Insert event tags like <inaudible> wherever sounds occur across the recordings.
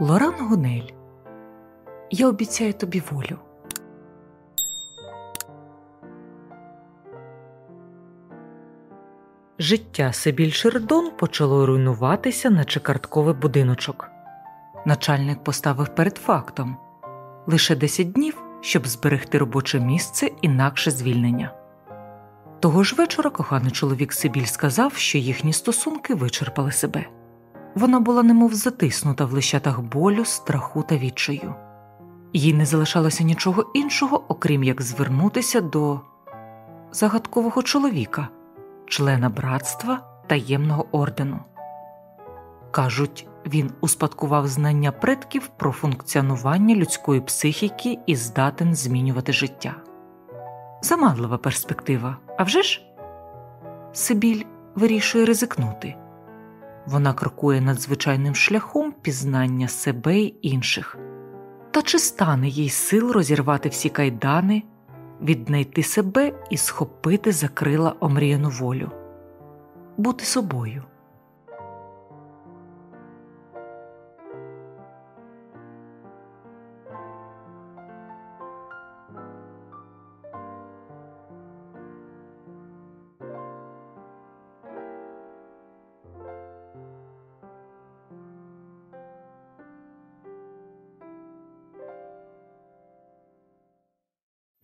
Лоран Гунель. Я обіцяю тобі волю. Життя Сибіль Шердон почало руйнуватися, наче картковий будиночок. Начальник поставив перед фактом лише 10 днів, щоб зберегти робоче місце, інакше звільнення. Того ж вечора коханий чоловік Сибіль сказав, що їхні стосунки вичерпали себе. Вона була немов затиснута в лищатах болю, страху та відчаю. Їй не залишалося нічого іншого, окрім як звернутися до загадкового чоловіка, члена братства таємного ордену. Кажуть, він успадкував знання предків про функціонування людської психіки і здатен змінювати життя. Замадлива перспектива, а вже ж? Сибіль вирішує ризикнути. Вона крокує надзвичайним шляхом пізнання себе й інших. Та чи стане їй сил розірвати всі кайдани, віднайти себе і схопити за крила омріяну волю, бути собою?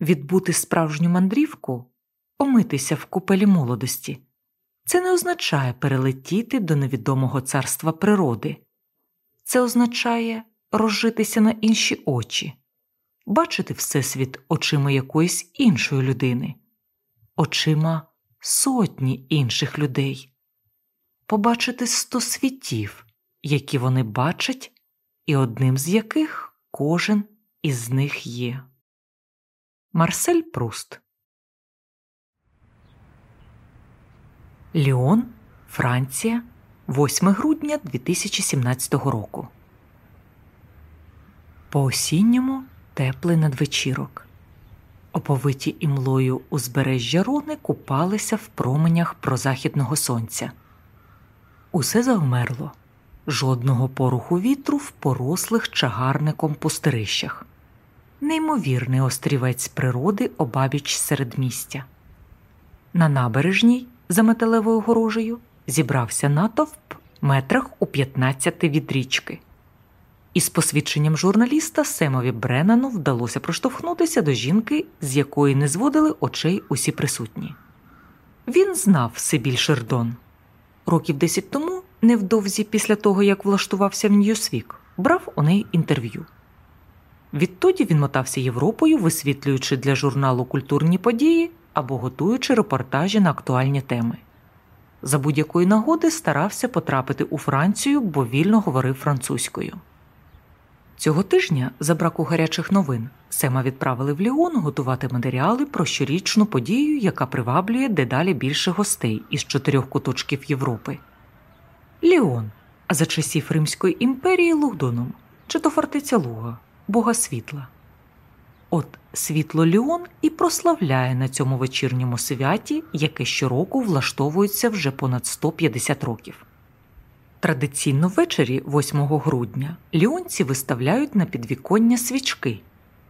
Відбути справжню мандрівку, омитися в купелі молодості, це не означає перелетіти до невідомого царства природи, це означає розжитися на інші очі, бачити Всесвіт очима якоїсь іншої людини, очима сотні інших людей, побачити сто світів, які вони бачать, і одним з яких кожен із них є. Марсель Пруст Ліон, Франція, 8 грудня 2017 року. По осінньому теплий надвечірок. Оповиті імлою узбережжя Рони купалися в променях прозахідного сонця. Усе завмерло, жодного поруху вітру в порослих чагарником пустирищах неймовірний острівець природи обабіч середмістя. На набережній за металевою горожею зібрався натовп метрах у 15 від річки. Із посвідченням журналіста Семові Бренану вдалося проштовхнутися до жінки, з якої не зводили очей усі присутні. Він знав Сибіль Шердон. Років десять тому, невдовзі після того як влаштувався в Ньюсвік, брав у неї інтерв'ю. Відтоді він мотався Європою, висвітлюючи для журналу культурні події або готуючи репортажі на актуальні теми. За будь-якої нагоди старався потрапити у Францію, бо вільно говорив французькою. Цього тижня, за браку гарячих новин, Сема відправили в Ліон готувати матеріали про щорічну подію, яка приваблює дедалі більше гостей із чотирьох куточків Європи. Ліон, а за часів Римської імперії Лугдоном, чи то фортеця Луга бога світла. От світло Ліон і прославляє на цьому вечірньому святі, яке щороку влаштовується вже понад 150 років. Традиційно ввечері, 8 грудня, ліонці виставляють на підвіконня свічки,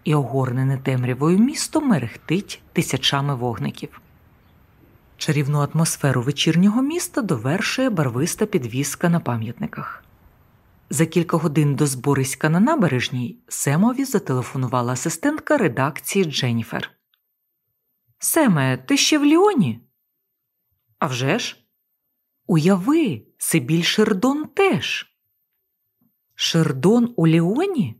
і огорнене темрявою місто мерехтить тисячами вогників. Чарівну атмосферу вечірнього міста довершує барвиста підвіска на пам'ятниках. За кілька годин до збориська на набережній Семові зателефонувала асистентка редакції Дженніфер. Семе, ти ще в Ліоні? «А вже ж? Уяви, Сибіль Шердон теж. Шердон у Ліоні?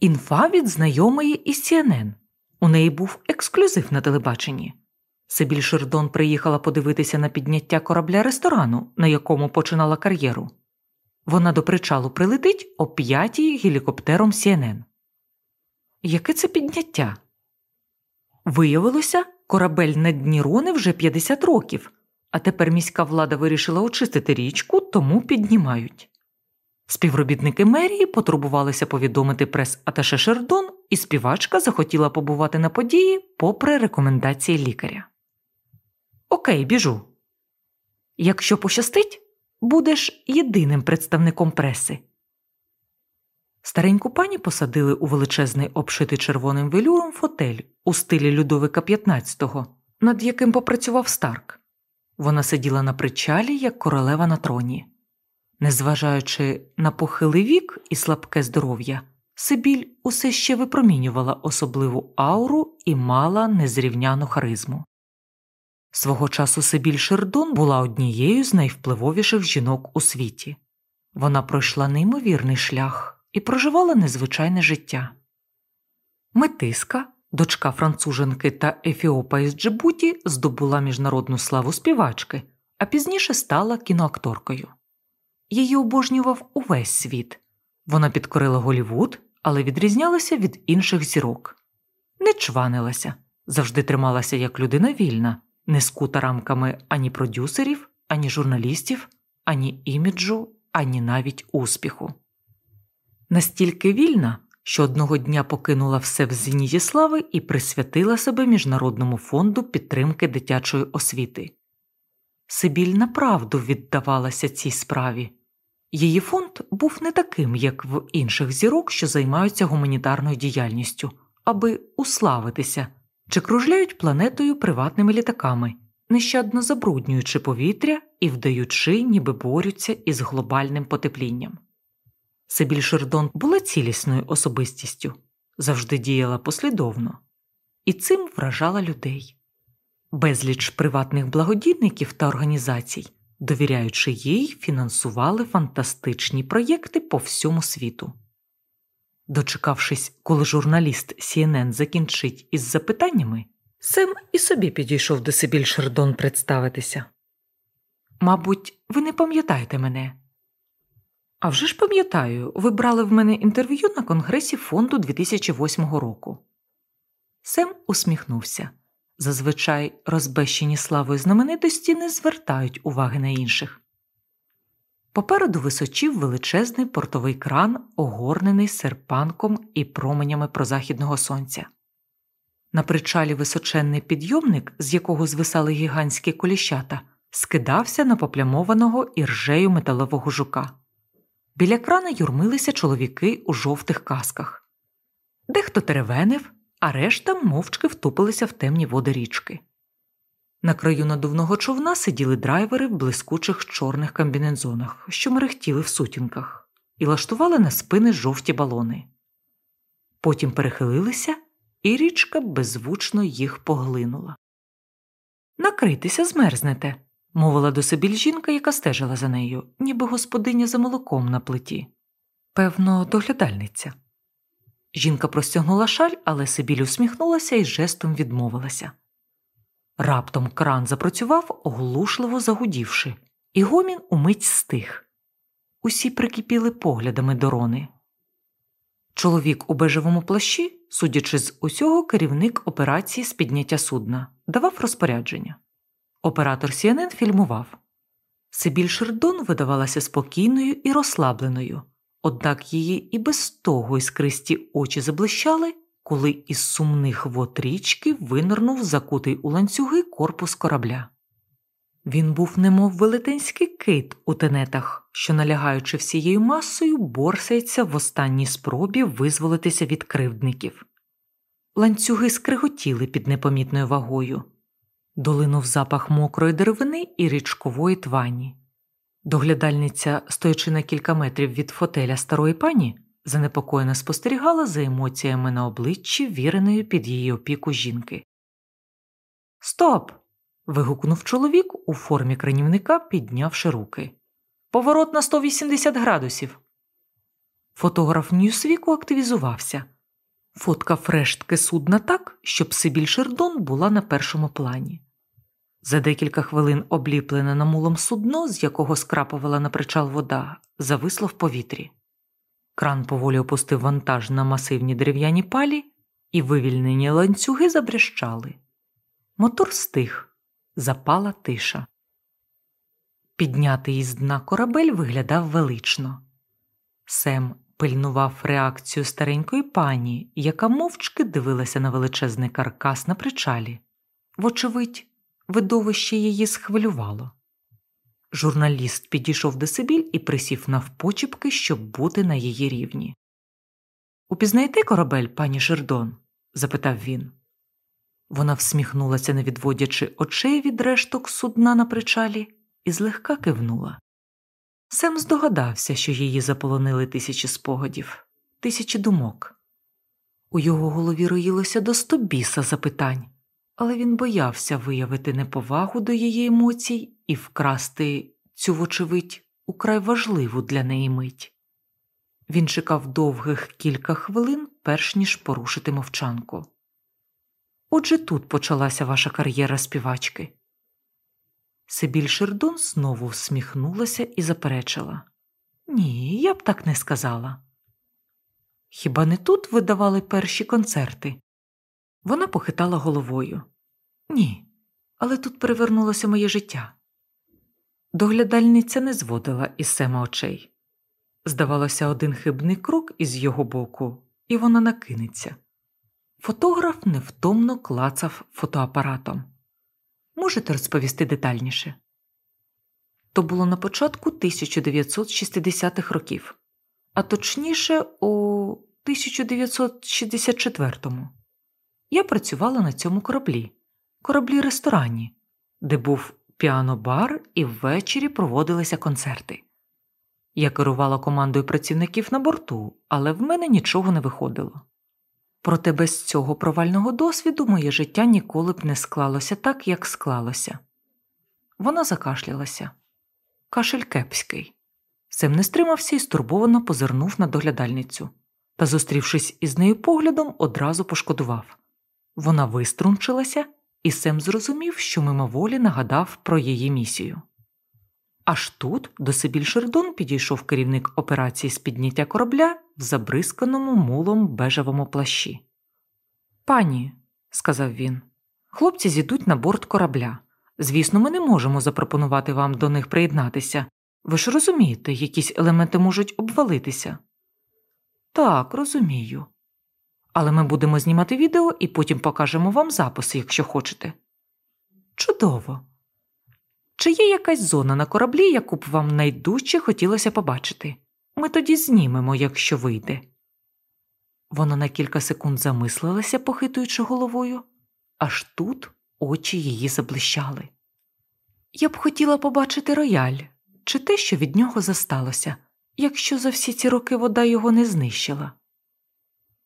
Інфа від знайомої із CNN. У неї був ексклюзив на телебаченні. Сибіль Шердон приїхала подивитися на підняття корабля ресторану, на якому починала кар'єру. Вона до причалу прилетить о п'ятій гелікоптером CNN. Яке це підняття? Виявилося, корабель на дні Рони вже 50 років, а тепер міська влада вирішила очистити річку, тому піднімають. Співробітники мерії потурбувалися повідомити прес-аташе Шердон, і співачка захотіла побувати на події попри рекомендації лікаря. Окей, біжу. Якщо пощастить, будеш єдиним представником преси. Стареньку пані посадили у величезний обшитий червоним велюром фотель у стилі Людовика XV, над яким попрацював Старк. Вона сиділа на причалі, як королева на троні. Незважаючи на похилий вік і слабке здоров'я, Сибіль усе ще випромінювала особливу ауру і мала незрівняну харизму. Свого часу Сибіль Шердон була однією з найвпливовіших жінок у світі. Вона пройшла неймовірний шлях і проживала незвичайне життя. Метиска, дочка француженки та Ефіопа із Джибуті, здобула міжнародну славу співачки, а пізніше стала кіноакторкою. Її обожнював увесь світ. Вона підкорила Голівуд, але відрізнялася від інших зірок. Не чванилася, завжди трималася як людина вільна, не скута рамками ані продюсерів, ані журналістів, ані іміджу, ані навіть успіху. Настільки вільна, що одного дня покинула все в зеніті слави і присвятила себе Міжнародному фонду підтримки дитячої освіти. Сибіль направду віддавалася цій справі. Її фонд був не таким, як в інших зірок, що займаються гуманітарною діяльністю, аби уславитися чи кружляють планетою приватними літаками, нещадно забруднюючи повітря і вдаючи, ніби борються із глобальним потеплінням. Сибіль Шердон була цілісною особистістю, завжди діяла послідовно, і цим вражала людей. Безліч приватних благодійників та організацій довіряючи їй, фінансували фантастичні проєкти по всьому світу. Дочекавшись, коли журналіст CNN закінчить із запитаннями, Сем і собі підійшов до Сибіль Шердон представитися. Мабуть, ви не пам'ятаєте мене. «А вже ж пам'ятаю, ви брали в мене інтерв'ю на Конгресі фонду 2008 року. Сем усміхнувся. Зазвичай розбещені славою знаменитості не звертають уваги на інших. Попереду височів величезний портовий кран, огорнений серпанком і променями прозахідного сонця. На причалі височенний підйомник, з якого звисали гігантські коліщата, скидався на поплямованого іржею металового жука. Біля крана юрмилися чоловіки у жовтих касках. Дехто теревенив, а решта мовчки втупилися в темні води річки. На краю надувного човна сиділи драйвери в блискучих чорних комбінезонах, що мерехтіли в сутінках, і лаштували на спини жовті балони. Потім перехилилися, і річка беззвучно їх поглинула. Накритися змерзнете, мовила до Сибіль жінка, яка стежила за нею, ніби господиня за молоком на плиті. Певно, доглядальниця. Жінка простягнула шаль, але Сибіль усміхнулася і жестом відмовилася. Раптом кран запрацював, оглушливо загудівши, і гомін умить стих. Усі прикипіли поглядами до Рони. Чоловік у бежевому плащі, судячи з усього, керівник операції з підняття судна, давав розпорядження. Оператор CNN фільмував. Сибіль Шердон видавалася спокійною і розслабленою, однак її і без того іскристі очі заблищали, коли із сумних вод річки винирнув закутий у ланцюги корпус корабля. Він був немов велетенський кит у тенетах, що, налягаючи всією масою, борсається в останній спробі визволитися від кривдників. Ланцюги скриготіли під непомітною вагою, долинув запах мокрої деревини і річкової твані. Доглядальниця, стоячи на кілька метрів від фотеля старої пані, занепокоєно спостерігала за емоціями на обличчі віреної під її опіку жінки. Стоп. вигукнув чоловік у формі кранівника, піднявши руки. Поворот на 180 градусів. Фотограф Ньюсвіку активізувався. Фоткав рештки судна так, щоб Сибіль Шердон була на першому плані. За декілька хвилин обліплене намулом судно, з якого скрапувала на причал вода, зависло в повітрі. Кран поволі опустив вантаж на масивні дерев'яні палі, і вивільнені ланцюги забрящали. Мотор стих, запала тиша. Піднятий із дна корабель виглядав велично. Сем пильнував реакцію старенької пані, яка мовчки дивилася на величезний каркас на причалі. Вочевидь, видовище її схвилювало. Журналіст підійшов до Сибіль і присів навпочіпки, щоб бути на її рівні. Упізнаєте корабель, пані Жердон? запитав він. Вона всміхнулася, не відводячи очей від решток судна на причалі, і злегка кивнула. Сем здогадався, що її заполонили тисячі спогадів, тисячі думок. У його голові роїлося до стобіса запитань, але він боявся виявити неповагу до її емоцій і вкрасти цю, вочевидь, украй важливу для неї мить. Він чекав довгих кілька хвилин, перш ніж порушити мовчанку. Отже тут почалася ваша кар'єра співачки. Сибіль Шердон знову всміхнулася і заперечила Ні, я б так не сказала. Хіба не тут ви давали перші концерти? Вона похитала головою. Ні, але тут перевернулося моє життя. Доглядальниця не зводила із сема очей. Здавалося, один хибний крок із його боку, і вона накинеться. Фотограф невтомно клацав фотоапаратом. Можете розповісти детальніше? То було на початку 1960-х років, а точніше, у 1964-му. Я працювала на цьому кораблі, кораблі ресторані, де був піано-бар і ввечері проводилися концерти. Я керувала командою працівників на борту, але в мене нічого не виходило. Проте без цього провального досвіду моє життя ніколи б не склалося так, як склалося. Вона закашлялася. Кашель кепський. Сем не стримався і стурбовано позирнув на доглядальницю та, зустрівшись із нею поглядом, одразу пошкодував. Вона виструнчилася, і Сем зрозумів, що мимоволі нагадав про її місію. Аж тут до Сибіль Шердон підійшов керівник операції з підняття корабля в забризканому мулом бежевому плащі. Пані, сказав він, хлопці зійдуть на борт корабля. Звісно, ми не можемо запропонувати вам до них приєднатися. Ви ж розумієте, якісь елементи можуть обвалитися. Так, розумію. Але ми будемо знімати відео і потім покажемо вам записи, якщо хочете. Чудово. Чи є якась зона на кораблі, яку б вам найдужче хотілося побачити? Ми тоді знімемо, якщо вийде. Вона на кілька секунд замислилася, похитуючи головою, аж тут очі її заблищали. Я б хотіла побачити рояль чи те, що від нього засталося, якщо за всі ці роки вода його не знищила.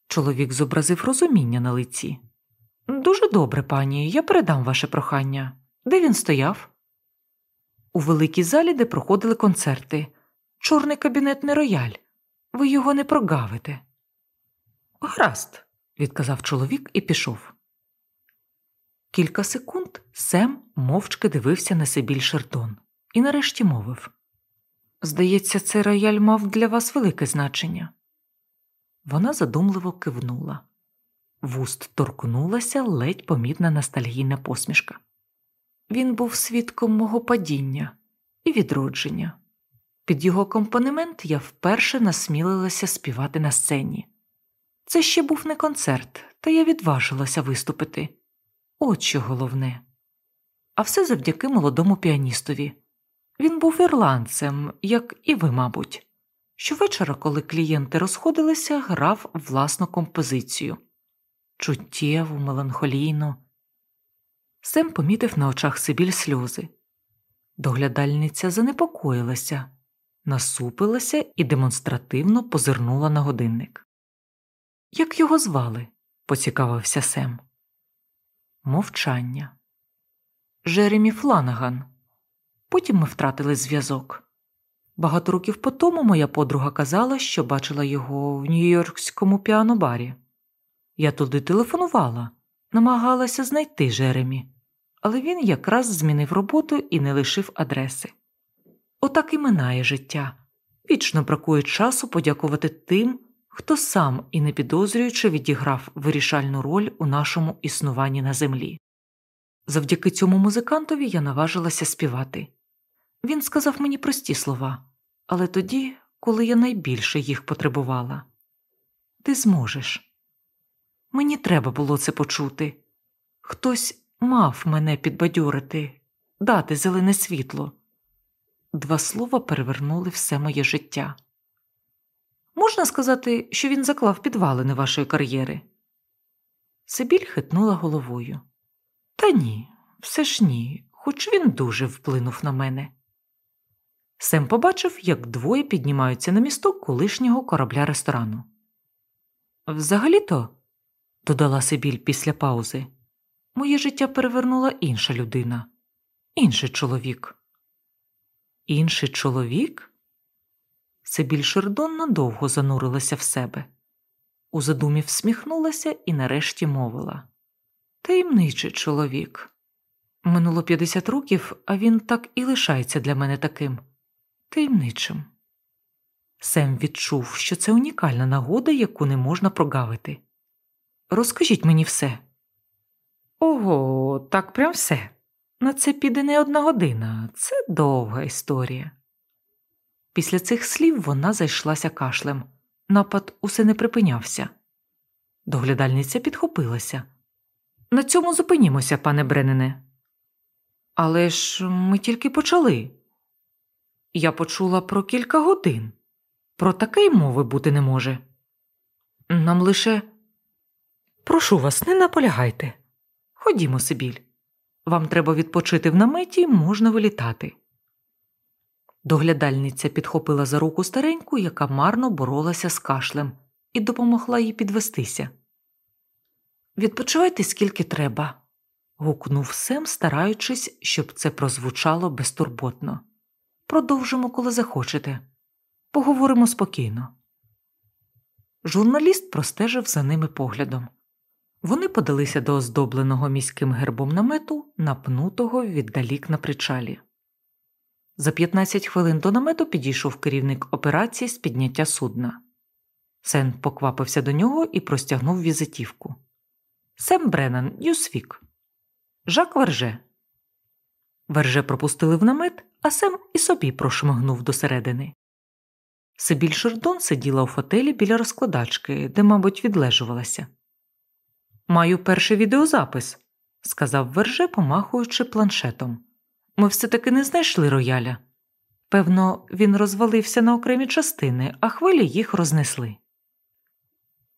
Чоловік зобразив розуміння на лиці. Дуже добре, пані, я передам ваше прохання. Де він стояв? У великій залі, де проходили концерти. Чорний кабінет не рояль. Ви його не прогавите. Гаразд, відказав чоловік і пішов. Кілька секунд Сем мовчки дивився на Сибіль Шертон і нарешті мовив Здається, цей рояль мав для вас велике значення. Вона задумливо кивнула. Вуст торкнулася ледь помітна ностальгійна посмішка. Він був свідком мого падіння і відродження. Під його компонемент я вперше насмілилася співати на сцені. Це ще був не концерт, та я відважилася виступити. От що головне. А все завдяки молодому піаністові. Він був ірландцем, як і ви, мабуть. Щовечора, коли клієнти розходилися, грав власну композицію чуттєву, меланхолійну. Сем помітив на очах Сибіль сльози. Доглядальниця занепокоїлася, насупилася і демонстративно позирнула на годинник. Як його звали? поцікавився Сем. Мовчання. Жеремі Фланаган. Потім ми втратили зв'язок. Багато років по тому моя подруга казала, що бачила його в Нью-Йоркському піанобарі. Я туди телефонувала, намагалася знайти Жеремі, але він якраз змінив роботу і не лишив адреси. Отак і минає життя. Вічно бракує часу подякувати тим, хто сам і не підозрюючи відіграв вирішальну роль у нашому існуванні на землі. Завдяки цьому музикантові я наважилася співати. Він сказав мені прості слова, але тоді, коли я найбільше їх потребувала ти зможеш. Мені треба було це почути. Хтось мав мене підбадьорити, дати зелене світло. Два слова перевернули все моє життя. Можна сказати, що він заклав підвалини вашої кар'єри? Сибіль хитнула головою. Та ні, все ж ні, хоч він дуже вплинув на мене. Сем побачив, як двоє піднімаються на місток колишнього корабля ресторану. Взагалі-то, додала Сибіль після паузи, моє життя перевернула інша людина, інший чоловік. Інший чоловік? Сибіль Шердон надовго занурилася в себе. У задумі всміхнулася і нарешті мовила Таємничий чоловік. Минуло 50 років, а він так і лишається для мене таким таємничим. Сем відчув, що це унікальна нагода, яку не можна прогавити. Розкажіть мені все. Ого, так прям все. На це піде не одна година, це довга історія. Після цих слів вона зайшлася кашлем. Напад усе не припинявся. Доглядальниця підхопилася. На цьому зупинімося, пане Бренене. Але ж ми тільки почали. Я почула про кілька годин. Про таке й мови бути не може. Нам лише прошу вас, не наполягайте. Ходімо, Сибіль. Вам треба відпочити в наметі, можна вилітати. Доглядальниця підхопила за руку стареньку, яка марно боролася з кашлем, і допомогла їй підвестися. Відпочивайте скільки треба, гукнув Сем, стараючись, щоб це прозвучало безтурботно. Продовжимо, коли захочете. Поговоримо спокійно. Журналіст простежив за ними поглядом. Вони подалися до оздобленого міським гербом намету, напнутого віддалік на причалі. За 15 хвилин до намету підійшов керівник операції з підняття судна. Сен поквапився до нього і простягнув візитівку. Сем Бреннан, Юсвік. Жак Верже. Верже пропустили в намет, а Сем і собі прошмигнув досередини. Сибіль Шердон сиділа у фотелі біля розкладачки, де, мабуть, відлежувалася. Маю перший відеозапис, сказав Верже, помахуючи планшетом. Ми все таки не знайшли рояля. Певно, він розвалився на окремі частини, а хвилі їх рознесли.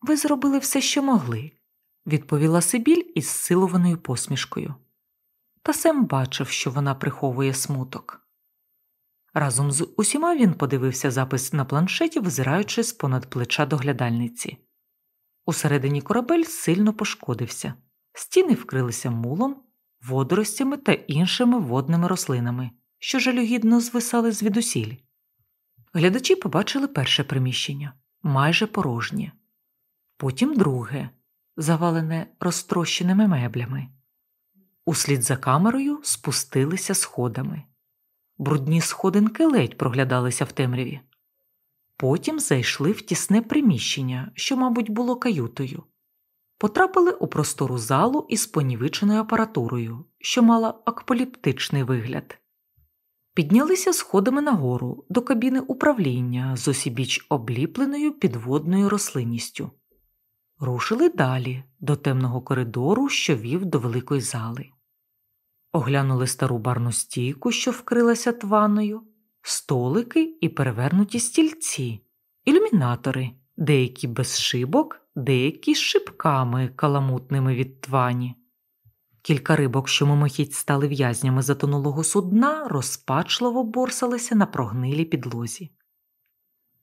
Ви зробили все, що могли, відповіла Сибіль із силованою посмішкою. Та Сем бачив, що вона приховує смуток. Разом з усіма він подивився запис на планшеті, визираючи з понад плеча доглядальниці. Усередині корабель сильно пошкодився, стіни вкрилися мулом, водоростями та іншими водними рослинами, що жалюгідно звисали звідусіль. Глядачі побачили перше приміщення майже порожнє, потім друге, завалене розтрощеними меблями. Услід за камерою спустилися сходами. Брудні сходинки ледь проглядалися в темряві. Потім зайшли в тісне приміщення, що, мабуть, було каютою. Потрапили у простору залу із понівеченою апаратурою, що мала акполіптичний вигляд. Піднялися сходами нагору до кабіни управління з осібіч обліпленою підводною рослинністю. Рушили далі до темного коридору, що вів до великої зали. Оглянули стару барну стійку, що вкрилася тваною, столики і перевернуті стільці, ілюмінатори, деякі без шибок, деякі з шибками каламутними від твані. Кілька рибок, що мимохідь стали в'язнями затонулого судна, розпачливо борсалися на прогнилій підлозі.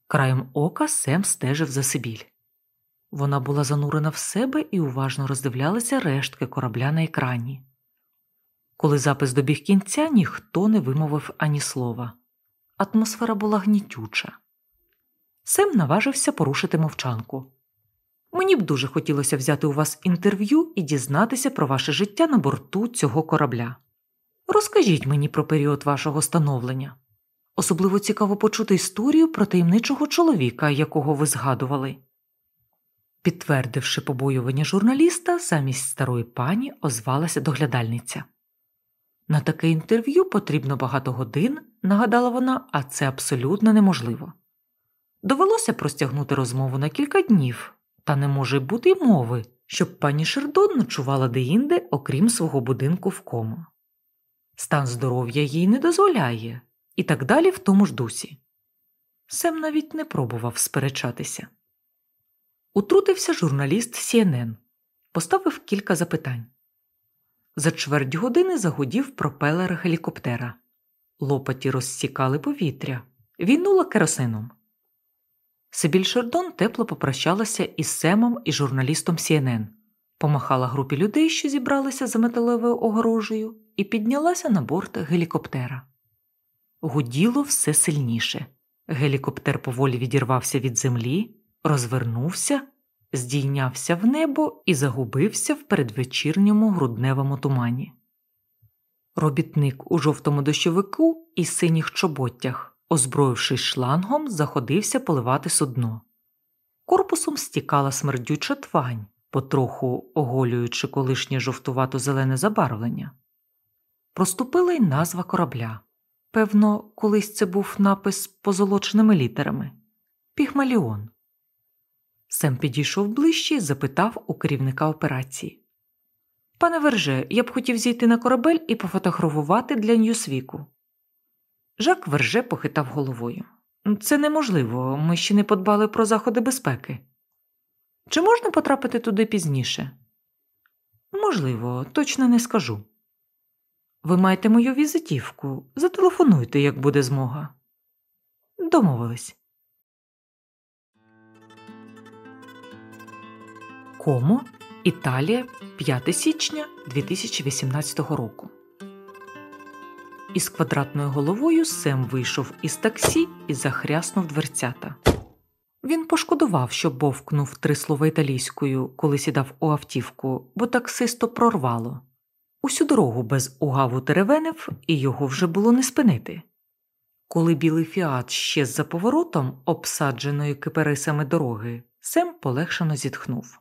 Краєм ока Сем стежив за Сибіль. Вона була занурена в себе і уважно роздивлялася рештки корабля на екрані. Коли запис добіг кінця, ніхто не вимовив ані слова. Атмосфера була гнітюча. Сем наважився порушити мовчанку. Мені б дуже хотілося взяти у вас інтерв'ю і дізнатися про ваше життя на борту цього корабля. Розкажіть мені про період вашого становлення. Особливо цікаво почути історію про таємничого чоловіка, якого ви згадували. Підтвердивши побоювання журналіста, замість старої пані озвалася доглядальниця. На таке інтерв'ю потрібно багато годин, нагадала вона, а це абсолютно неможливо. Довелося простягнути розмову на кілька днів, та не може бути й мови, щоб пані Шердон ночувала деінде, окрім свого будинку в кому. Стан здоров'я їй не дозволяє, і так далі в тому ж дусі. Сем навіть не пробував сперечатися. Утрутився журналіст CNN, поставив кілька запитань. За чверть години загудів пропелер гелікоптера. Лопаті розсікали повітря, війнула керосином. Сибіль Шердон тепло попрощалася із Семом і журналістом CNN, помахала групі людей, що зібралися за металевою огорожею, і піднялася на борт гелікоптера. Гуділо все сильніше. Гелікоптер поволі відірвався від землі, розвернувся, здійнявся в небо і загубився в передвечірньому грудневому тумані. Робітник у жовтому дощовику і синіх чоботтях, озброївшись шлангом, заходився поливати судно. Корпусом стікала смердюча твань, потроху оголюючи колишнє жовтувато зелене забарвлення. Проступила й назва корабля. Певно, колись це був напис позолоченими літерами Пігмаліон. Сем підійшов ближче і запитав у керівника операції Пане Верже, я б хотів зійти на корабель і пофотографувати для Ньюсвіку. Жак Верже похитав головою. Це неможливо, ми ще не подбали про заходи безпеки. Чи можна потрапити туди пізніше? Можливо, точно не скажу. Ви маєте мою візитівку. Зателефонуйте, як буде змога. Домовились. Комо, Італія, 5 січня 2018 року. Із квадратною головою Сем вийшов із таксі і захряснув дверцята. Він пошкодував, що бовкнув три слова італійською, коли сідав у автівку, бо таксисто прорвало. Усю дорогу без угаву теревенив, і його вже було не спинити. Коли білий фіат ще за поворотом, обсадженої киперисами дороги, Сем полегшено зітхнув.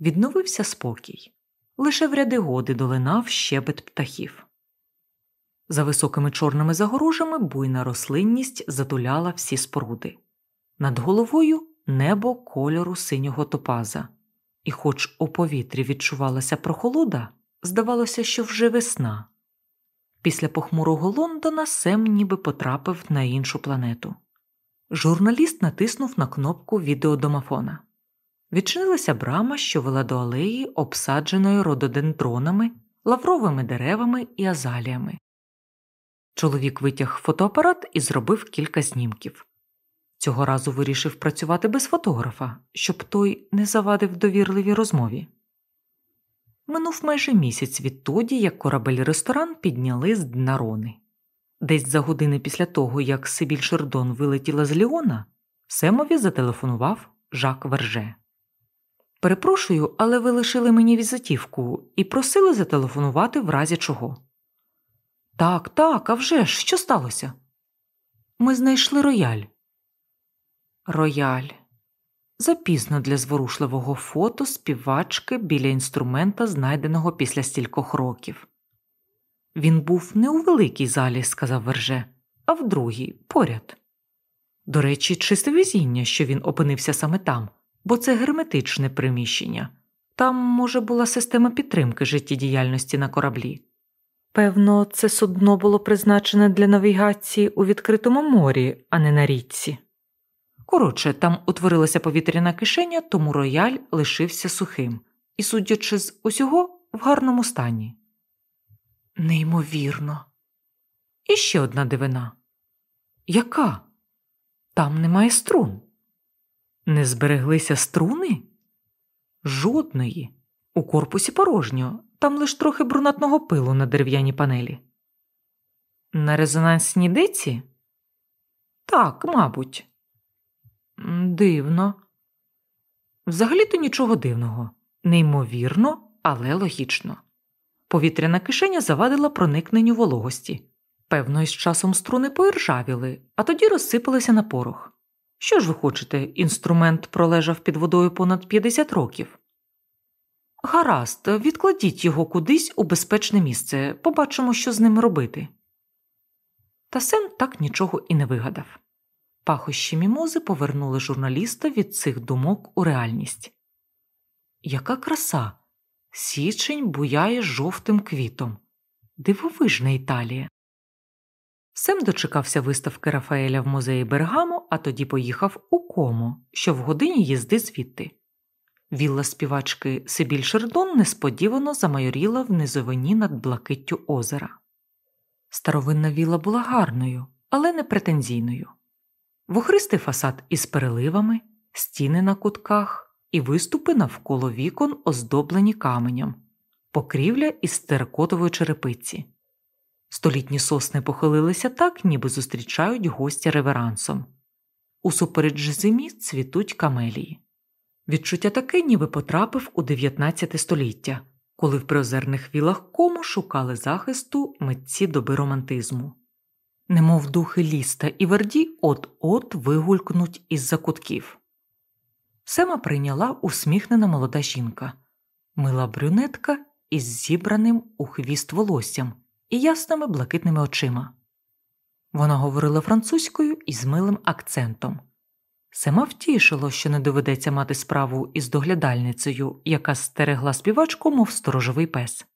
Відновився спокій. Лише в ряди годи долинав щебет птахів. За високими чорними загорожами буйна рослинність затуляла всі споруди. Над головою небо кольору синього топаза, і, хоч у повітрі відчувалася прохолода, здавалося, що вже весна. Після похмурого Лондона Сем ніби потрапив на іншу планету. Журналіст натиснув на кнопку відеодомафона. Відчинилася брама, що вела до алеї, обсадженої рододендронами, лавровими деревами і азаліями. Чоловік витяг фотоапарат і зробив кілька знімків. Цього разу вирішив працювати без фотографа, щоб той не завадив довірливій розмові. Минув майже місяць відтоді, як корабель ресторан підняли з дна рони. Десь за години після того, як Сибіль Шердон вилетіла з Ліона, Семові зателефонував Жак Верже. Перепрошую, але ви лишили мені візитівку і просили зателефонувати в разі чого. Так, так, а вже ж, що сталося? Ми знайшли рояль. Рояль. Запізно для зворушливого фото співачки біля інструмента, знайденого після стількох років. Він був не у великій залі, сказав Верже, а в другій, поряд. До речі, чисте везіння, що він опинився саме там, бо це герметичне приміщення. Там, може, була система підтримки життєдіяльності на кораблі. Певно, це судно було призначене для навігації у відкритому морі, а не на річці. Коротше, там утворилася повітряна кишеня, тому рояль лишився сухим і, судячи з усього, в гарному стані. Неймовірно. І ще одна дивина. Яка? Там немає струн. Не збереглися струни? Жодної. У корпусі порожньо, там лиш трохи брунатного пилу на дерев'яній панелі. На резонансній деці? Так, мабуть. Дивно. Взагалі-то нічого дивного. Неймовірно, але логічно. Повітряна кишеня завадила проникненню вологості. Певно, із часом струни поіржавіли, а тоді розсипалися на порох. Що ж ви хочете, інструмент пролежав під водою понад 50 років. Гаразд, відкладіть його кудись у безпечне місце, побачимо, що з ним робити. Та Сен так нічого і не вигадав. Пахощі мімози повернули журналіста від цих думок у реальність. Яка краса! Січень буяє жовтим квітом. Дивовижна Італія. Сем дочекався виставки Рафаеля в музеї Бергамо, а тоді поїхав у кому, що в годині їзди звідти. Вілла співачки Сибіль Шердон несподівано замайоріла в низовині над блакиттю озера. Старовинна вілла була гарною, але не претензійною. Вухристий фасад із переливами, стіни на кутках і виступи навколо вікон, оздоблені каменем, покрівля із теракотової черепиці. Столітні сосни похилилися так, ніби зустрічають гостя реверансом. Усупереч зимі цвітуть камелії. Відчуття таке, ніби потрапив у 19 століття, коли в приозерних вілах кому шукали захисту митці доби романтизму. Немов духи ліста і верді от-от вигулькнуть із закутків. Сема прийняла усміхнена молода жінка, мила брюнетка із зібраним у хвіст волоссям і ясними блакитними очима. Вона говорила французькою із милим акцентом. Сема втішило, що не доведеться мати справу із доглядальницею, яка стерегла співачку, мов сторожовий пес.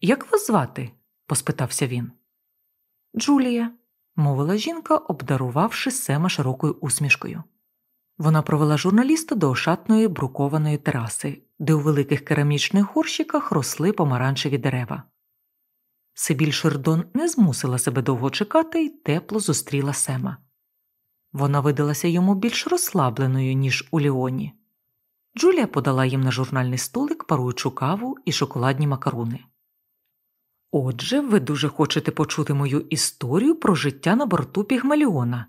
Як вас звати? поспитався він. Джулія, мовила жінка, обдарувавши Сема широкою усмішкою. Вона провела журналіста до ошатної брукованої тераси, де у великих керамічних горщиках росли помаранчеві дерева. Сибіль Шердон не змусила себе довго чекати і тепло зустріла Сема. Вона видалася йому більш розслабленою, ніж у Ліоні. Джулія подала їм на журнальний столик паруючу каву і шоколадні макаруни. Отже, ви дуже хочете почути мою історію про життя на борту Пігмаліона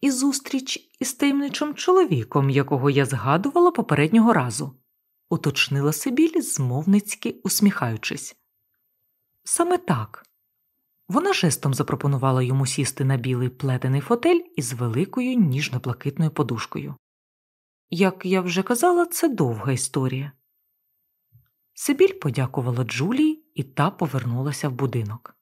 і зустріч із таємничим чоловіком, якого я згадувала попереднього разу, уточнила Сибіль, змовницьки усміхаючись. Саме так. Вона жестом запропонувала йому сісти на білий плетений фотель із великою ніжно-блакитною подушкою. Як я вже казала, це довга історія. Сибіль подякувала Джулії, і та повернулася в будинок.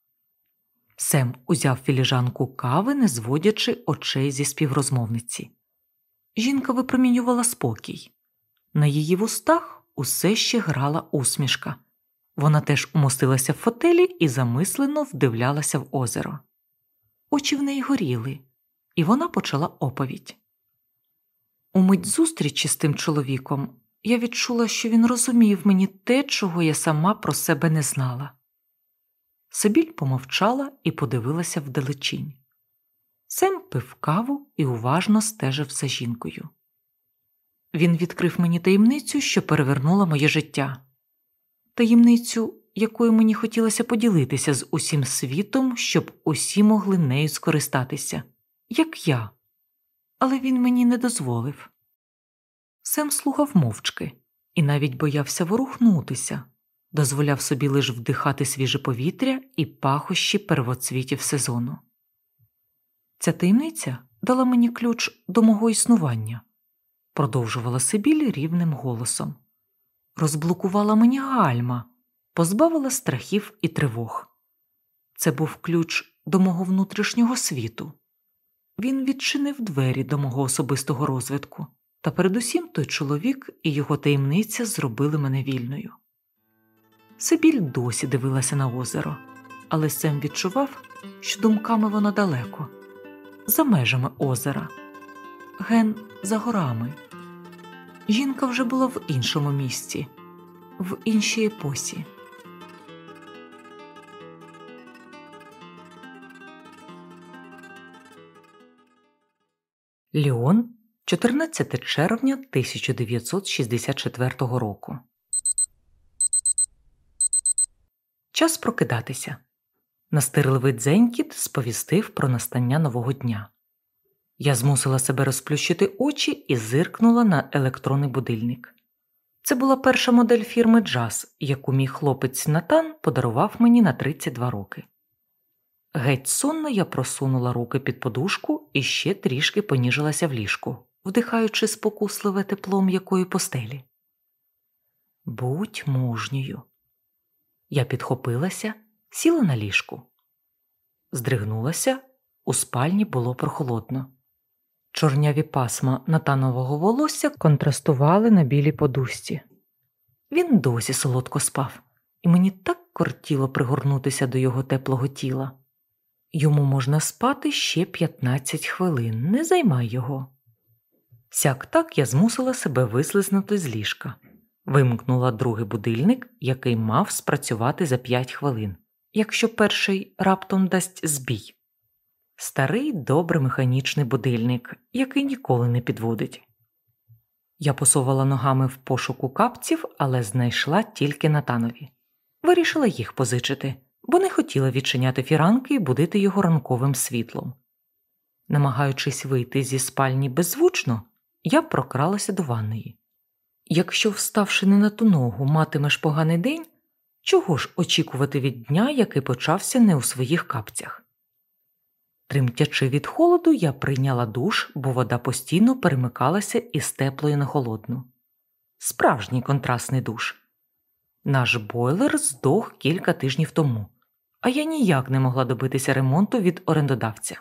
Сем узяв філіжанку кави, не зводячи очей зі співрозмовниці. Жінка випромінювала спокій. На її вустах усе ще грала усмішка. Вона теж умостилася в фотелі і замислено вдивлялася в озеро. Очі в неї горіли, і вона почала оповідь. У мить зустрічі з тим чоловіком я відчула, що він розумів мені те, чого я сама про себе не знала. Сибіль помовчала і подивилася вдалечінь. Сем пив каву і уважно стежив за жінкою. Він відкрив мені таємницю, що перевернула моє життя таємницю, якою мені хотілося поділитися з усім світом, щоб усі могли нею скористатися, як я, але він мені не дозволив. Сем слухав мовчки і навіть боявся ворухнутися, дозволяв собі лише вдихати свіже повітря і пахощі первоцвітів сезону. Ця таємниця дала мені ключ до мого існування, продовжувала Сибіль рівним голосом розблокувала мені гальма, позбавила страхів і тривог. Це був ключ до мого внутрішнього світу. Він відчинив двері до мого особистого розвитку, та передусім той чоловік і його таємниця зробили мене вільною. Сибіль досі дивилася на озеро, але Сем відчував, що думками воно далеко, за межами озера, ген за горами. Жінка вже була в іншому місці, в іншій епосі. Ліон 14 червня 1964 року. Час прокидатися. Настирливий дзенькіт сповістив про настання нового дня. Я змусила себе розплющити очі і зиркнула на електронний будильник. Це була перша модель фірми Джаз, яку мій хлопець Натан подарував мені на 32 роки. Геть сонно я просунула руки під подушку і ще трішки поніжилася в ліжку, вдихаючи спокусливе тепло м'якої постелі. Будь мужньою. Я підхопилася, сіла на ліжку. Здригнулася, у спальні було прохолодно. Чорняві пасма натанового волосся контрастували на білій подушці. Він досі солодко спав, і мені так кортіло пригорнутися до його теплого тіла. Йому можна спати ще 15 хвилин, не займай його. Сяк так я змусила себе вислизнути з ліжка, вимкнула другий будильник, який мав спрацювати за 5 хвилин, якщо перший раптом дасть збій. Старий добре механічний будильник, який ніколи не підводить. Я посувала ногами в пошуку капців, але знайшла тільки Натанові. Вирішила їх позичити, бо не хотіла відчиняти фіранки і будити його ранковим світлом. Намагаючись вийти зі спальні беззвучно, я прокралася до ванної. Якщо, вставши не на ту ногу, матимеш поганий день, чого ж очікувати від дня, який почався не у своїх капцях? Тремтячи від холоду, я прийняла душ, бо вода постійно перемикалася із теплої на холодну. Справжній контрастний душ. Наш бойлер здох кілька тижнів тому, а я ніяк не могла добитися ремонту від орендодавця.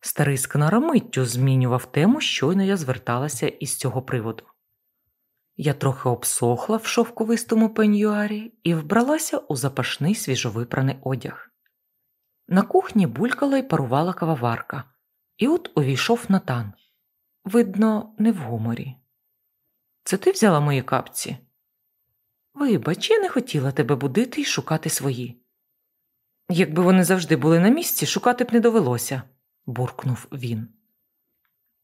Старий скнара миттю змінював тему, щойно я зверталася із цього приводу. Я трохи обсохла в шовковистому пеньюарі і вбралася у запашний свіжовипраний одяг. На кухні булькала й парувала кавоварка, і от увійшов Натан. Видно, не в гуморі. Це ти взяла мої капці? Вибач, я не хотіла тебе будити і шукати свої. Якби вони завжди були на місці, шукати б не довелося, буркнув він.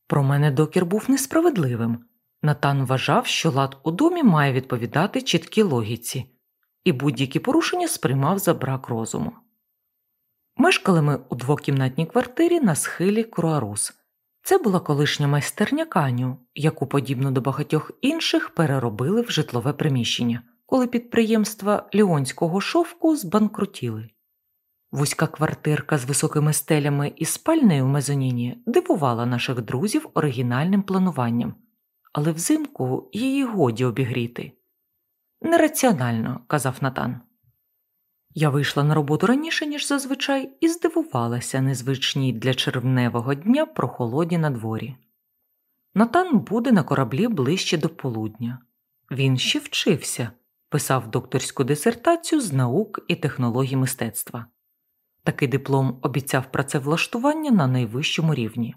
Про мене докір був несправедливим. Натан вважав, що лад у домі має відповідати чіткій логіці, і будь-які порушення сприймав за брак розуму. Мешкали ми у двокімнатній квартирі на схилі Круарус. Це була колишня майстерня каню, яку, подібно до багатьох інших, переробили в житлове приміщення, коли підприємства Ліонського шовку збанкрутіли. Вузька квартирка з високими стелями і спальнею в мезоніні дивувала наших друзів оригінальним плануванням, але взимку її годі обігріти. Нераціонально, казав Натан. Я вийшла на роботу раніше, ніж зазвичай, і здивувалася незвичній для червневого дня прохолоді на дворі. Натан буде на кораблі ближче до полудня. Він ще вчився, писав докторську дисертацію з наук і технологій мистецтва. Такий диплом обіцяв працевлаштування на найвищому рівні.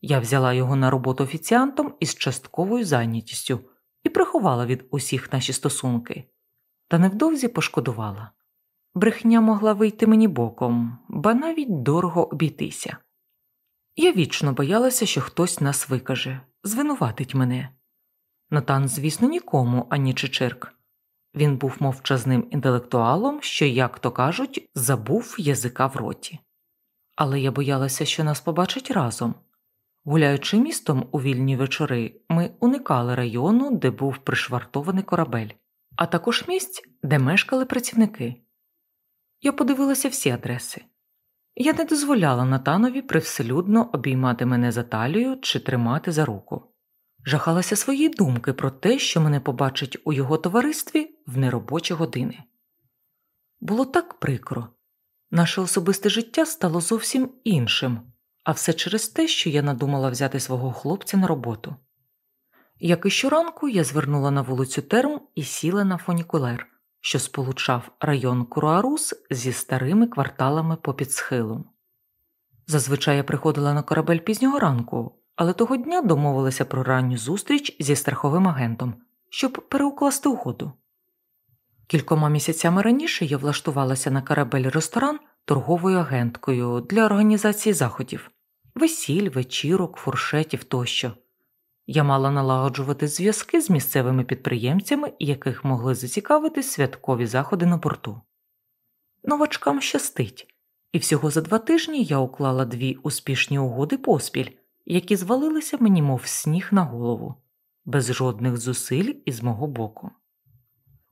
Я взяла його на роботу офіціантом із частковою зайнятістю і приховала від усіх наші стосунки, та невдовзі пошкодувала. Брехня могла вийти мені боком, ба навіть дорого обійтися. Я вічно боялася, що хтось нас викаже, звинуватить мене. Натан, звісно, нікому, ані Чичирк. Він був мовчазним інтелектуалом, що, як то кажуть, забув язика в роті. Але я боялася, що нас побачать разом. Гуляючи містом у вільні вечори, ми уникали району, де був пришвартований корабель, а також місць, де мешкали працівники. Я подивилася всі адреси. Я не дозволяла Натанові привселюдно обіймати мене за талію чи тримати за руку. Жахалася своєї думки про те, що мене побачить у його товаристві в неробочі години. Було так прикро. Наше особисте життя стало зовсім іншим, а все через те, що я надумала взяти свого хлопця на роботу. Як і щоранку я звернула на вулицю Терм і сіла на фонікулер, що сполучав район Круарус зі старими кварталами попід схилом. Зазвичай я приходила на корабель пізнього ранку, але того дня домовилася про ранню зустріч зі страховим агентом, щоб переукласти угоду. Кількома місяцями раніше я влаштувалася на корабель ресторан торговою агенткою для організації заходів, весіль, вечірок, фуршетів тощо. Я мала налагоджувати зв'язки з місцевими підприємцями, яких могли зацікавити святкові заходи на борту. Новачкам щастить, і всього за два тижні я уклала дві успішні угоди поспіль, які звалилися мені, мов сніг на голову, без жодних зусиль із мого боку.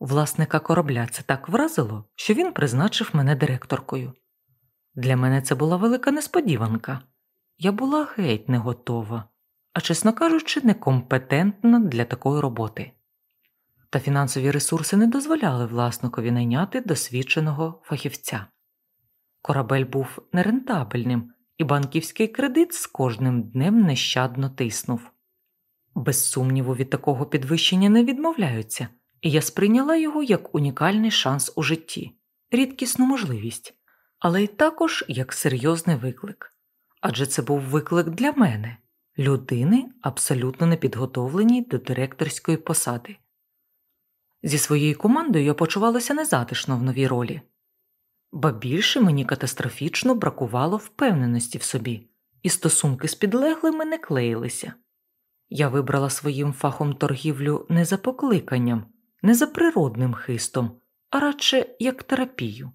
Власника корабля це так вразило, що він призначив мене директоркою. Для мене це була велика несподіванка. Я була геть не готова а чесно кажучи, некомпетентна для такої роботи. Та фінансові ресурси не дозволяли власникові найняти досвідченого фахівця. Корабель був нерентабельним, і банківський кредит з кожним днем нещадно тиснув. Без сумніву, від такого підвищення не відмовляються, і я сприйняла його як унікальний шанс у житті, рідкісну можливість. але й також як серйозний виклик. Адже це був виклик для мене, людини, абсолютно непідготовленій до директорської посади. Зі своєю командою я почувалася незатишно в новій ролі, ба більше мені катастрофічно бракувало впевненості в собі, і стосунки з підлеглими не клеїлися. Я вибрала своїм фахом торгівлю не за покликанням, не за природним хистом, а радше як терапію.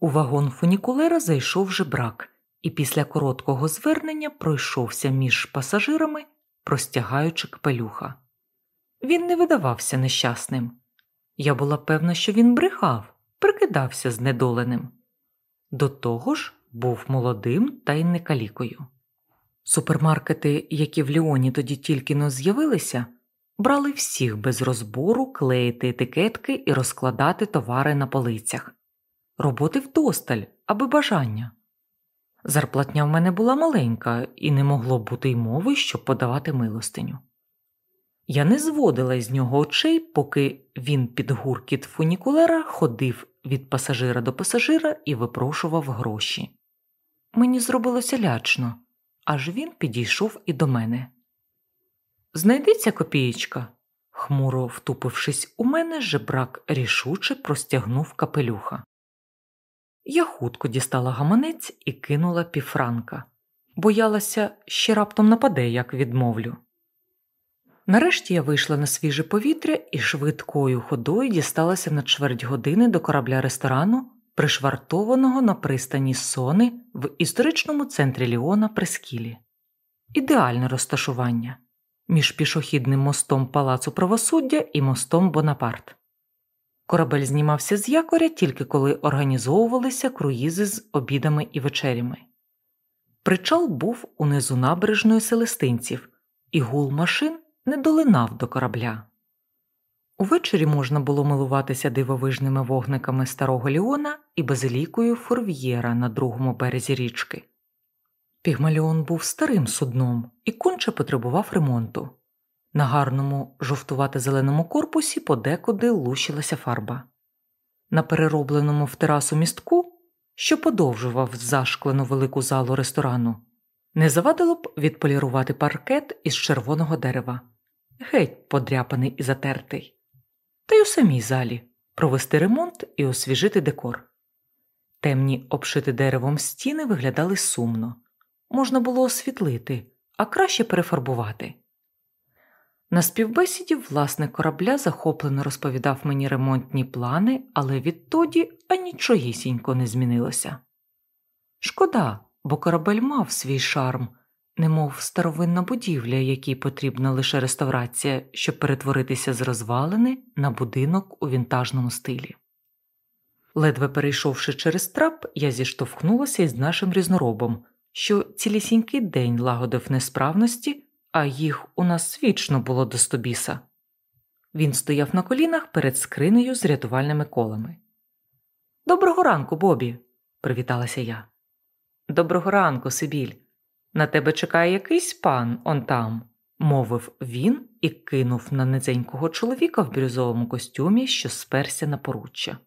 У вагон фунікулера зайшов жебрак і після короткого звернення пройшовся між пасажирами, простягаючи кпелюха. Він не видавався нещасним. Я була певна, що він брехав, прикидався знедоленим. До того ж, був молодим та й некалікою. Супермаркети, які в Ліоні тоді тільки но з'явилися, брали всіх без розбору клеїти етикетки і розкладати товари на полицях, роботи вдосталь, аби бажання. Зарплатня в мене була маленька, і не могло бути й мови, щоб подавати милостиню. Я не зводила із нього очей, поки він під гуркіт фунікулера ходив від пасажира до пасажира і випрошував гроші. Мені зробилося лячно, аж він підійшов і до мене. Знайдеться копієчка, хмуро втупившись у мене, жебрак рішуче простягнув капелюха. Я хутко дістала гаманець і кинула півфранка. Боялася, ще раптом нападе, як відмовлю. Нарешті я вийшла на свіже повітря і швидкою ходою дісталася на чверть години до корабля ресторану, пришвартованого на пристані Сони в історичному центрі Ліона Прескілі. Ідеальне розташування між пішохідним мостом Палацу правосуддя і мостом Бонапарт. Корабель знімався з якоря тільки коли організовувалися круїзи з обідами і вечерями. Причал був унизу набережної селестинців, і гул машин не долинав до корабля. Увечері можна було милуватися дивовижними вогниками старого Ліона і базилікою Форв'єра на другому березі річки. Пігмаліон був старим судном і конче потребував ремонту. На гарному жовтувато зеленому корпусі подекуди лущилася фарба. На переробленому в терасу містку, що подовжував зашклену велику залу ресторану, не завадило б відполірувати паркет із червоного дерева, геть подряпаний і затертий, та й у самій залі провести ремонт і освіжити декор. Темні обшити деревом стіни виглядали сумно, можна було освітлити, а краще перефарбувати. На співбесіді власник корабля захоплено розповідав мені ремонтні плани, але відтоді анічогісінько не змінилося. Шкода, бо корабель мав свій шарм, немов старовинна будівля, якій потрібна лише реставрація, щоб перетворитися з розвалини на будинок у вінтажному стилі. Ледве перейшовши через трап, я зіштовхнулася із нашим різноробом, що цілісінький день лагодив несправності а їх у нас вічно було до стобіса. Він стояв на колінах перед скринею з рятувальними колами. Доброго ранку, Бобі, привіталася я. Доброго ранку, Сибіль. На тебе чекає якийсь пан он там, мовив він і кинув на низенького чоловіка в бірюзовому костюмі, що сперся на поруччя.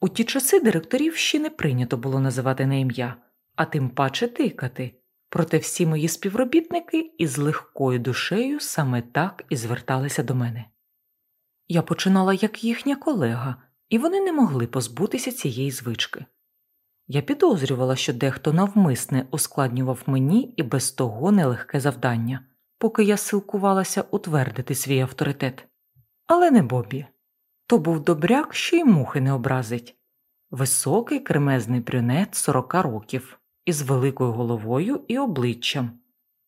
У ті часи директорів ще не прийнято було називати на ім'я, а тим паче тикати, проте всі мої співробітники із легкою душею саме так і зверталися до мене. Я починала як їхня колега, і вони не могли позбутися цієї звички. Я підозрювала, що дехто навмисне ускладнював мені і без того нелегке завдання, поки я силкувалася утвердити свій авторитет. Але не Бобі. То був добряк, що й мухи не образить високий кремезний брюнет сорока років, із великою головою і обличчям,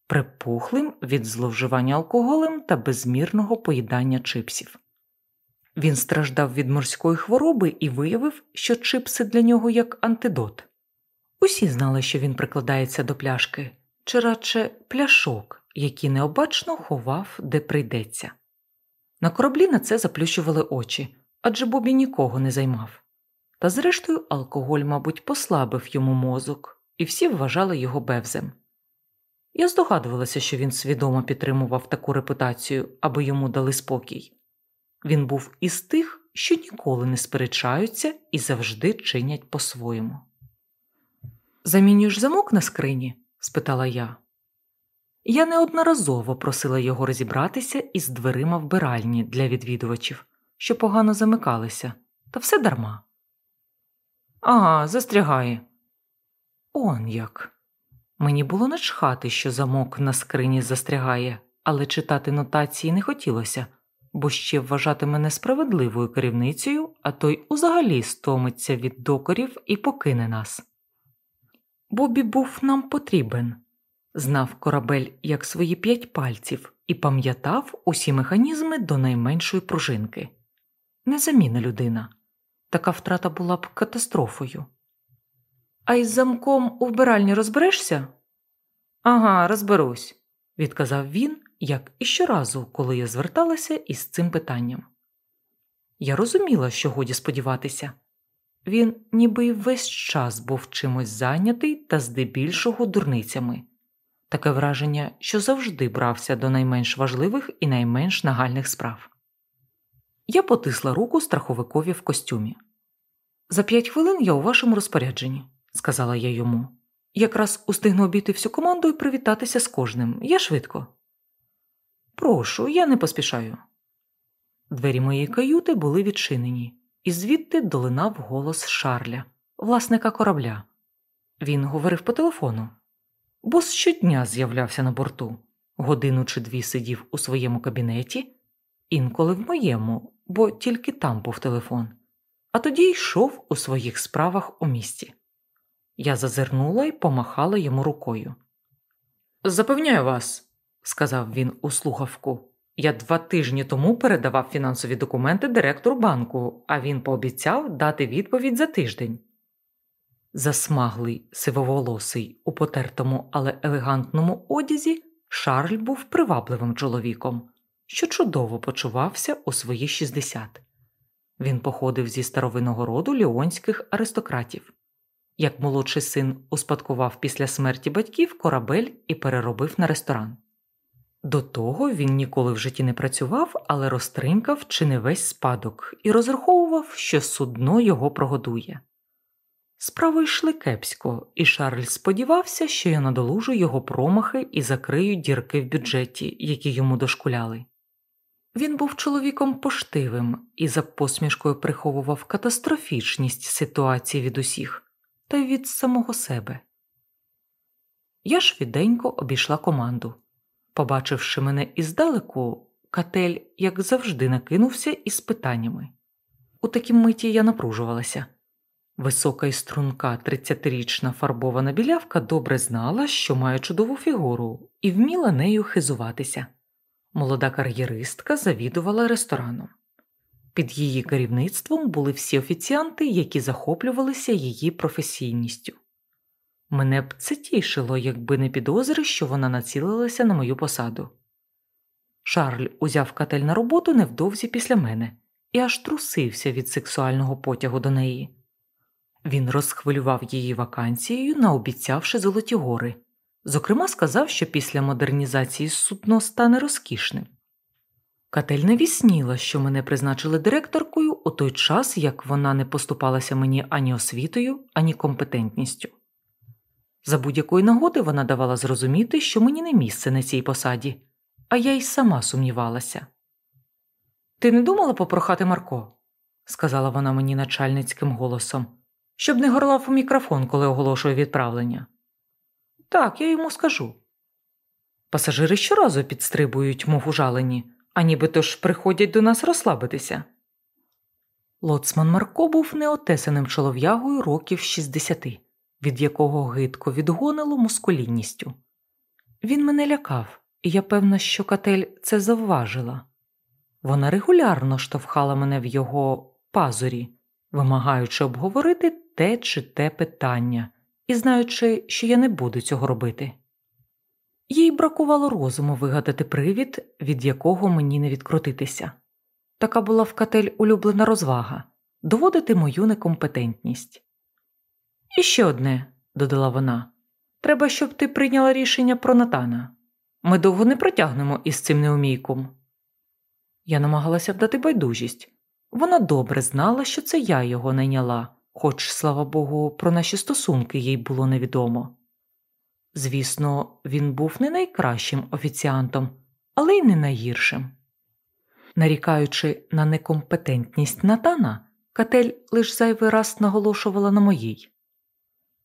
припухлим від зловживання алкоголем та безмірного поїдання чипсів. Він страждав від морської хвороби і виявив, що чипси для нього як антидот. Усі знали, що він прикладається до пляшки, чи радше пляшок, які необачно ховав, де прийдеться. На кораблі на це заплющували очі, адже Бобі нікого не займав. Та зрештою алкоголь, мабуть, послабив йому мозок, і всі вважали його бевзем. Я здогадувалася, що він свідомо підтримував таку репутацію, аби йому дали спокій. Він був із тих, що ніколи не сперечаються і завжди чинять по-своєму. Замінюєш замок на скрині? спитала я. Я неодноразово просила його розібратися із дверима вбиральні для відвідувачів, що погано замикалися, та все дарма. Ага, застрягає. Он як. Мені було начхати, що замок на скрині застрягає, але читати нотації не хотілося, бо ще вважати мене справедливою керівницею, а той узагалі стомиться від докорів і покине нас. Бобі був нам потрібен, знав корабель як свої п'ять пальців і пам'ятав усі механізми до найменшої пружинки. Незамінна людина. Така втрата була б катастрофою. А із замком у вбиральні розберешся? Ага, розберусь, відказав він, як і щоразу, коли я зверталася із цим питанням. Я розуміла, що годі сподіватися. Він ніби й весь час був чимось зайнятий та здебільшого дурницями, таке враження, що завжди брався до найменш важливих і найменш нагальних справ. Я потисла руку страховикові в костюмі. За п'ять хвилин я у вашому розпорядженні, сказала я йому. Якраз устигну обійти всю команду і привітатися з кожним. Я швидко. Прошу, я не поспішаю. Двері моєї каюти були відчинені, і звідти долинав голос Шарля, власника корабля. Він говорив по телефону. Бос щодня з'являвся на борту, годину чи дві сидів у своєму кабінеті, інколи в моєму, бо тільки там був телефон, а тоді йшов у своїх справах у місті. Я зазирнула і помахала йому рукою. Запевняю вас, сказав він у слухавку. Я два тижні тому передавав фінансові документи директору банку, а він пообіцяв дати відповідь за тиждень. Засмаглий, сивоволосий, у потертому, але елегантному одязі, Шарль був привабливим чоловіком, що чудово почувався у свої 60. Він походив зі старовинного роду ліонських аристократів. Як молодший син успадкував після смерті батьків корабель і переробив на ресторан. До того він ніколи в житті не працював, але розтринкав чи не весь спадок і розраховував, що судно його прогодує. Справи йшли кепсько, і Шарль сподівався, що я надолужу його промахи і закрию дірки в бюджеті, які йому дошкуляли. Він був чоловіком поштивим і за посмішкою приховував катастрофічність ситуації від усіх та й від самого себе. Я швиденько обійшла команду. Побачивши мене іздалеку, Катель, як завжди, накинувся із питаннями. У такій миті я напружувалася. Висока і струнка тридцятирічна фарбована білявка добре знала, що має чудову фігуру, і вміла нею хизуватися. Молода кар'єристка завідувала рестораном. Під її керівництвом були всі офіціанти, які захоплювалися її професійністю. Мене б це тішило, якби не підозри, що вона націлилася на мою посаду. Шарль узяв катель на роботу невдовзі після мене і аж трусився від сексуального потягу до неї. Він розхвилював її вакансією, наобіцявши золоті гори. Зокрема, сказав, що після модернізації судно стане розкішним. Катель не вісніла, що мене призначили директоркою у той час, як вона не поступалася мені ані освітою, ані компетентністю. За будь-якої нагоди вона давала зрозуміти, що мені не місце на цій посаді, а я й сама сумнівалася. Ти не думала попрохати Марко? сказала вона мені начальницьким голосом, щоб не горлав у мікрофон, коли оголошує відправлення. Так, я йому скажу. Пасажири щоразу підстрибують, мов ужалені, а нібито ж приходять до нас розслабитися. Лоцман Марко був неотесаним чолов'ягою років 60, від якого гидко відгонило мускулінністю. Він мене лякав, і я певна, що катель це завважила. Вона регулярно штовхала мене в його пазурі, вимагаючи обговорити те чи те питання, і знаючи, що я не буду цього робити. Їй бракувало розуму вигадати привід, від якого мені не відкрутитися. Така була в катель улюблена розвага доводити мою некомпетентність. І ще одне, додала вона, треба, щоб ти прийняла рішення про Натана. Ми довго не протягнемо із цим неумійком. Я намагалася вдати байдужість. Вона добре знала, що це я його найняла, хоч, слава Богу, про наші стосунки їй було невідомо. Звісно, він був не найкращим офіціантом, але й не найгіршим. Нарікаючи на некомпетентність Натана, Катель лише зайвий раз наголошувала на моїй.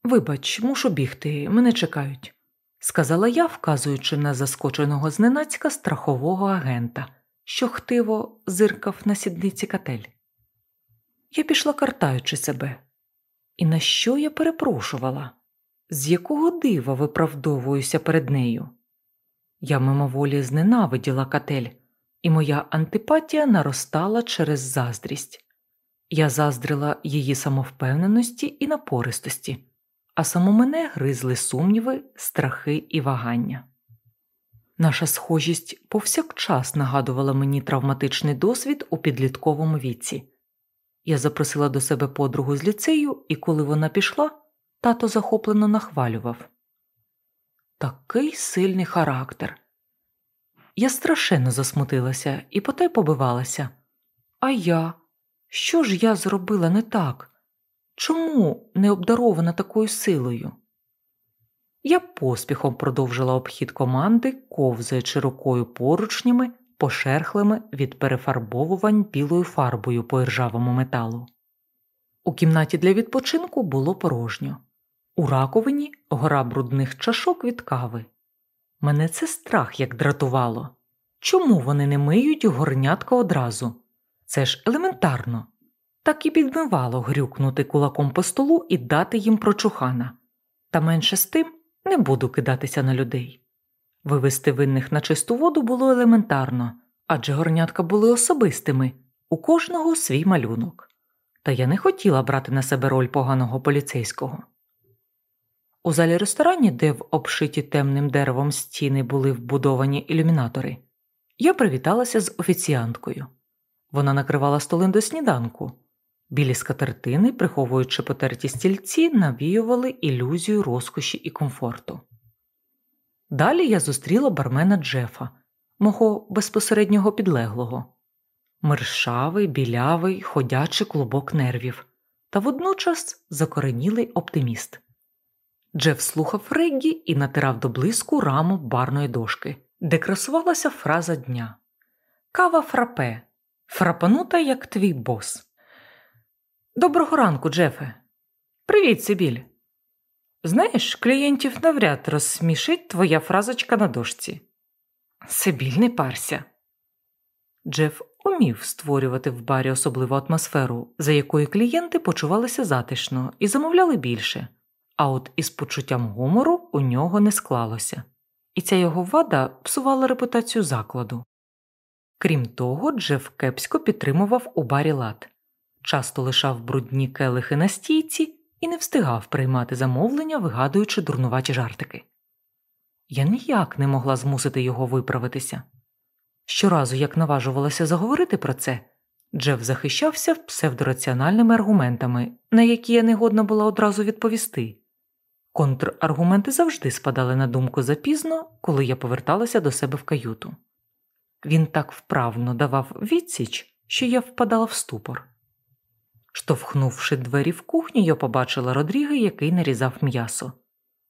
Вибач, мушу бігти, мене чекають, сказала я, вказуючи на заскоченого зненацька страхового агента, що хтиво зиркав на сідниці катель. Я пішла картаючи себе. І на що я перепрошувала? З якого дива виправдовуюся перед нею? Я мимоволі зненавиділа катель, і моя антипатія наростала через заздрість. Я заздрила її самовпевненості і напористості, а саму мене гризли сумніви, страхи і вагання. Наша схожість повсякчас нагадувала мені травматичний досвід у підлітковому віці. Я запросила до себе подругу з ліцею, і коли вона пішла, тато захоплено нахвалював. Такий сильний характер. Я страшенно засмутилася і поте побивалася. А я? Що ж я зробила не так? Чому не обдарована такою силою? Я поспіхом продовжила обхід команди, ковзаючи рукою поручнями, пошерхлими від перефарбовувань білою фарбою по іржавому металу. У кімнаті для відпочинку було порожньо. У раковині гора брудних чашок від кави. Мене це страх як дратувало. Чому вони не миють горнятка одразу? Це ж елементарно. Так і підмивало грюкнути кулаком по столу і дати їм прочухана. Та менше з тим не буду кидатися на людей. Вивести винних на чисту воду було елементарно, адже горнятка були особистими, у кожного свій малюнок. Та я не хотіла брати на себе роль поганого поліцейського. У залі ресторані, де в обшиті темним деревом стіни були вбудовані ілюмінатори, я привіталася з офіціанткою. Вона накривала столи до сніданку. Білі скатертини, приховуючи потерті стільці, навіювали ілюзію розкоші і комфорту. Далі я зустріла бармена Джефа, мого безпосереднього підлеглого, мершавий, білявий, ходячий клубок нервів, та водночас закоренілий оптиміст. Джеф слухав Реггі і натирав до блиску раму барної дошки, де красувалася фраза дня Кава фрапе, фрапанута, як твій бос. Доброго ранку, Джефе. Привіт, Сибіль. Знаєш, клієнтів навряд розсмішить твоя фразочка на дошці. Сибіль, не парся. Джеф умів створювати в барі особливу атмосферу, за якою клієнти почувалися затишно і замовляли більше, а от із почуттям гумору у нього не склалося, і ця його вада псувала репутацію закладу. Крім того, Джеф кепсько підтримував у барі лад часто лишав брудні келихи на стійці і не встигав приймати замовлення, вигадуючи дурнуваті жартики. Я ніяк не могла змусити його виправитися. Щоразу, як наважувалася заговорити про це, Джеф захищався псевдораціональними аргументами, на які я не годна була одразу відповісти. Контраргументи завжди спадали на думку запізно, коли я поверталася до себе в каюту. Він так вправно давав відсіч, що я впадала в ступор. Штовхнувши двері в кухню, я побачила Родріга, який нарізав м'ясо.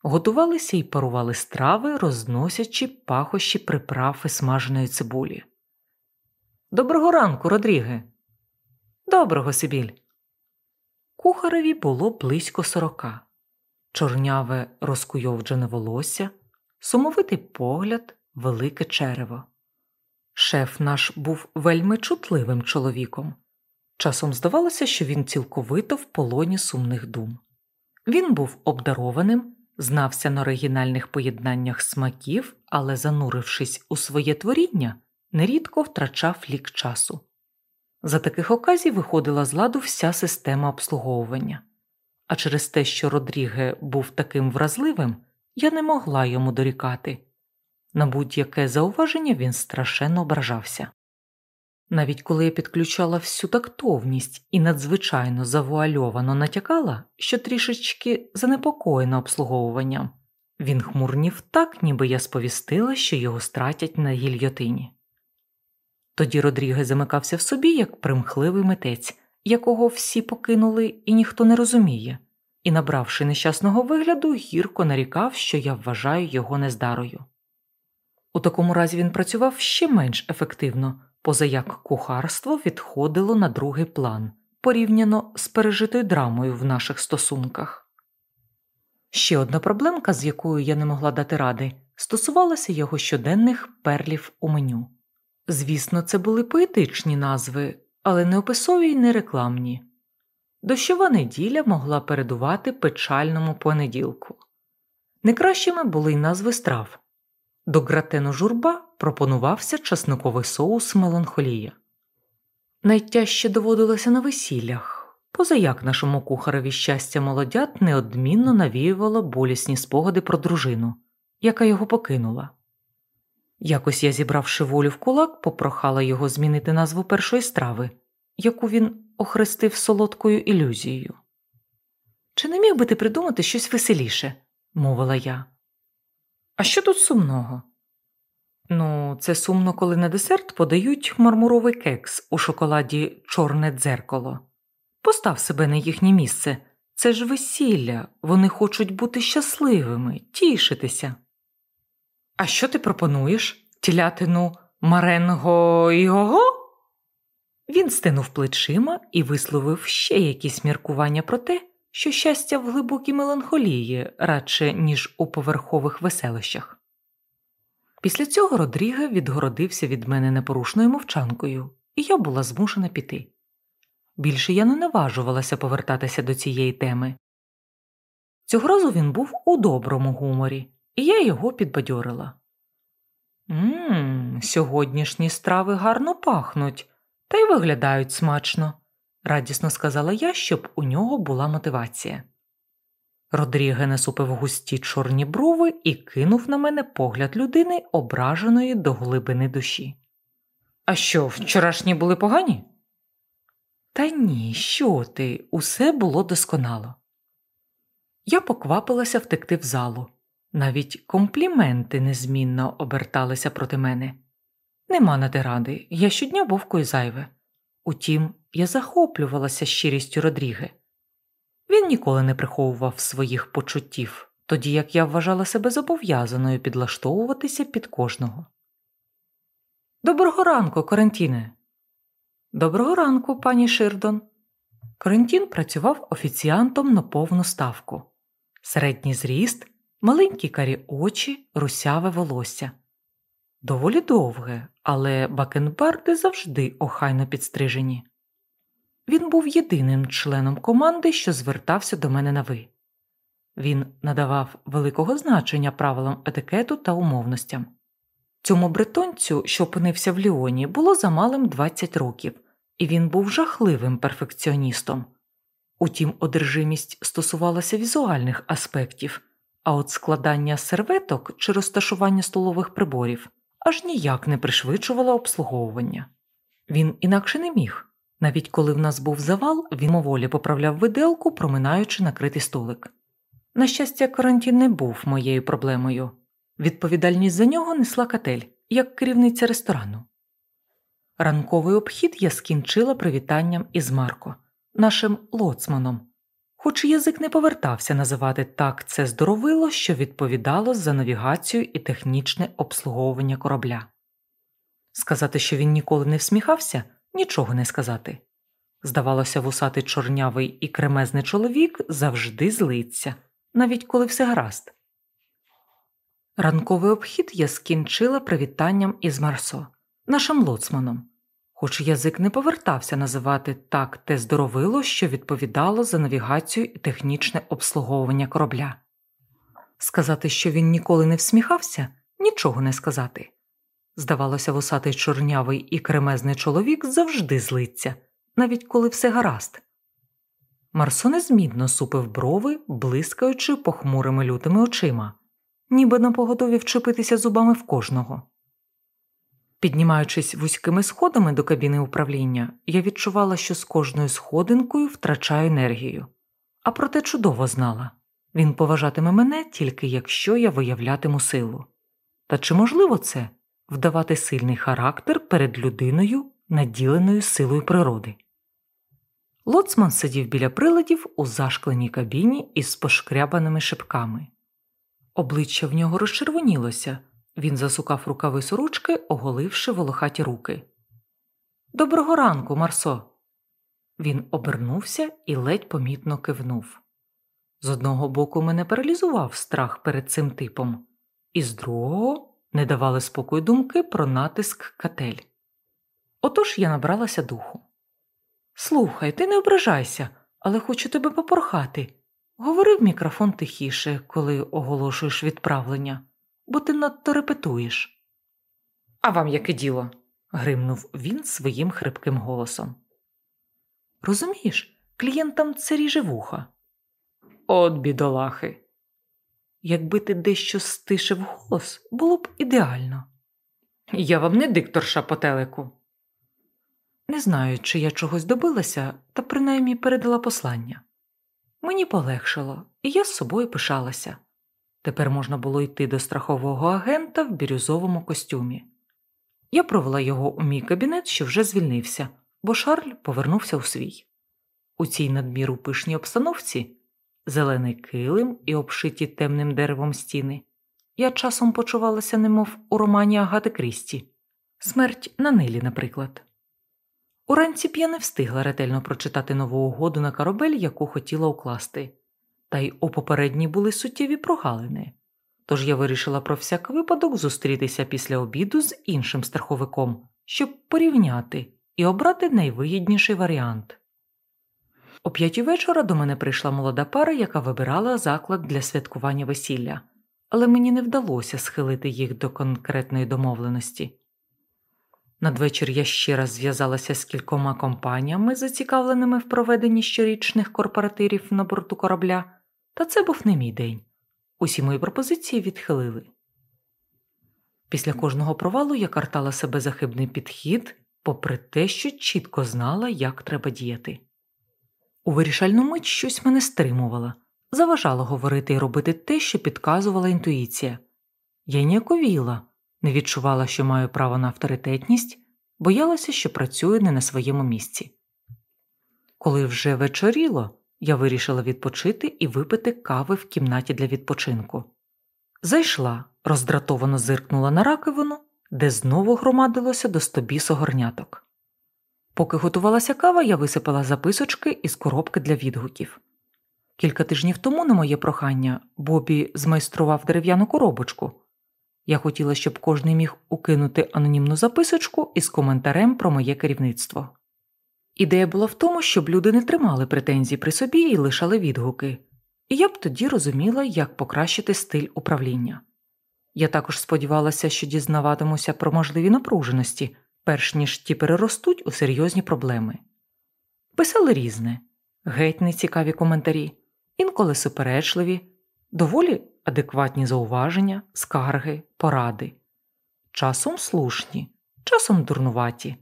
Готувалися і парували страви, розносячи пахощі приправи смаженої цибулі. Доброго ранку, Родріге. Доброго Сибіль. Кухареві було близько сорока, чорняве розкуйовджене волосся, сумовитий погляд, велике черево. Шеф наш був вельми чутливим чоловіком. Часом здавалося, що він цілковито в полоні сумних дум. Він був обдарованим, знався на оригінальних поєднаннях смаків, але, занурившись у своє творіння, нерідко втрачав лік часу. За таких оказій виходила з ладу вся система обслуговування, а через те, що Родріге був таким вразливим, я не могла йому дорікати. На будь-яке зауваження він страшенно ображався. Навіть коли я підключала всю тактовність і надзвичайно завуальовано натякала, що трішечки занепокоєна обслуговуванням, він хмурнів так, ніби я сповістила, що його стратять на гільйотині. Тоді Родріге замикався в собі як примхливий митець, якого всі покинули і ніхто не розуміє, і, набравши нещасного вигляду, гірко нарікав, що я вважаю його нездарою. У такому разі він працював ще менш ефективно, поза як кухарство відходило на другий план порівняно з пережитою драмою в наших стосунках. Ще одна проблемка, з якою я не могла дати ради, стосувалася його щоденних перлів у меню. Звісно, це були поетичні назви, але не описові й не рекламні. Дощова неділя могла передувати печальному понеділку. Найкращими були й назви страв. До гратену журба пропонувався часниковий соус меланхолія. Найтяжче доводилося на весіллях, поза як нашому кухареві щастя молодят неодмінно навіювало болісні спогади про дружину, яка його покинула. Якось я, зібравши волю в кулак, попрохала його змінити назву першої страви, яку він охрестив солодкою ілюзією. Чи не міг би ти придумати щось веселіше? мовила я. А що тут сумного? Ну, це сумно, коли на десерт подають мармуровий кекс у шоколаді Чорне дзеркало. Постав себе на їхнє місце. Це ж весілля, вони хочуть бути щасливими, тішитися. А що ти пропонуєш? Тілятину Маренго і Гого? Він стинув плечима і висловив ще якісь міркування про те, що щастя в глибокій меланхолії радше, ніж у поверхових веселощах. Після цього Родріге відгородився від мене непорушною мовчанкою, і я була змушена піти. Більше я не наважувалася повертатися до цієї теми. Цього разу він був у доброму гуморі, і я його підбадьорила. Ммм, сьогоднішні страви гарно пахнуть, та й виглядають смачно, радісно сказала я, щоб у нього була мотивація. Родріге насупив густі чорні брови і кинув на мене погляд людини, ображеної до глибини душі. А що, вчорашні були погані? Та ні, що ти, усе було досконало. Я поквапилася втекти в залу. Навіть компліменти незмінно оберталися проти мене. Нема на те ради, я щодня вовкою зайве. Утім, я захоплювалася щирістю Родріге. Він ніколи не приховував своїх почуттів, тоді як я вважала себе зобов'язаною підлаштовуватися під кожного. Доброго ранку, Корентіне. Доброго ранку, пані Ширдон. Корентін працював офіціантом на повну ставку. Середній зріст, маленькі карі очі, русяве волосся. Доволі довге, але бакенбарди завжди охайно підстрижені. Він був єдиним членом команди, що звертався до мене на ви. Він надавав великого значення правилам етикету та умовностям. Цьому бретонцю, що опинився в Ліоні, було замалим 20 років, і він був жахливим перфекціоністом. Утім, одержимість стосувалася візуальних аспектів, а от складання серветок чи розташування столових приборів аж ніяк не пришвидшувало обслуговування. Він інакше не міг. Навіть коли в нас був завал, він моволі поправляв виделку, проминаючи накритий столик. На щастя, карантин не був моєю проблемою. Відповідальність за нього несла катель, як керівниця ресторану. Ранковий обхід я скінчила привітанням із Марко, нашим лоцманом, хоч язик не повертався називати так це здоровило, що відповідало за навігацію і технічне обслуговування корабля. Сказати, що він ніколи не всміхався, нічого не сказати. Здавалося, вусатий чорнявий і кремезний чоловік завжди злиться, навіть коли все гаразд. Ранковий обхід я скінчила привітанням із Марсо, нашим лоцманом, хоч язик не повертався називати так те здоровило, що відповідало за навігацію і технічне обслуговування корабля. Сказати, що він ніколи не всміхався, нічого не сказати. Здавалося, вусатий чорнявий і кремезний чоловік завжди злиться, навіть коли все гаразд. Марсо незмінно супив брови, блискаючи похмурими лютими очима, ніби напоготові вчепитися зубами в кожного. Піднімаючись вузькими сходами до кабіни управління, я відчувала, що з кожною сходинкою втрачаю енергію, а проте чудово знала він поважатиме мене тільки якщо я виявлятиму силу. Та чи можливо це? вдавати сильний характер перед людиною, наділеною силою природи. Лоцман сидів біля приладів у зашкленій кабіні із пошкрябаними шипками. Обличчя в нього розчервонілося, він засукав рукави сорочки, оголивши волохаті руки. Доброго ранку, Марсо. Він обернувся і ледь помітно кивнув. З одного боку мене паралізував страх перед цим типом, і з другого не давали спокою думки про натиск катель. Отож я набралася духу. Слухай, ти не ображайся, але хочу тебе попрохати. Говори в мікрофон тихіше, коли оголошуєш відправлення, бо ти надто репетуєш. А вам яке діло? гримнув він своїм хрипким голосом. Розумієш, клієнтам це ріже вуха. От бідолахи. Якби ти дещо стишив голос, було б ідеально. Я вам не дикторша по телеку. Не знаю, чи я чогось добилася, та принаймні передала послання. Мені полегшило, і я з собою пишалася. Тепер можна було йти до страхового агента в бірюзовому костюмі. Я провела його у мій кабінет, що вже звільнився, бо Шарль повернувся у свій. У цій надміру пишній обстановці зелений килим і обшиті темним деревом стіни. Я часом почувалася, немов у романі Агати Крісті Смерть на Нилі, наприклад. Уранці б не встигла ретельно прочитати нову угоду на корабель, яку хотіла укласти, та й у попередній були суттєві прогалини. Тож я вирішила про всяк випадок зустрітися після обіду з іншим страховиком, щоб порівняти і обрати найвигідніший варіант. О п'ятій вечора до мене прийшла молода пара, яка вибирала заклад для святкування весілля, але мені не вдалося схилити їх до конкретної домовленості. Надвечір я ще раз зв'язалася з кількома компаніями, зацікавленими в проведенні щорічних корпоративів на борту корабля, та це був не мій день. Усі мої пропозиції відхилили. Після кожного провалу я картала себе за хибний підхід, попри те, що чітко знала, як треба діяти. У вирішальну мить щось мене стримувало, заважало говорити і робити те, що підказувала інтуїція. Я ніяковіла, не відчувала, що маю право на авторитетність, боялася, що працюю не на своєму місці. Коли вже вечоріло, я вирішила відпочити і випити кави в кімнаті для відпочинку. Зайшла, роздратовано зиркнула на раковину, де знову громадилося до стобісу горняток. Поки готувалася кава, я висипала записочки із коробки для відгуків. Кілька тижнів тому, на моє прохання, Бобі змайстрував дерев'яну коробочку. Я хотіла, щоб кожний міг укинути анонімну записочку із коментарем про моє керівництво. Ідея була в тому, щоб люди не тримали претензій при собі і лишали відгуки, і я б тоді розуміла, як покращити стиль управління. Я також сподівалася, що дізнаватимуся про можливі напруженості, перш ніж ті переростуть у серйозні проблеми. Писали різне, геть нецікаві коментарі, інколи суперечливі, доволі адекватні зауваження, скарги, поради, часом слушні, часом дурнуваті.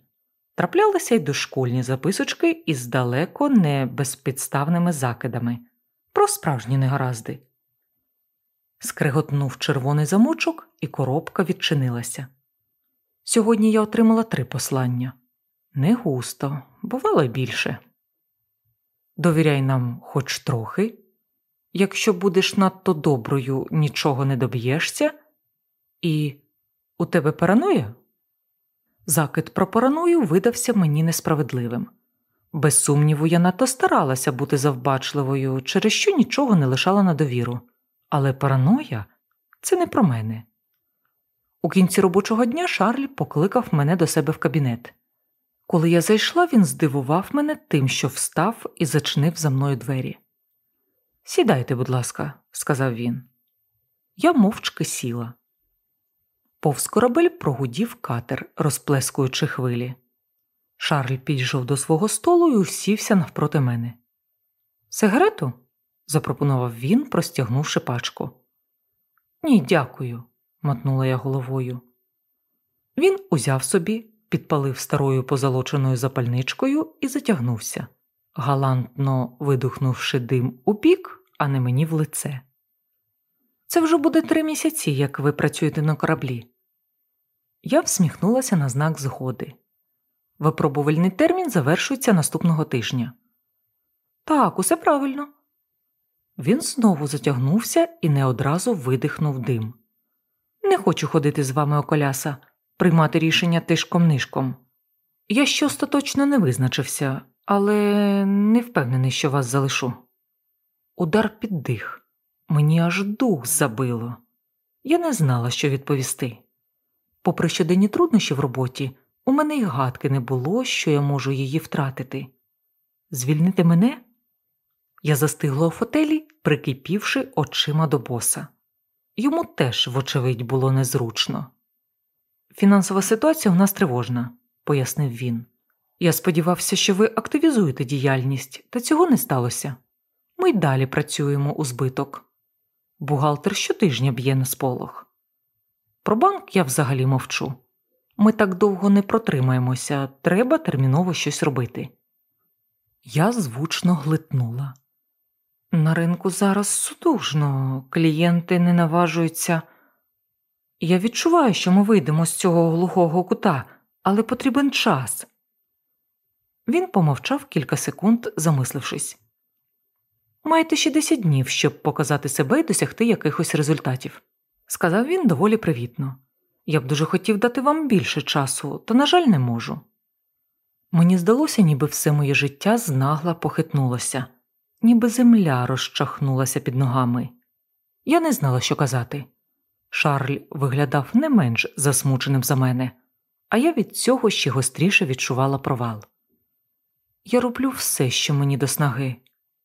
Траплялися й дошкольні записочки із далеко не безпідставними закидами про справжні негаразди. Скриготнув червоний замочок, і коробка відчинилася. Сьогодні я отримала три послання. Не густо, бувало більше. Довіряй нам хоч трохи. Якщо будеш надто доброю, нічого не доб'єшся, і у тебе параноя? Закид про параною видався мені несправедливим. Без сумніву, я надто старалася бути завбачливою, через що нічого не лишала на довіру. Але параноя це не про мене. У кінці робочого дня Шарль покликав мене до себе в кабінет. Коли я зайшла, він здивував мене тим, що встав і зачинив за мною двері. Сідайте, будь ласка, сказав він. Я мовчки сіла. Повз корабель прогудів катер, розплескуючи хвилі. Шарль підійшов до свого столу і усівся навпроти мене. Сигарету? запропонував він, простягнувши пачку. Ні, дякую, мотнула я головою. Він узяв собі, підпалив старою позолоченою запальничкою і затягнувся, галантно видухнувши дим у бік, а не мені в лице. Це вже буде три місяці, як ви працюєте на кораблі. Я всміхнулася на знак згоди. Випробувальний термін завершується наступного тижня. Так, усе правильно. Він знову затягнувся і не одразу видихнув дим. Не хочу ходити з вами околяса, приймати рішення тишком нишком. Я ще остаточно не визначився, але не впевнений, що вас залишу. Удар під дих. Мені аж дух забило. Я не знала, що відповісти. Попри щоденні труднощі в роботі, у мене й гадки не було, що я можу її втратити. Звільнити мене? Я застигла у фотелі, прикипівши очима до боса. Йому теж, вочевидь, було незручно. Фінансова ситуація у нас тривожна, пояснив він. Я сподівався, що ви активізуєте діяльність, та цього не сталося. Ми й далі працюємо у збиток. Бухгалтер щотижня б'є на сполох. Про банк я взагалі мовчу. Ми так довго не протримаємося, треба терміново щось робити. Я звучно глитнула. На ринку зараз судужно, клієнти не наважуються. Я відчуваю, що ми вийдемо з цього глухого кута, але потрібен час. Він помовчав кілька секунд, замислившись. Маєте ще 10 днів, щоб показати себе і досягти якихось результатів, сказав він доволі привітно. Я б дуже хотів дати вам більше часу, та, на жаль, не можу. Мені здалося, ніби все моє життя знагла похитнулося, ніби земля розчахнулася під ногами. Я не знала, що казати. Шарль виглядав не менш засмученим за мене, а я від цього ще гостріше відчувала провал. Я роблю все, що мені до снаги,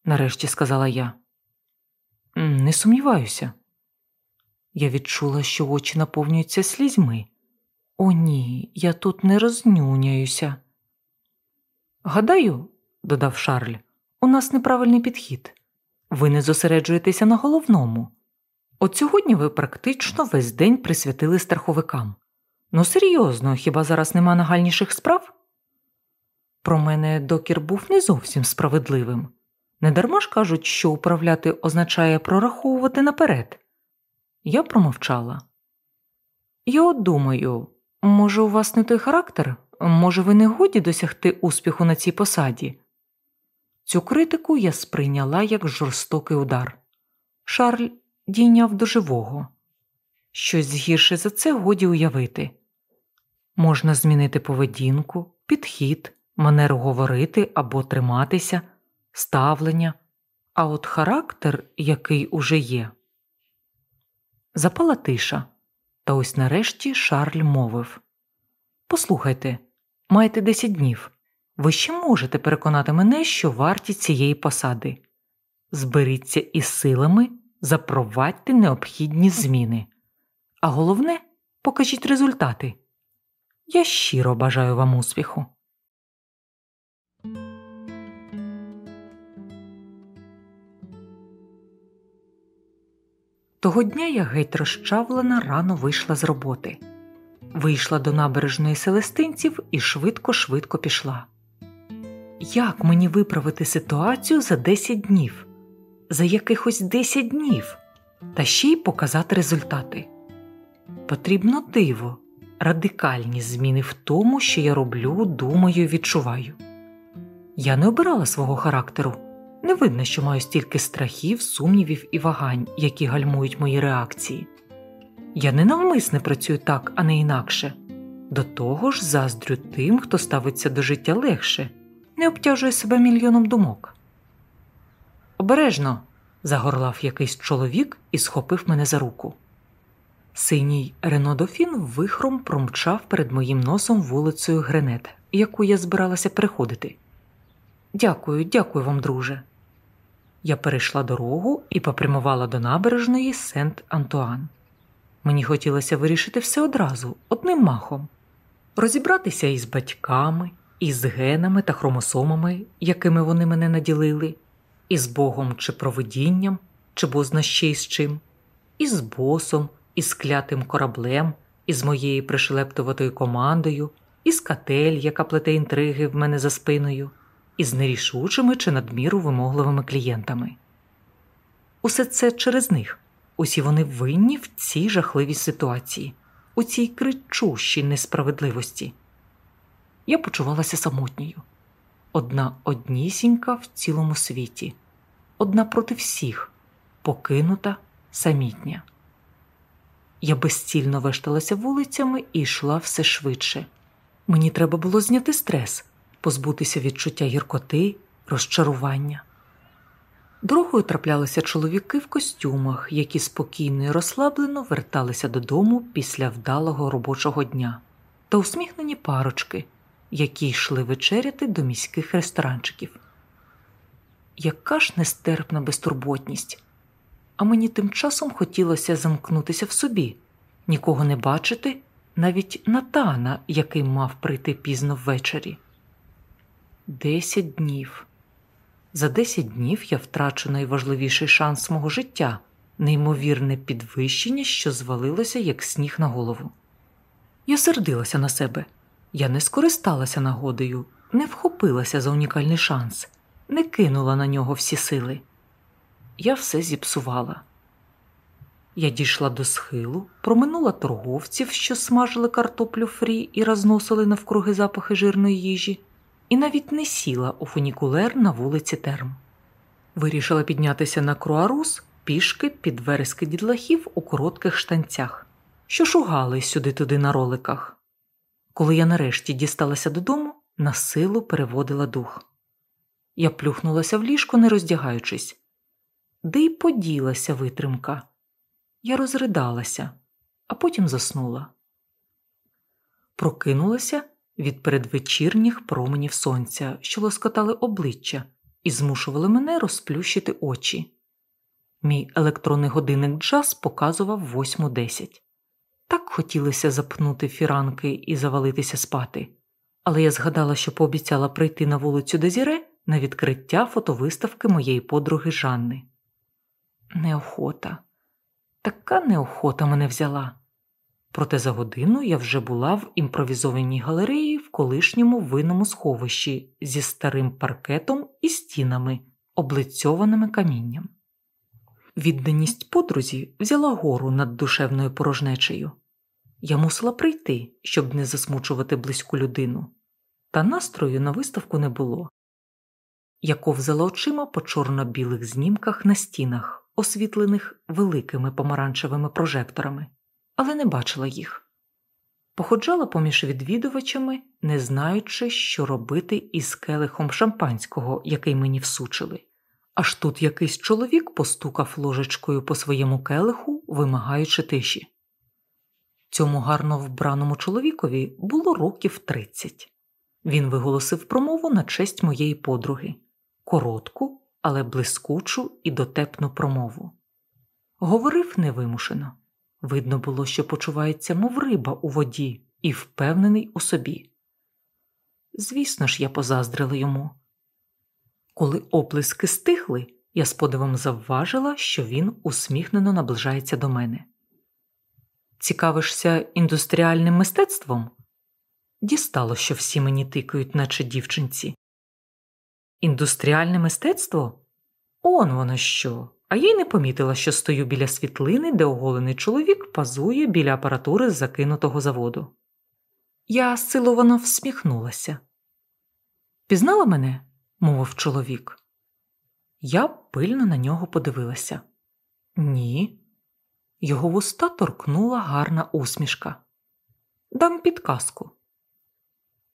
нарешті сказала я. Не сумніваюся. Я відчула, що очі наповнюються слізьми. О, ні, я тут не рознюняюся. Гадаю, додав Шарль, у нас неправильний підхід. Ви не зосереджуєтеся на головному. От сьогодні ви практично весь день присвятили страховикам. Ну серйозно, хіба зараз нема нагальніших справ? Про мене докір був не зовсім справедливим. Недарма ж кажуть, що управляти означає прораховувати наперед. Я промовчала. Я от думаю, може, у вас не той характер, може, ви не годі досягти успіху на цій посаді. Цю критику я сприйняла як жорстокий удар. Шарль дійняв до живого. Щось гірше за це годі уявити. Можна змінити поведінку, підхід, манеру говорити або триматися, ставлення, а от характер, який уже є. Запала тиша, та ось нарешті Шарль мовив Послухайте, маєте 10 днів. Ви ще можете переконати мене, що варті цієї посади. Зберіться із силами, запровадьте необхідні зміни. А головне, покажіть результати. Я щиро бажаю вам успіху. Того дня я геть розчавлена рано вийшла з роботи. Вийшла до набережної селестинців і швидко-швидко пішла. Як мені виправити ситуацію за 10 днів, за якихось 10 днів, та ще й показати результати? Потрібно диво, радикальні зміни в тому, що я роблю, думаю, відчуваю. Я не обирала свого характеру. Не видно, що маю стільки страхів, сумнівів і вагань, які гальмують мої реакції. Я ненавмисне працюю так, а не інакше. До того ж, заздрю тим, хто ставиться до життя легше, не обтяжує себе мільйоном думок. Обережно. загорлав якийсь чоловік і схопив мене за руку. Синій Ренодофін вихром промчав перед моїм носом вулицею Гренет, яку я збиралася переходити. Дякую, дякую вам, друже. Я перейшла дорогу і попрямувала до набережної Сент Антуан. Мені хотілося вирішити все одразу, одним махом, розібратися із батьками, із генами та хромосомами, якими вони мене наділили, із Богом чи провидінням, чи бозна ще із чим, із босом, із клятим кораблем, із моєю пришелепкуватою командою, із Катель, яка плете інтриги в мене за спиною із нерішучими чи надміру вимогливими клієнтами. Усе це через них, усі вони винні в цій жахливій ситуації, у цій кричущій несправедливості. Я почувалася самотньою, одна однісінька в цілому світі, одна проти всіх, покинута, самітня. Я безцільно вешталася вулицями і йшла все швидше. Мені треба було зняти стрес, позбутися відчуття гіркоти, розчарування. Дорогою траплялися чоловіки в костюмах, які спокійно і розслаблено верталися додому після вдалого робочого дня, та усміхнені парочки, які йшли вечеряти до міських ресторанчиків. Яка ж нестерпна безтурботність! А мені тим часом хотілося замкнутися в собі, нікого не бачити, навіть Натана, який мав прийти пізно ввечері. Десять днів. За десять днів я втрачу найважливіший шанс мого життя, неймовірне підвищення, що звалилося, як сніг на голову. Я сердилася на себе, я не скористалася нагодою, не вхопилася за унікальний шанс, не кинула на нього всі сили. Я все зіпсувала. Я дійшла до схилу, проминула торговців, що смажили картоплю фрі і розносили навкруги запахи жирної їжі і навіть не сіла у фунікулер на вулиці Терм. Вирішила піднятися на круарус пішки під верески дідлахів у коротких штанцях, що шугали сюди-туди на роликах. Коли я нарешті дісталася додому, на силу переводила дух. Я плюхнулася в ліжко, не роздягаючись, де й поділася витримка. Я розридалася, а потім заснула. Прокинулася від передвечірніх променів сонця, що лоскотали обличчя і змушували мене розплющити очі. Мій електронний годинник джаз показував 8.10. Так хотілося запнути фіранки і завалитися спати, але я згадала, що пообіцяла прийти на вулицю Дезіре на відкриття фотовиставки моєї подруги Жанни. Неохота, така неохота мене взяла. Проте за годину я вже була в імпровізованій галереї в колишньому винному сховищі зі старим паркетом і стінами, облицьованими камінням. Відданість подрузі взяла гору над душевною порожнечею. Я мусила прийти, щоб не засмучувати близьку людину, та настрою на виставку не було. Я ковзала очима по чорно-білих знімках на стінах, освітлених великими помаранчевими прожекторами але не бачила їх. Походжала поміж відвідувачами, не знаючи, що робити із келихом шампанського, який мені всучили. Аж тут якийсь чоловік постукав ложечкою по своєму келиху, вимагаючи тиші. Цьому гарно вбраному чоловікові було років тридцять. Він виголосив промову на честь моєї подруги коротку, але блискучу і дотепну промову. Говорив невимушено. Видно було, що почувається, мов риба у воді, і впевнений у собі. Звісно ж, я позаздрила йому. Коли оплески стихли, я з подивом завважила, що він усміхнено наближається до мене. Цікавишся індустріальним мистецтвом? Дістало, що всі мені тикають, наче дівчинці. Індустріальне мистецтво? Он воно що а я й не помітила, що стою біля світлини, де оголений чоловік пазує біля апаратури закинутого заводу. Я силовано всміхнулася. Пізнала мене? мовив чоловік. Я пильно на нього подивилася. Ні. Його вуста торкнула гарна усмішка. Дам підказку.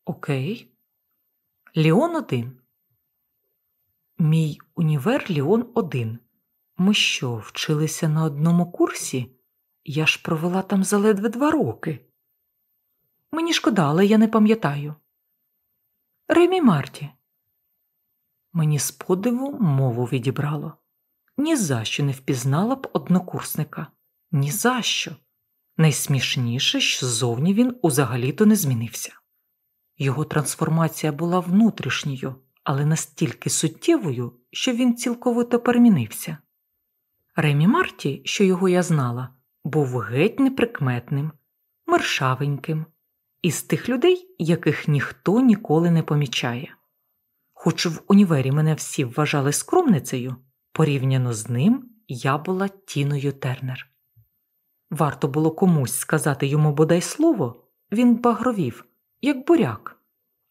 Окей. Ліон один. Мій універ Ліон один. Ми що, вчилися на одному курсі? Я ж провела там заледве два роки. Мені шкода, але я не пам'ятаю. Ремі Марті. Мені з подиву мову відібрало. Ні за що не впізнала б однокурсника. Ні за що. Найсмішніше, що зовні він узагалі-то не змінився. Його трансформація була внутрішньою, але настільки суттєвою, що він цілковито перемінився. Ремі Марті, що його я знала, був геть неприкметним, мершавеньким, із тих людей, яких ніхто ніколи не помічає. Хоч в універі мене всі вважали скромницею, порівняно з ним я була Тіною Тернер. Варто було комусь сказати йому бодай слово, він багровів, як буряк.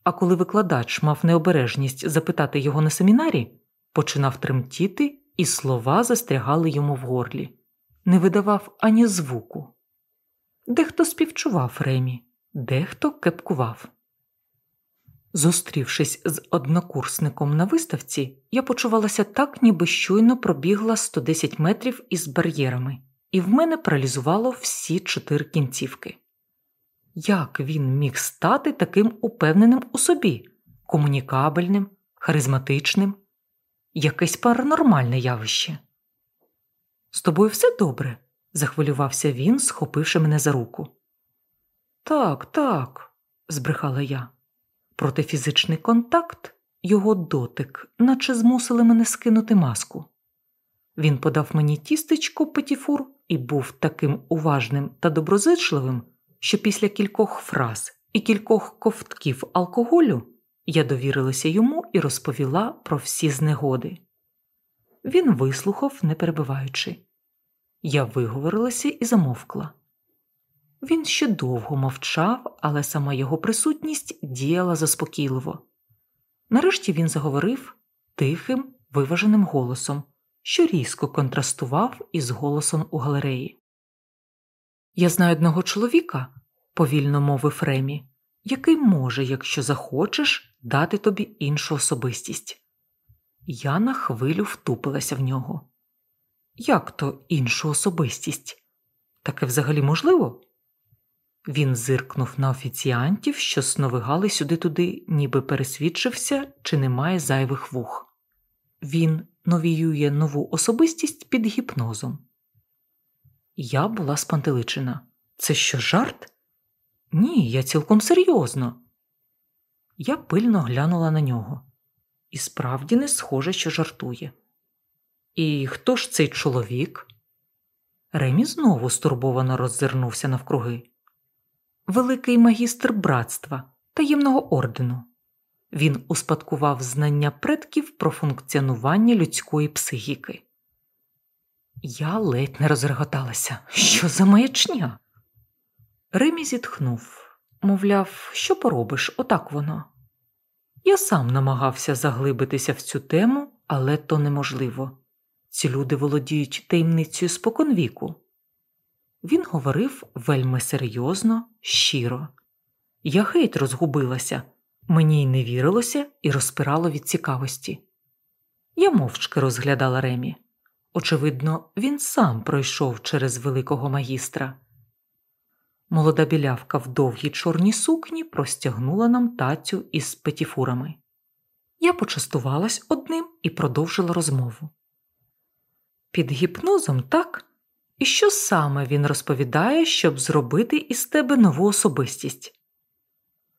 А коли викладач мав необережність запитати його на семінарі, починав тремтіти, і слова застрягали йому в горлі, не видавав ані звуку. Дехто співчував Ремі, дехто кепкував. Зустрівшись з однокурсником на виставці, я почувалася так, ніби щойно пробігла 110 метрів із бар'єрами, і в мене паралізувало всі чотири кінцівки. Як він міг стати таким упевненим у собі, комунікабельним, харизматичним, якесь паранормальне явище? З тобою все добре? захвилювався він, схопивши мене за руку. Так, так, збрехала я. Проте фізичний контакт, його дотик, наче змусили мене скинути маску. Він подав мені тістечко петіфур і був таким уважним та доброзичливим, що після кількох фраз і кількох ковтків алкоголю я довірилася йому і розповіла про всі знегоди. Він вислухав, не перебиваючи. Я виговорилася і замовкла. Він ще довго мовчав, але сама його присутність діяла заспокійливо. Нарешті він заговорив тихим, виваженим голосом, що різко контрастував із голосом у галереї. Я знаю одного чоловіка, повільно мовив Ремі, який може, якщо захочеш, дати тобі іншу особистість. Я на хвилю втупилася в нього. Як то іншу особистість? Таке взагалі можливо? Він зиркнув на офіціантів, що сновигали сюди-туди, ніби пересвідчився, чи немає зайвих вух. Він новіює нову особистість під гіпнозом. Я була спантеличена. Це що, жарт? Ні, я цілком серйозно. Я пильно глянула на нього. І справді не схоже, що жартує. І хто ж цей чоловік? Ремі знову стурбовано роззирнувся навкруги. Великий магістр братства, таємного ордену. Він успадкував знання предків про функціонування людської психіки. Я ледь не розреготалася. Що за маячня? Ремі зітхнув, мовляв, що поробиш, отак воно. Я сам намагався заглибитися в цю тему, але то неможливо. Ці люди володіють таємницею споконвіку. Він говорив вельми серйозно, щиро. Я геть розгубилася, мені й не вірилося і розпирало від цікавості. Я мовчки розглядала Ремі. Очевидно, він сам пройшов через великого магістра. Молода білявка в довгій чорній сукні простягнула нам тацю із петіфурами. Я почастувалась одним і продовжила розмову. Під гіпнозом так, і що саме він розповідає, щоб зробити із тебе нову особистість?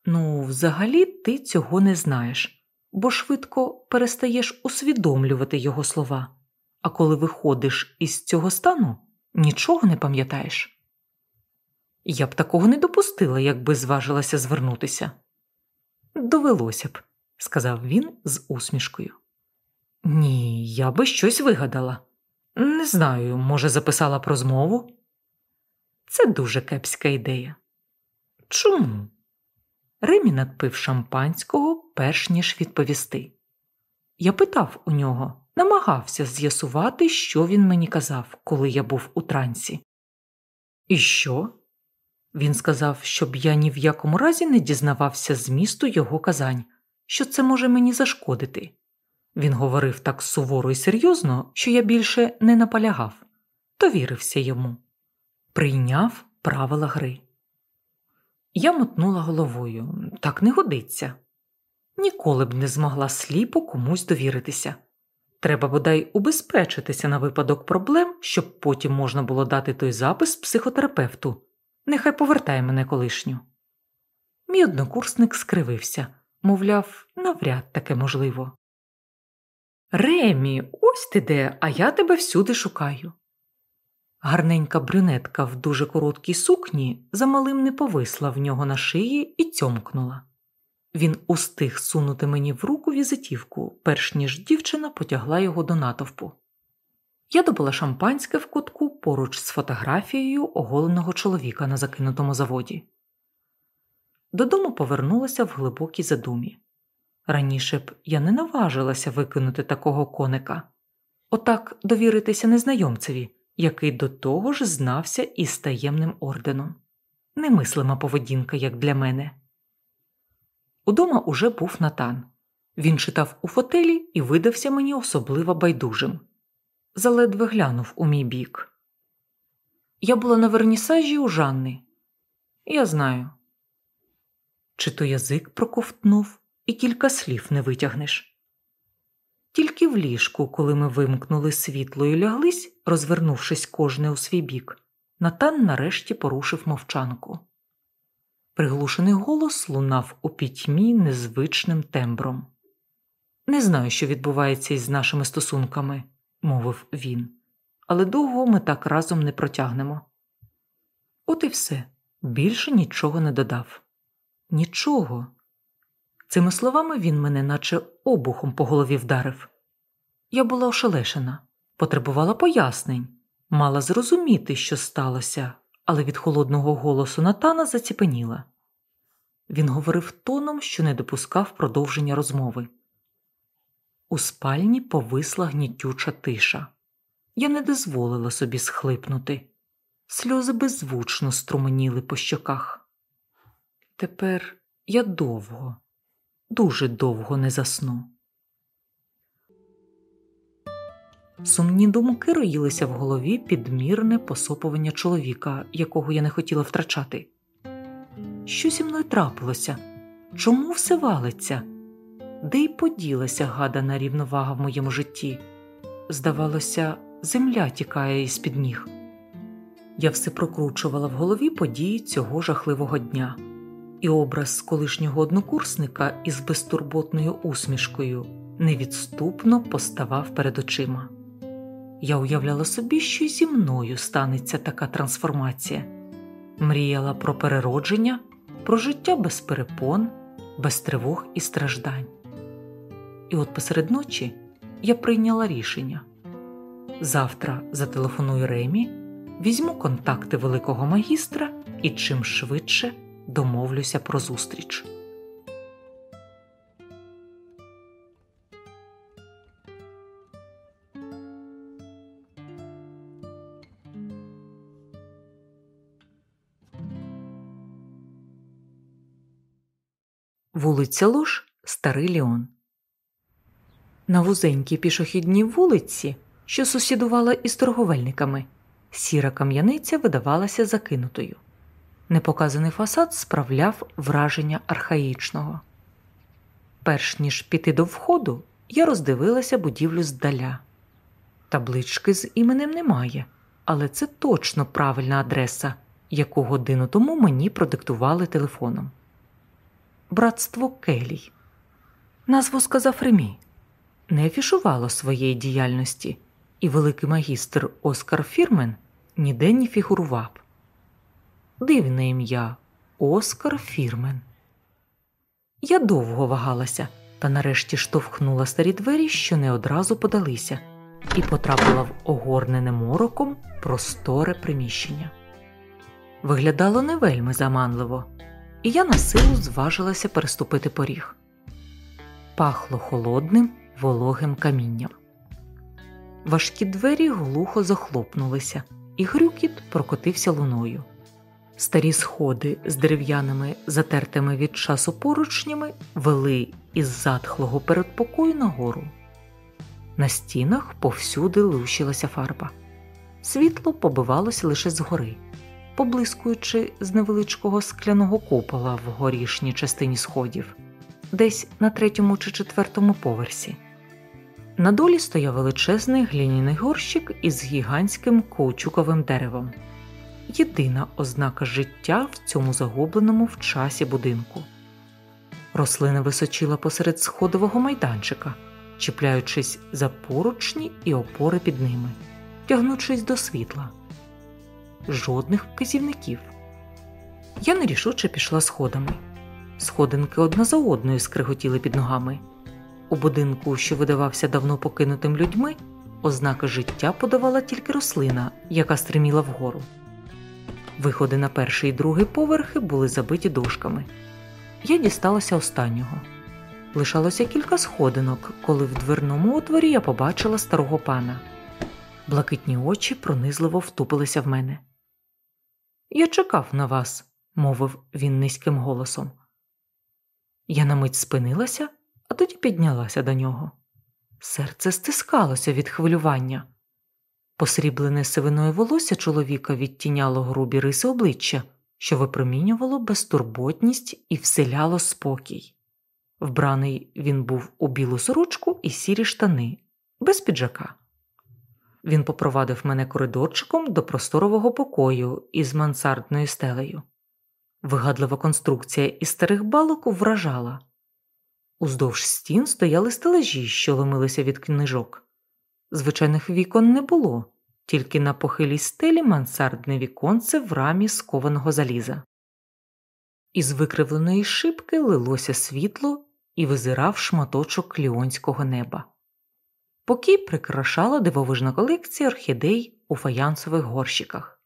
Ну, взагалі, ти цього не знаєш, бо швидко перестаєш усвідомлювати його слова, а коли виходиш із цього стану, нічого не пам'ятаєш. Я б такого не допустила, якби зважилася звернутися. Довелося б, сказав він з усмішкою. Ні, я би щось вигадала. Не знаю, може, записала про змову? Це дуже кепська ідея. Чому? Ремі надпив шампанського, перш ніж відповісти. Я питав у нього, намагався з'ясувати, що він мені казав, коли я був у трансі. І що? Він сказав, щоб я ні в якому разі не дізнавався змісту його казань, що це може мені зашкодити. Він говорив так суворо і серйозно, що я більше не наполягав, довірився йому, прийняв правила гри. Я мотнула головою так не годиться. Ніколи б не змогла сліпо комусь довіритися. Треба бодай убезпечитися на випадок проблем, щоб потім можна було дати той запис психотерапевту. Нехай повертає мене колишню. Мій однокурсник скривився, мовляв, навряд таке можливо. Ремі, ось ти де, а я тебе всюди шукаю. Гарненька брюнетка в дуже короткій сукні замалим не повисла в нього на шиї і цьомкнула. Він устиг сунути мені в руку візитівку, перш ніж дівчина потягла його до натовпу. Я добула шампанське в кутку поруч з фотографією оголеного чоловіка на закинутому заводі. Додому повернулася в глибокій задумі. Раніше б я не наважилася викинути такого коника, отак довіритися незнайомцеві, який до того ж знався із таємним орденом. Немислима поведінка, як для мене. Удома уже був Натан. Він читав у фотелі і видався мені особливо байдужим. Заледве глянув у мій бік. Я була на вернісажі у Жанни. Я знаю. Чи то язик проковтнув і кілька слів не витягнеш. Тільки в ліжку, коли ми вимкнули світло і ляглись, розвернувшись кожне у свій бік, Натан нарешті порушив мовчанку. Приглушений голос лунав у пітьмі незвичним тембром. Не знаю, що відбувається із нашими стосунками, мовив він, але довго ми так разом не протягнемо. От і все, більше нічого не додав. Нічого. Цими словами він мене, наче обухом по голові вдарив. Я була ошелешена, потребувала пояснень, мала зрозуміти, що сталося, але від холодного голосу Натана заціпеніла. Він говорив тоном, що не допускав продовження розмови. У спальні повисла гнітюча тиша. Я не дозволила собі схлипнути. Сльози беззвучно струменіли по щоках. Тепер я довго, дуже довго не засну. Сумні думки роїлися в голові підмірне посопування чоловіка, якого я не хотіла втрачати. Що зі мною трапилося? Чому все валиться? Де й поділася гадана рівновага в моєму житті? Здавалося, земля тікає із під ніг. Я все прокручувала в голові події цього жахливого дня, і образ колишнього однокурсника із безтурботною усмішкою невідступно поставав перед очима. Я уявляла собі, що й зі мною станеться така трансформація, мріяла про переродження, про життя без перепон, без тривог і страждань. І от посеред ночі я прийняла рішення завтра зателефоную Ремі, візьму контакти великого магістра і чим швидше домовлюся про зустріч. Вулиця Луж, Старий Ліон. На вузенькій пішохідній вулиці, що сусідувала із торговельниками, сіра кам'яниця видавалася закинутою. Непоказаний фасад справляв враження архаїчного. Перш ніж піти до входу, я роздивилася будівлю здаля. Таблички з іменем немає, але це точно правильна адреса, яку годину тому мені продиктували телефоном. Братство Келій. Назву сказав Ремі. Не афішувало своєї діяльності, і великий магістр Оскар Фірмен ніде не фігурував. Дивне ім'я Оскар Фірмен. Я довго вагалася та нарешті штовхнула старі двері, що не одразу подалися, і потрапила в огорнене мороком просторе приміщення. Виглядало не вельми заманливо і я на силу зважилася переступити поріг. Пахло холодним, вологим камінням. Важкі двері глухо захлопнулися, і грюкіт прокотився луною. Старі сходи з дерев'яними, затертими від часу поручнями вели із затхлого передпокою нагору. На стінах повсюди лущилася фарба. Світло побивалося лише згори поблискуючи з невеличкого скляного купола в горішній частині сходів, десь на третьому чи четвертому поверсі. На долі стояв величезний глиняний горщик із гігантським коучуковим деревом. Єдина ознака життя в цьому загубленому в часі будинку. Рослина височила посеред сходового майданчика, чіпляючись за поручні і опори під ними, тягнучись до світла жодних вказівників. Я нерішуче пішла сходами. Сходинки одна за одною скриготіли під ногами. У будинку, що видавався давно покинутим людьми, ознаки життя подавала тільки рослина, яка стриміла вгору. Виходи на перший і другий поверхи були забиті дошками. Я дісталася останнього. Лишалося кілька сходинок, коли в дверному отворі я побачила старого пана. Блакитні очі пронизливо втупилися в мене. Я чекав на вас, мовив він низьким голосом. Я на мить спинилася, а тоді піднялася до нього. Серце стискалося від хвилювання. Посріблене сивиною волосся чоловіка відтіняло грубі риси обличчя, що випромінювало безтурботність і вселяло спокій. Вбраний він був у білу сорочку і сірі штани, без піджака. Він попровадив мене коридорчиком до просторового покою із мансардною стелею. Вигадлива конструкція із старих балок вражала. Уздовж стін стояли стележі, що ломилися від книжок. Звичайних вікон не було, тільки на похилій стелі мансардне віконце в рамі скованого заліза. Із викривленої шибки лилося світло і визирав шматочок ліонського неба. Покій прикрашала дивовижна колекція орхідей у фаянсових горщиках.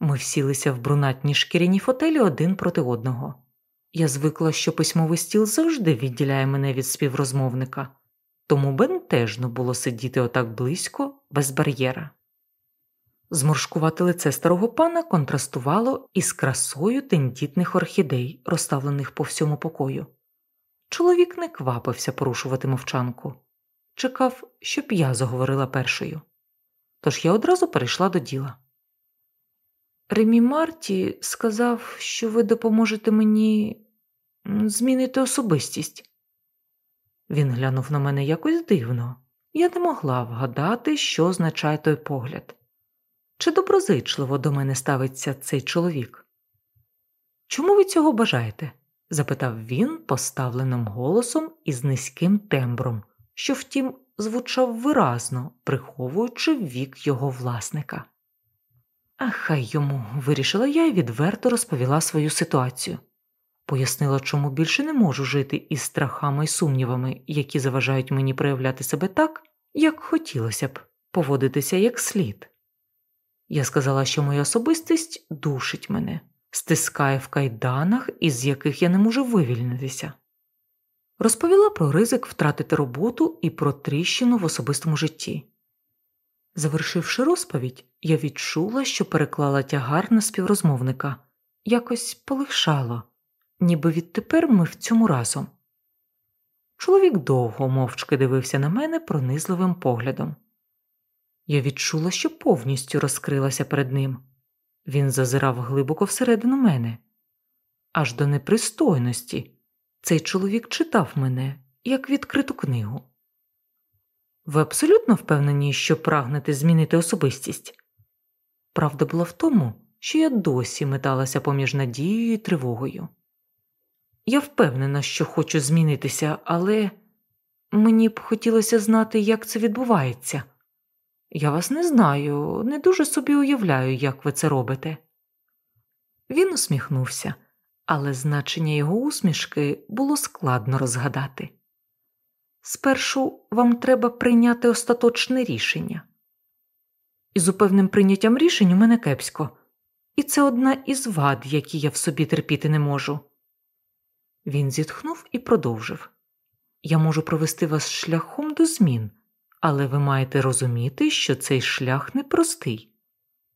Ми всілися в брунатні шкіряні фотелі один проти одного. Я звикла, що письмовий стіл завжди відділяє мене від співрозмовника, тому бентежно було сидіти отак близько, без бар'єра. Зморшкувати лице старого пана контрастувало із красою тендітних орхідей, розставлених по всьому покою. Чоловік не квапився порушувати мовчанку, чекав, щоб я заговорила першою. Тож я одразу перейшла до діла. Ремі Марті сказав, що ви допоможете мені змінити особистість. Він глянув на мене якось дивно, я не могла вгадати, що означає той погляд. Чи доброзичливо до мене ставиться цей чоловік? Чому ви цього бажаєте? запитав він поставленим голосом із низьким тембром, що, втім, звучав виразно, приховуючи вік його власника. А хай йому вирішила я і відверто розповіла свою ситуацію. Пояснила, чому більше не можу жити із страхами і сумнівами, які заважають мені проявляти себе так, як хотілося б поводитися як слід. Я сказала, що моя особистість душить мене, стискає в кайданах, із яких я не можу вивільнитися. Розповіла про ризик втратити роботу і про тріщину в особистому житті. Завершивши розповідь, я відчула, що переклала тягар на співрозмовника, якось полегшало, ніби відтепер ми в цьому разом. Чоловік довго мовчки дивився на мене пронизливим поглядом. Я відчула, що повністю розкрилася перед ним. Він зазирав глибоко всередину мене. Аж до непристойності цей чоловік читав мене як відкриту книгу. Ви абсолютно впевнені, що прагнете змінити особистість? Правда була в тому, що я досі металася поміж надією і тривогою. Я впевнена, що хочу змінитися, але мені б хотілося знати, як це відбувається. Я вас не знаю, не дуже собі уявляю, як ви це робите. Він усміхнувся, але значення його усмішки було складно розгадати. Спершу вам треба прийняти остаточне рішення. І з упевним прийняттям рішень у мене кепсько, і це одна із вад, які я в собі терпіти не можу. Він зітхнув і продовжив Я можу провести вас шляхом до змін, але ви маєте розуміти, що цей шлях непростий.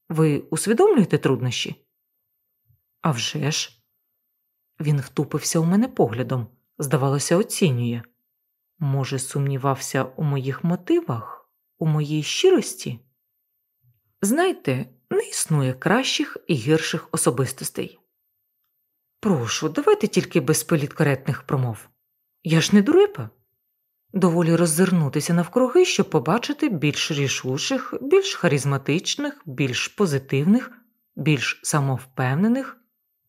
Ви усвідомлюєте труднощі? «А вже ж!» Він втупився у мене поглядом, здавалося, оцінює. Може, сумнівався у моїх мотивах, у моїй щирості? Знаєте, не існує кращих і гірших особистостей. Прошу, давайте тільки без політкоректних промов. Я ж не дурепа. Доволі роззирнутися навкруги, щоб побачити більш рішучих, більш харизматичних, більш позитивних, більш самовпевнених,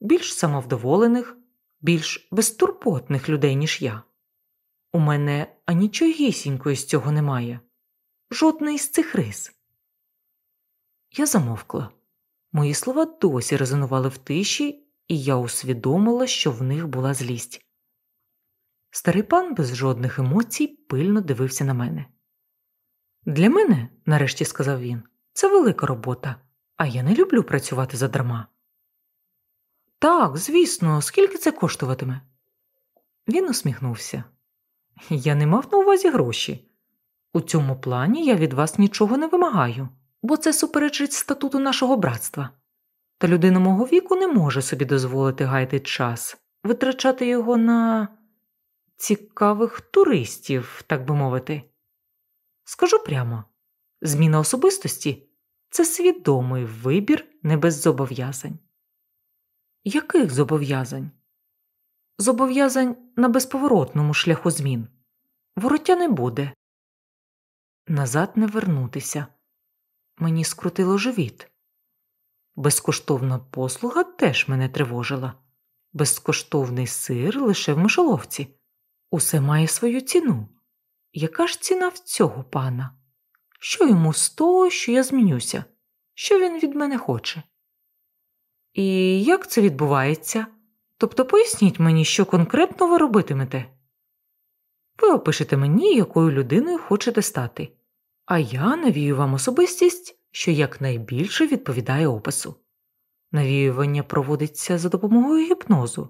більш самовдоволених, більш безтурботних людей, ніж я. У мене анічогісінької з цього немає, жодної з цих рис. Я замовкла. Мої слова досі резонували в тиші, і я усвідомила, що в них була злість. Старий пан без жодних емоцій пильно дивився на мене. Для мене, нарешті сказав він, це велика робота, а я не люблю працювати задарма. Так, звісно, скільки це коштуватиме? Він усміхнувся. Я не мав на увазі гроші. У цьому плані я від вас нічого не вимагаю, бо це суперечить статуту нашого братства. Та людина мого віку не може собі дозволити гайти час, витрачати його на цікавих туристів, так би мовити. Скажу прямо зміна особистості це свідомий вибір не без зобов'язань. Яких зобов'язань? Зобов'язань на безповоротному шляху змін. Вороття не буде. Назад не вернутися. Мені скрутило живіт. Безкоштовна послуга теж мене тривожила. Безкоштовний сир лише в мишоловці. Усе має свою ціну. Яка ж ціна в цього пана? Що йому з того, що я змінюся? Що він від мене хоче? І як це відбувається? Тобто поясніть мені, що конкретно ви робитимете? Ви опишете мені, якою людиною хочете стати, а я навію вам особистість, що якнайбільше відповідає опису. Навіювання проводиться за допомогою гіпнозу.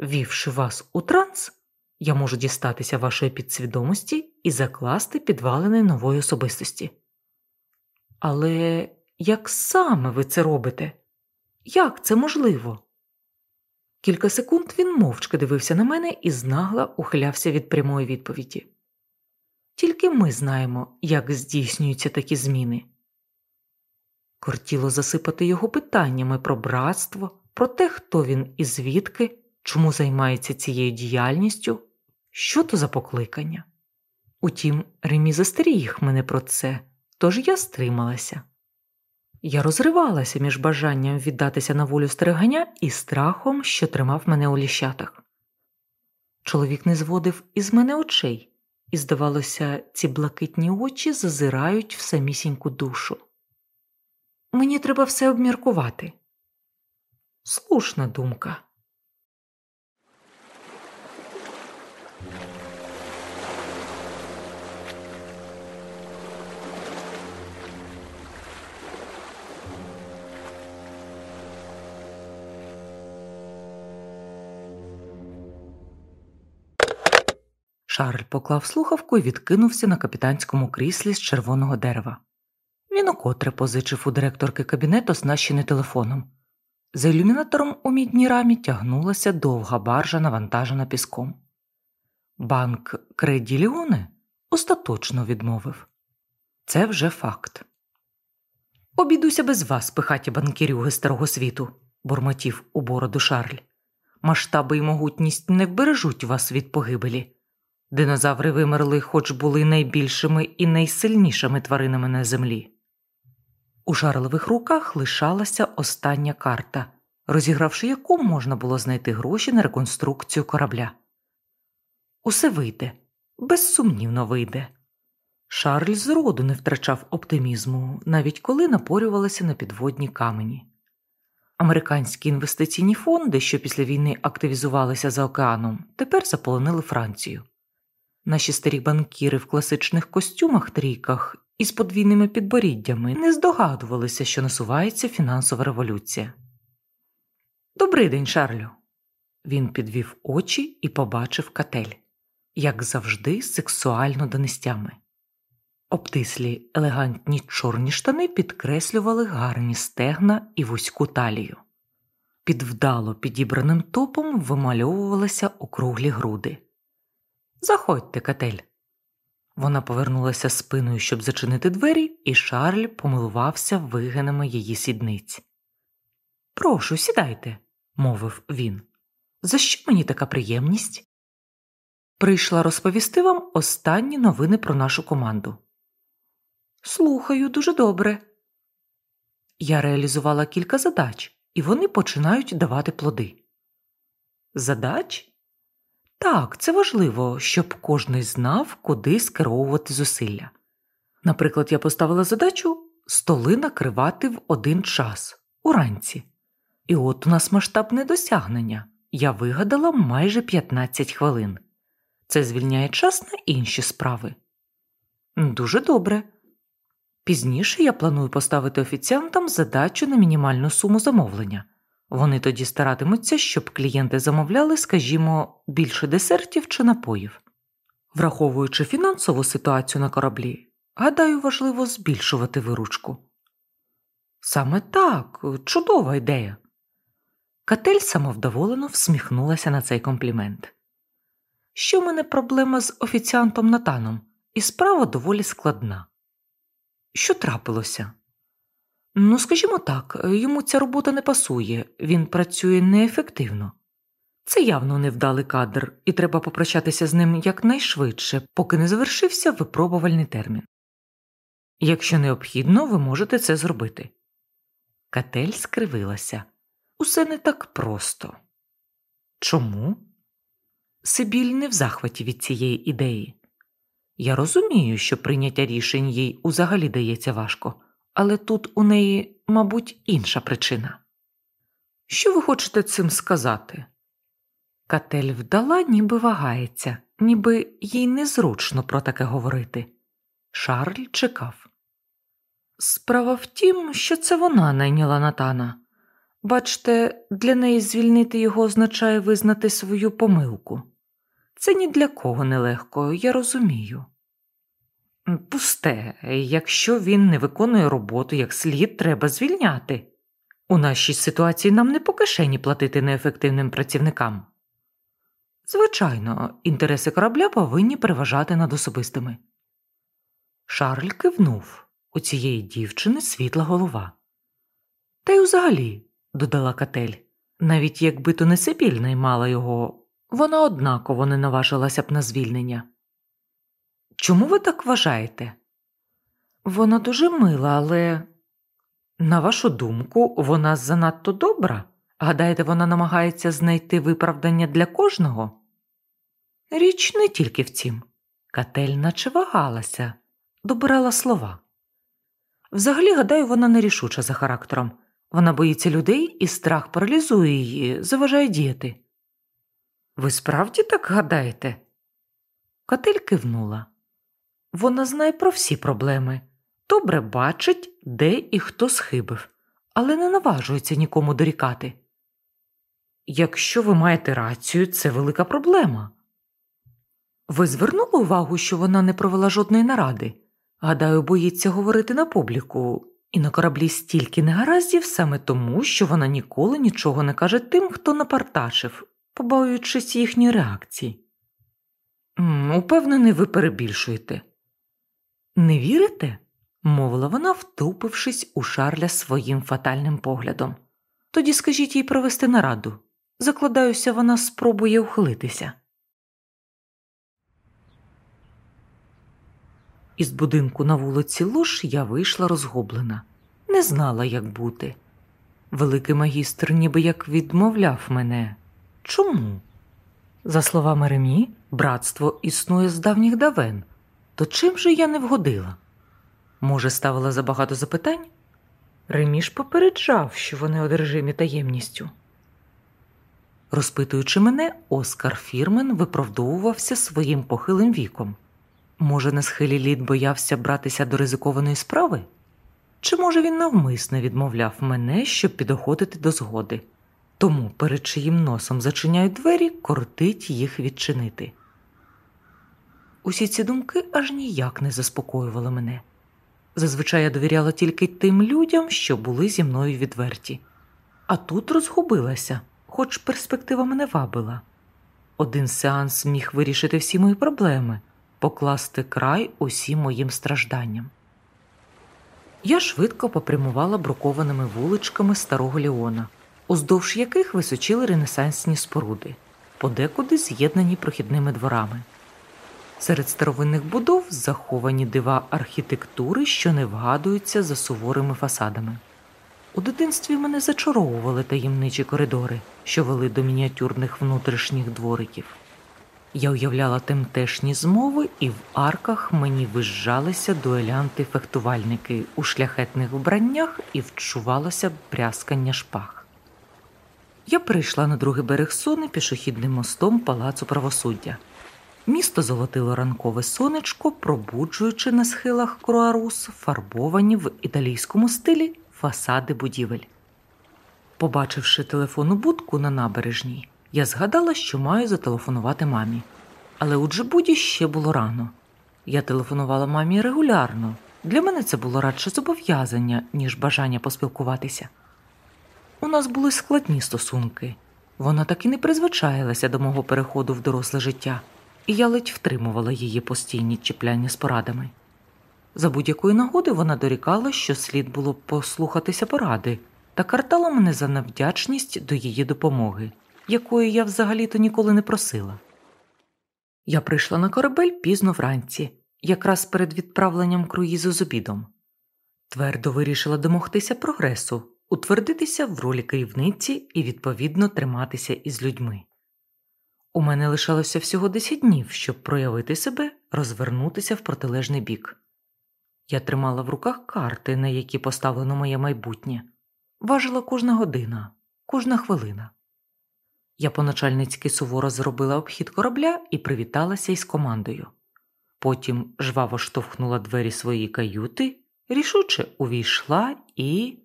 Вівши вас у транс, я можу дістатися вашої підсвідомості і закласти підвалини нової особистості. Але як саме ви це робите? Як це можливо? Кілька секунд він мовчки дивився на мене і знагла ухилявся від прямої відповіді. Тільки ми знаємо, як здійснюються такі зміни. Кортіло засипати його питаннями про братство, про те, хто він і звідки, чому займається цією діяльністю, що то за покликання. Утім, Ремі застеріг мене про це, тож я стрималася. Я розривалася між бажанням віддатися на волю стерегання і страхом, що тримав мене у ліщатах. Чоловік не зводив із мене очей, і, здавалося, ці блакитні очі зазирають в самісіньку душу. Мені треба все обміркувати. Слушна думка. Шарль поклав слухавку і відкинувся на капітанському кріслі з червоного дерева. Він укотре позичив у директорки кабінету оснащений телефоном. За ілюмінатором у мідній рамі тягнулася довга баржа, навантажена піском. Банк Креді Ліоне остаточно відмовив це вже факт. Обійдуся без вас, пихаті банкірюги старого світу, бурмотів у бороду Шарль. Масштаби і могутність не вбережуть вас від погибелі. Динозаври вимерли, хоч були найбільшими і найсильнішими тваринами на землі. У шарлевих руках лишалася остання карта, розігравши яку можна було знайти гроші на реконструкцію корабля. Усе вийде, безсумнівно вийде. Шарль зроду не втрачав оптимізму, навіть коли напорювалися на підводні камені. Американські інвестиційні фонди, що після війни активізувалися за океаном, тепер заполонили Францію. Наші старі банкіри в класичних костюмах трійках із подвійними підборіддями не здогадувалися, що насувається фінансова революція. Добрий день, Шарлю. Він підвів очі і побачив катель, як завжди, сексуально донестями. Обтислі елегантні чорні штани підкреслювали гарні стегна і вузьку талію. Під вдало підібраним топом вимальовувалися округлі груди. Заходьте, катель. Вона повернулася спиною, щоб зачинити двері, і Шарль помилувався вигинами її сідниць. Прошу, сідайте, мовив він. За що мені така приємність? Прийшла розповісти вам останні новини про нашу команду. Слухаю, дуже добре. Я реалізувала кілька задач, і вони починають давати плоди. Задач? Так, це важливо, щоб кожний знав, куди скеровувати зусилля. Наприклад, я поставила задачу столи накривати в один час уранці. І от у нас масштабне досягнення. Я вигадала майже 15 хвилин. Це звільняє час на інші справи. Дуже добре. Пізніше я планую поставити офіціантам задачу на мінімальну суму замовлення. Вони тоді старатимуться, щоб клієнти замовляли, скажімо, більше десертів чи напоїв. Враховуючи фінансову ситуацію на кораблі, гадаю, важливо збільшувати виручку. Саме так, чудова ідея. Катель самовдоволено всміхнулася на цей комплімент. Що в мене проблема з офіціантом Натаном, і справа доволі складна. Що трапилося? Ну, скажімо так, йому ця робота не пасує, він працює неефективно. Це явно невдалий кадр, і треба попрощатися з ним якнайшвидше, поки не завершився випробувальний термін. Якщо необхідно, ви можете це зробити. Катель скривилася. Усе не так просто. Чому? Сибіль не в захваті від цієї ідеї. Я розумію, що прийняття рішень їй узагалі дається важко, але тут у неї, мабуть, інша причина. Що ви хочете цим сказати? Катель вдала, ніби вагається, ніби їй незручно про таке говорити. Шарль чекав. Справа в тім, що це вона найняла Натана. Бачте, для неї звільнити його означає визнати свою помилку. Це ні для кого нелегко, я розумію. Пусте, якщо він не виконує роботу як слід, треба звільняти. У нашій ситуації нам не по кишені платити неефективним працівникам. Звичайно, інтереси корабля повинні переважати над особистими. Шарль кивнув у цієї дівчини світла голова. Та й взагалі, додала Катель, навіть якби то не Сибіль наймала його, вона однаково не наважилася б на звільнення. Чому ви так вважаєте? Вона дуже мила, але, на вашу думку, вона занадто добра? Гадаєте, вона намагається знайти виправдання для кожного? Річ не тільки в цім. Катель наче вагалася, добирала слова. Взагалі, гадаю, вона нерішуча за характером. Вона боїться людей і страх паралізує її, заважає діяти. Ви справді так гадаєте? Катель кивнула. Вона знає про всі проблеми, добре бачить, де і хто схибив, але не наважується нікому дорікати. Якщо ви маєте рацію, це велика проблема. Ви звернули увагу, що вона не провела жодної наради. Гадаю, боїться говорити на публіку, і на кораблі стільки негараздів саме тому, що вона ніколи нічого не каже тим, хто напартачив, побоюючись їхньої реакції. Упевнений, ви перебільшуєте. Не вірите? мовила вона, втупившись у шарля своїм фатальним поглядом. Тоді скажіть їй провести нараду. Закладаюся, вона спробує ухилитися. Із будинку на вулиці Луш я вийшла розгублена, не знала, як бути. Великий магістр ніби як відмовляв мене. Чому? За словами Ремі, братство існує з давніх давен. То чим же я не вгодила? Може, ставила забагато запитань? Ремі ж попереджав, що вони одержимі таємністю. Розпитуючи мене, Оскар Фірмен виправдовувався своїм похилим віком. Може, на схилі літ боявся братися до ризикованої справи? Чи може він навмисно відмовляв мене, щоб підоходити до згоди, тому перед чиїм носом зачиняють двері, кортить їх відчинити. Усі ці думки аж ніяк не заспокоювали мене. Зазвичай я довіряла тільки тим людям, що були зі мною відверті, а тут розгубилася, хоч перспектива мене вабила. Один сеанс міг вирішити всі мої проблеми покласти край усім моїм стражданням. Я швидко попрямувала брукованими вуличками старого Ліона, уздовж яких височили ренесансні споруди, подекуди з'єднані прохідними дворами. Серед старовинних будов заховані дива архітектури, що не вгадуються за суворими фасадами. У дитинстві мене зачаровували таємничі коридори, що вели до мініатюрних внутрішніх двориків. Я уявляла темтешні змови, і в арках мені вижжалися дуелянти-фехтувальники у шляхетних вбраннях і вчувалося брязкання шпаг. Я перейшла на другий берег сони пішохідним мостом палацу правосуддя. Місто золотило ранкове сонечко, пробуджуючи на схилах круарус, фарбовані в італійському стилі фасади будівель. Побачивши телефонну будку на набережній, я згадала, що маю зателефонувати мамі. Але у Джибуді ще було рано. Я телефонувала мамі регулярно. Для мене це було радше зобов'язання, ніж бажання поспілкуватися. У нас були складні стосунки. Вона так і не призвичаїлася до мого переходу в доросле життя, і я ледь втримувала її постійні чіпляння з порадами. За будь-якої нагоди вона дорікала, що слід було послухатися поради, та картала мене за невдячність до її допомоги, якої я взагалі-то ніколи не просила. Я прийшла на корабель пізно вранці, якраз перед відправленням круїзу з обідом. Твердо вирішила домогтися прогресу, утвердитися в ролі керівниці і відповідно триматися із людьми. У мене лишалося всього 10 днів, щоб проявити себе, розвернутися в протилежний бік. Я тримала в руках карти, на які поставлено моє майбутнє, важила кожна година, кожна хвилина. Я поначальницьки суворо зробила обхід корабля і привіталася із командою. Потім жваво штовхнула двері своєї каюти, рішуче увійшла і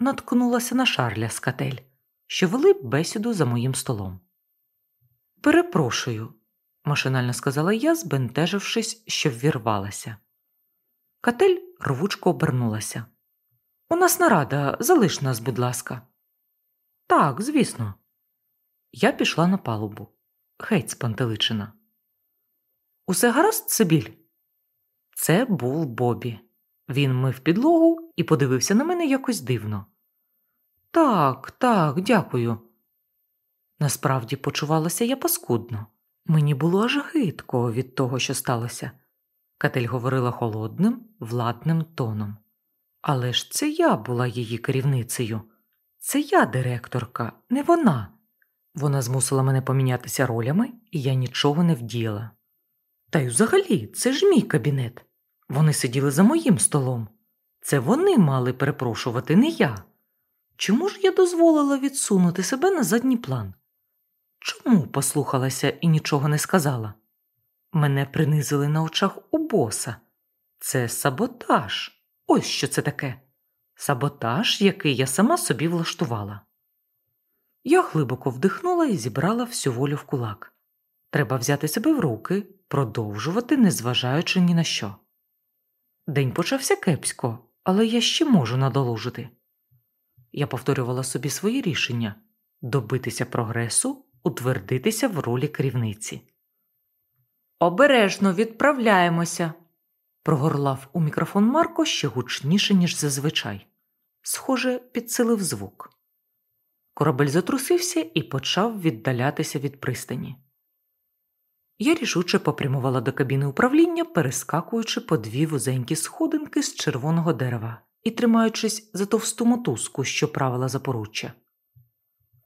наткнулася на шарля з катель, що вели бесіду за моїм столом. Перепрошую, машинально сказала я, збентежившись, що ввірвалася. Катель рвучко обернулася. У нас нарада, залиш нас, будь ласка. Так, звісно. Я пішла на палубу. Геть спантеличина. Усе гаразд, Сибіль? Це був Бобі. Він мив підлогу і подивився на мене якось дивно. Так, так, дякую. Насправді почувалася я паскудно. Мені було аж гидко від того, що сталося. Катель говорила холодним, владним тоном. Але ж це я була її керівницею. Це я директорка, не вона. Вона змусила мене помінятися ролями, і я нічого не вдіяла. Та й взагалі, це ж мій кабінет. Вони сиділи за моїм столом. Це вони мали перепрошувати, не я. Чому ж я дозволила відсунути себе на задній план? Чому послухалася і нічого не сказала? Мене принизили на очах у боса. Це саботаж. Ось що це таке. Саботаж, який я сама собі влаштувала. Я глибоко вдихнула і зібрала всю волю в кулак. Треба взяти себе в руки, продовжувати, незважаючи ні на що. День почався кепсько, але я ще можу надолужити. Я повторювала собі свої рішення добитися прогресу, утвердитися в ролі керівниці. Обережно відправляємося, прогорлав у мікрофон Марко ще гучніше, ніж зазвичай. Схоже, підсилив звук. Корабель затрусився і почав віддалятися від пристані. Я рішуче попрямувала до кабіни управління, перескакуючи по дві вузенькі сходинки з червоного дерева і тримаючись за товсту мотузку, що правила за поруччя.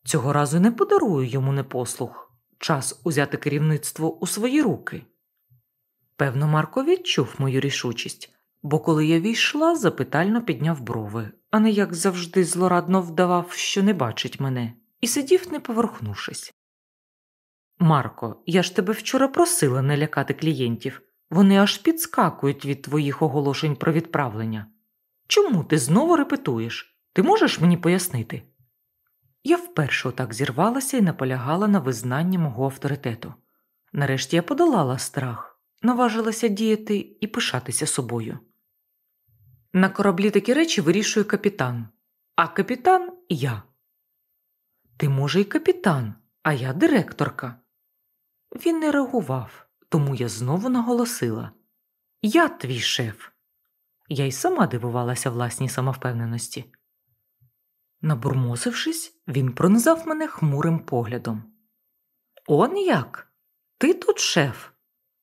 Цього разу не подарую йому непослух час узяти керівництво у свої руки. Певно, Марко відчув мою рішучість, бо коли я війшла, запитально підняв брови, а не як завжди злорадно вдавав, що не бачить мене, і сидів, не поворухнувшись. Марко, я ж тебе вчора просила не лякати клієнтів. Вони аж підскакують від твоїх оголошень про відправлення. Чому ти знову репетуєш? Ти можеш мені пояснити? Я вперше отак зірвалася і наполягала на визнанні мого авторитету. Нарешті я подолала страх, наважилася діяти і пишатися собою. На кораблі такі речі вирішує капітан, а капітан я. Ти, може, і капітан, а я директорка. Він не реагував, тому я знову наголосила Я твій шеф. Я й сама дивувалася власній самовпевненості. Набурмосившись, він пронизав мене хмурим поглядом. Он як? Ти тут шеф?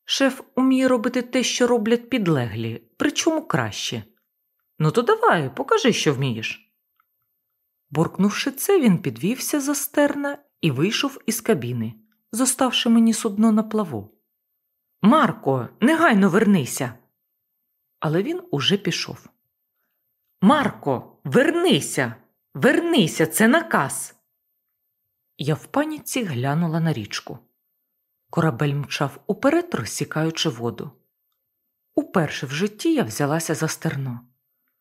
Шеф уміє робити те, що роблять підлеглі, причому краще. Ну, то давай, покажи, що вмієш. Буркнувши це, він підвівся за стерна і вийшов із кабіни, зоставши мені судно на плаву. Марко, негайно вернися. Але він уже пішов. Марко, вернися, вернися, це наказ. Я в паніці глянула на річку. Корабель мчав уперед, розсікаючи воду. Уперше в житті я взялася за стерно.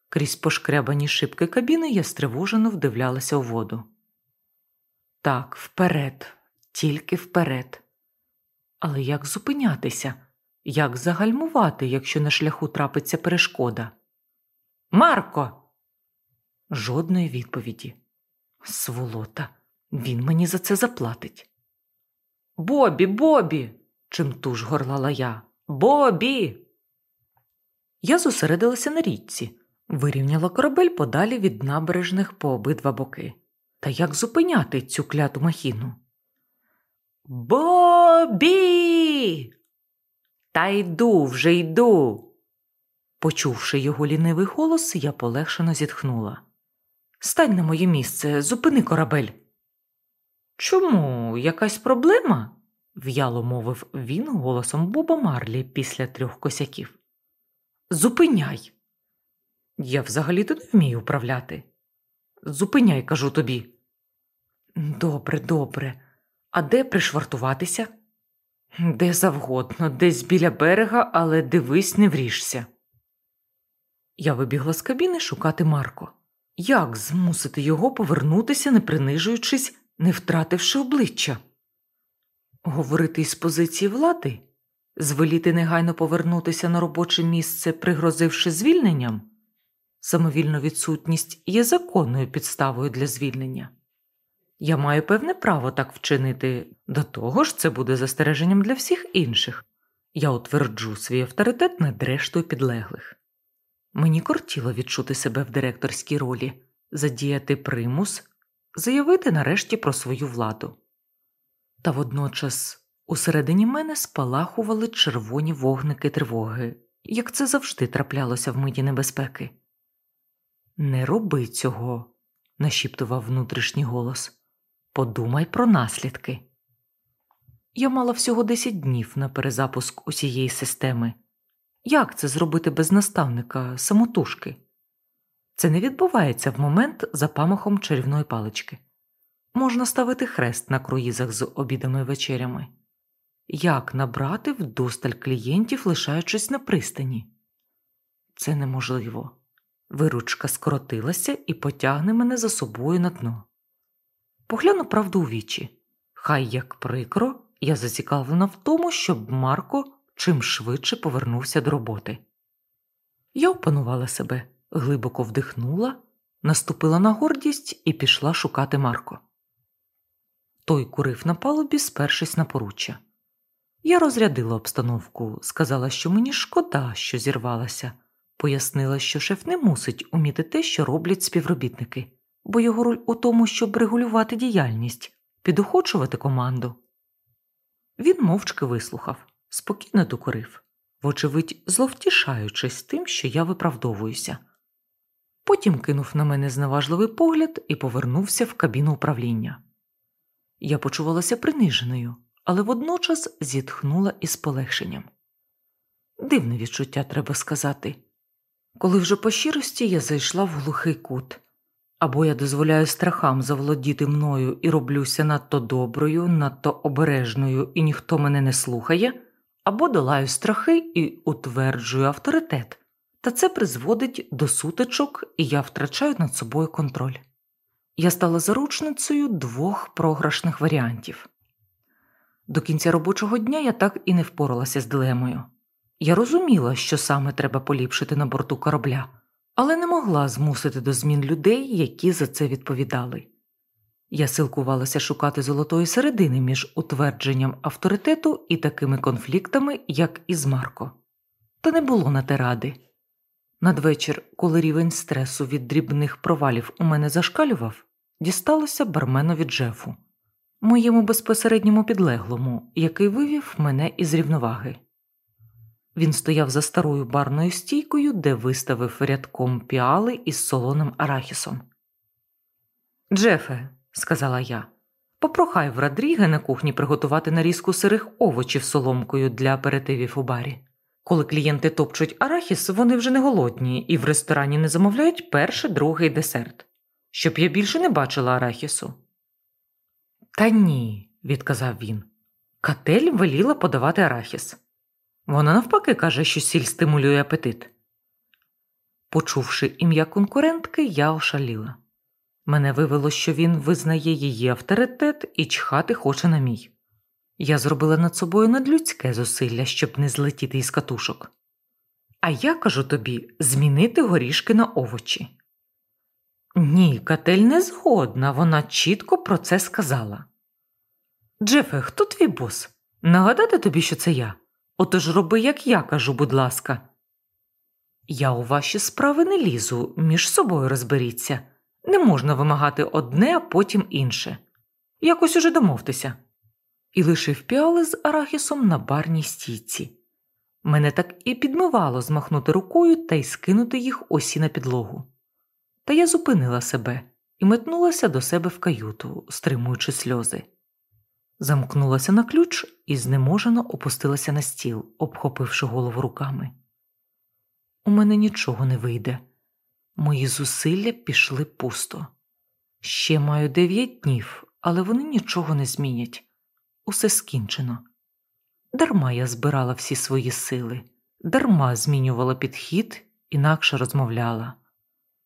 Крізь пошкрябані шибки кабіни я стривожено вдивлялася у воду. Так, вперед, тільки вперед. Але як зупинятися, як загальмувати, якщо на шляху трапиться перешкода? Марко! Жодної відповіді. Сволота, він мені за це заплатить. Бобі, Бобі, чимтуж горлала я. Бобі. Я зосередилася на річці, вирівняла корабель подалі від набережних по обидва боки. Та як зупиняти цю кляту махіну? Бобі. Та йду вже йду. Почувши його лінивий голос, я полегшено зітхнула. Стань на моє місце, зупини корабель. Чому якась проблема? в'яло мовив він голосом Боба Марлі після трьох косяків. Зупиняй. Я взагалі-то не вмію управляти. Зупиняй, кажу тобі. Добре, добре. А де пришвартуватися? Де завгодно, десь біля берега, але дивись, не вріжся. Я вибігла з кабіни шукати Марко. Як змусити його повернутися, не принижуючись, не втративши обличчя? Говорити із позиції влади, звеліти негайно повернутися на робоче місце, пригрозивши звільненням? Самовільна відсутність є законною підставою для звільнення. Я маю певне право так вчинити, до того ж це буде застереженням для всіх інших. Я утверджу свій авторитет над рештою підлеглих. Мені кортіло відчути себе в директорській ролі, задіяти примус, заявити нарешті про свою владу. Та водночас усередині мене спалахували червоні вогники тривоги, як це завжди траплялося в миті небезпеки. Не роби цього, нашіптував внутрішній голос. Подумай про наслідки. Я мала всього 10 днів на перезапуск усієї системи. Як це зробити без наставника самотужки? Це не відбувається в момент за памахом чарівної палички. Можна ставити хрест на круїзах з обідами і вечерями. Як набрати вдосталь клієнтів, лишаючись на пристані? Це неможливо. Виручка скоротилася і потягне мене за собою на дно. Погляну правду у вічі. Хай як прикро, я зацікавлена в тому, щоб Марко чим швидше повернувся до роботи. Я опанувала себе, глибоко вдихнула, наступила на гордість і пішла шукати Марко. Той курив на палубі, спершись на поруччя. Я розрядила обстановку, сказала, що мені шкода, що зірвалася, пояснила, що шеф не мусить уміти те, що роблять співробітники, бо його роль у тому, щоб регулювати діяльність, підохочувати команду. Він мовчки вислухав, спокійно докурив, вочевидь, зловтішаючись тим, що я виправдовуюся. Потім кинув на мене зневажливий погляд і повернувся в кабіну управління. Я почувалася приниженою, але водночас зітхнула із полегшенням. Дивне відчуття, треба сказати. Коли вже по щирості я зайшла в глухий кут, або я дозволяю страхам заволодіти мною і роблюся надто доброю, надто обережною, і ніхто мене не слухає, або долаю страхи і утверджую авторитет, та це призводить до сутичок, і я втрачаю над собою контроль. Я стала заручницею двох програшних варіантів. До кінця робочого дня я так і не впоралася з дилемою. Я розуміла, що саме треба поліпшити на борту корабля, але не могла змусити до змін людей, які за це відповідали. Я силкувалася шукати золотої середини між утвердженням авторитету і такими конфліктами, як із Марко. Та не було на те ради. Надвечір, коли рівень стресу від дрібних провалів у мене зашкалював, дісталося барменові Джефу, моєму безпосередньому підлеглому, який вивів мене із рівноваги. Він стояв за старою барною стійкою, де виставив рядком піали із солоним арахісом. Джефе, сказала я, попрохай в Радріге на кухні приготувати нарізку сирих овочів соломкою для аперитивів у барі. Коли клієнти топчуть арахіс, вони вже не голодні і в ресторані не замовляють перший, другий десерт, щоб я більше не бачила арахісу. Та ні, відказав він. Катель веліла подавати арахіс. Вона навпаки каже, що сіль стимулює апетит. Почувши ім'я конкурентки, я ошаліла. Мене вивело, що він визнає її авторитет і чхати хоче на мій. Я зробила над собою надлюдське зусилля, щоб не злетіти із катушок. А я кажу тобі змінити горішки на овочі. Ні, Катель не згодна, вона чітко про це сказала. Джефе, хто твій бос? Нагадати тобі, що це я? Отож роби, як я кажу, будь ласка. Я у ваші справи не лізу, між собою розберіться. Не можна вимагати одне, а потім інше. Якось уже домовтеся. І лишив піали з арахісом на барній стійці. Мене так і підмивало змахнути рукою та й скинути їх осі на підлогу. Та я зупинила себе і метнулася до себе в каюту, стримуючи сльози. Замкнулася на ключ і знеможено опустилася на стіл, обхопивши голову руками. У мене нічого не вийде. Мої зусилля пішли пусто. Ще маю дев'ять днів, але вони нічого не змінять. Усе скінчено. Дарма я збирала всі свої сили, дарма змінювала підхід, інакше розмовляла.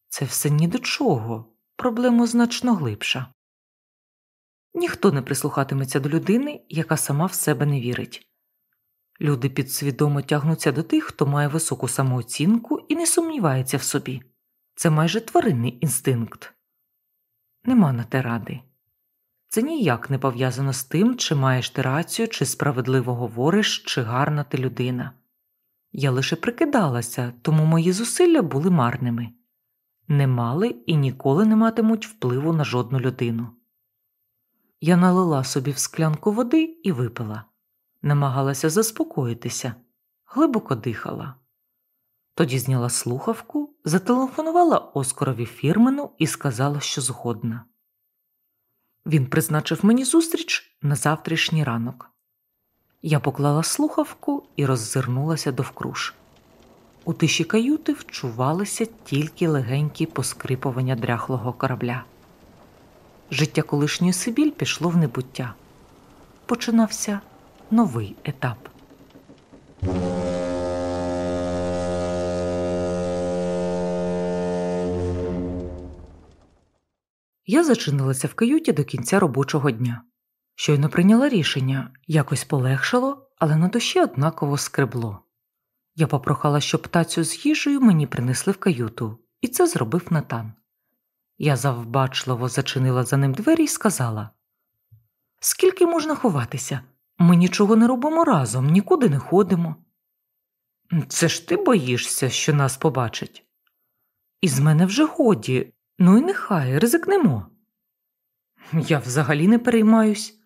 Це все ні до чого, проблема значно глибша. Ніхто не прислухатиметься до людини, яка сама в себе не вірить. Люди підсвідомо тягнуться до тих, хто має високу самооцінку і не сумнівається в собі. Це майже тваринний інстинкт. Нема на те ради. Це ніяк не пов'язано з тим, чи маєш ти рацію, чи справедливо говориш, чи гарна ти людина. Я лише прикидалася, тому мої зусилля були марними, не мали і ніколи не матимуть впливу на жодну людину. Я налила собі в склянку води і випила, намагалася заспокоїтися, глибоко дихала. Тоді зняла слухавку, зателефонувала Оскарові фірмену і сказала, що згодна. Він призначив мені зустріч на завтрашній ранок. Я поклала слухавку і роззирнулася довкруж. У тиші каюти вчувалися тільки легенькі поскрипування дряхлого корабля. Життя колишньої Сибіль пішло в небуття. Починався новий етап. Я зачинилася в каюті до кінця робочого дня. Щойно прийняла рішення, якось полегшало, але на душі однаково скребло. Я попрохала, щоб тацю з їжею мені принесли в каюту, і це зробив Натан. Я завбачливо зачинила за ним двері і сказала Скільки можна ховатися? Ми нічого не робимо разом, нікуди не ходимо. Це ж ти боїшся, що нас побачать. Із мене вже годі, ну і нехай ризикнемо. Я взагалі не переймаюсь.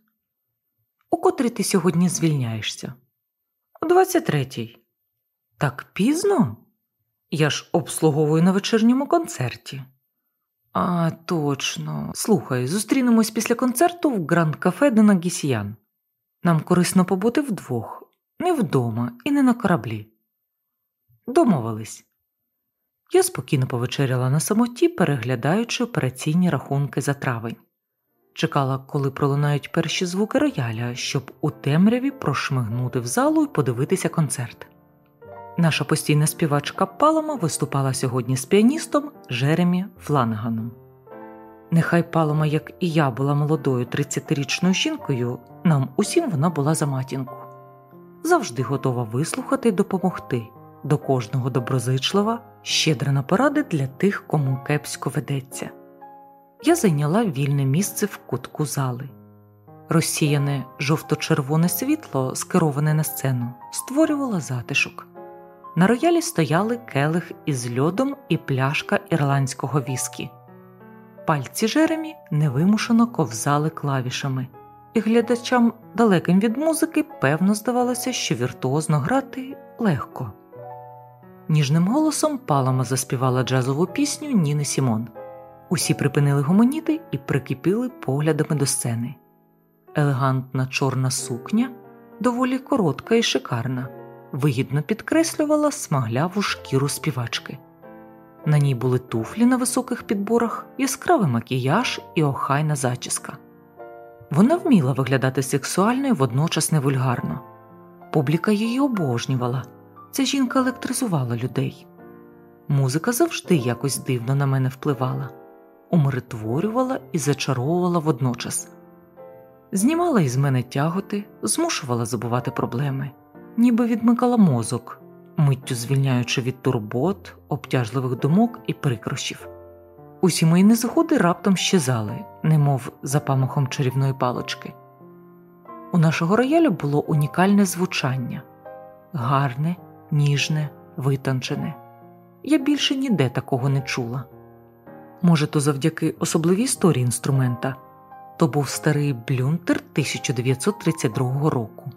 У котрій ти сьогодні звільняєшся? Двадцять третій. Так пізно? Я ж обслуговую на вечірньому концерті. А, точно. Слухай, зустрінемось після концерту в гранд кафе де Нагісіян. Нам корисно побути вдвох, не вдома і не на кораблі. Домовились. Я спокійно повечеряла на самоті, переглядаючи операційні рахунки за травень. Чекала, коли пролунають перші звуки рояля, щоб у темряві прошмигнути в залу і подивитися концерт. Наша постійна співачка Палома виступала сьогодні з піаністом Жеремі Фланганом. Нехай Палома, як і я, була молодою 30-річною жінкою, нам усім вона була за матінку, завжди готова вислухати й допомогти, до кожного доброзичлива, щедра на поради для тих, кому кепсько ведеться. Я зайняла вільне місце в кутку зали. Розсіяне жовто-червоне світло, скероване на сцену, створювало затишок. На роялі стояли келих із льодом і пляшка ірландського віскі. Пальці Жеремі невимушено ковзали клавішами, і глядачам, далеким від музики, певно здавалося, що віртуозно грати легко. Ніжним голосом Палама заспівала джазову пісню Ніни Сімон. Усі припинили гомоніти і прикипіли поглядами до сцени. Елегантна чорна сукня, доволі коротка і шикарна вигідно підкреслювала смагляву шкіру співачки. На ній були туфлі на високих підборах, яскравий макіяж і охайна зачіска. Вона вміла виглядати сексуально і водночас невульгарно. Публіка її обожнювала. Ця жінка електризувала людей. Музика завжди якось дивно на мене впливала, умиротворювала і зачаровувала водночас. Знімала із мене тяготи, змушувала забувати проблеми, ніби відмикала мозок, миттю звільняючи від турбот, обтяжливих думок і прикрощів. Усі мої незгоди раптом щезали, немов за памахом чарівної палочки. У нашого роялю було унікальне звучання гарне, ніжне, витончене. Я більше ніде такого не чула. Може, то завдяки особливій історії інструмента то був старий блюнтер 1932 року.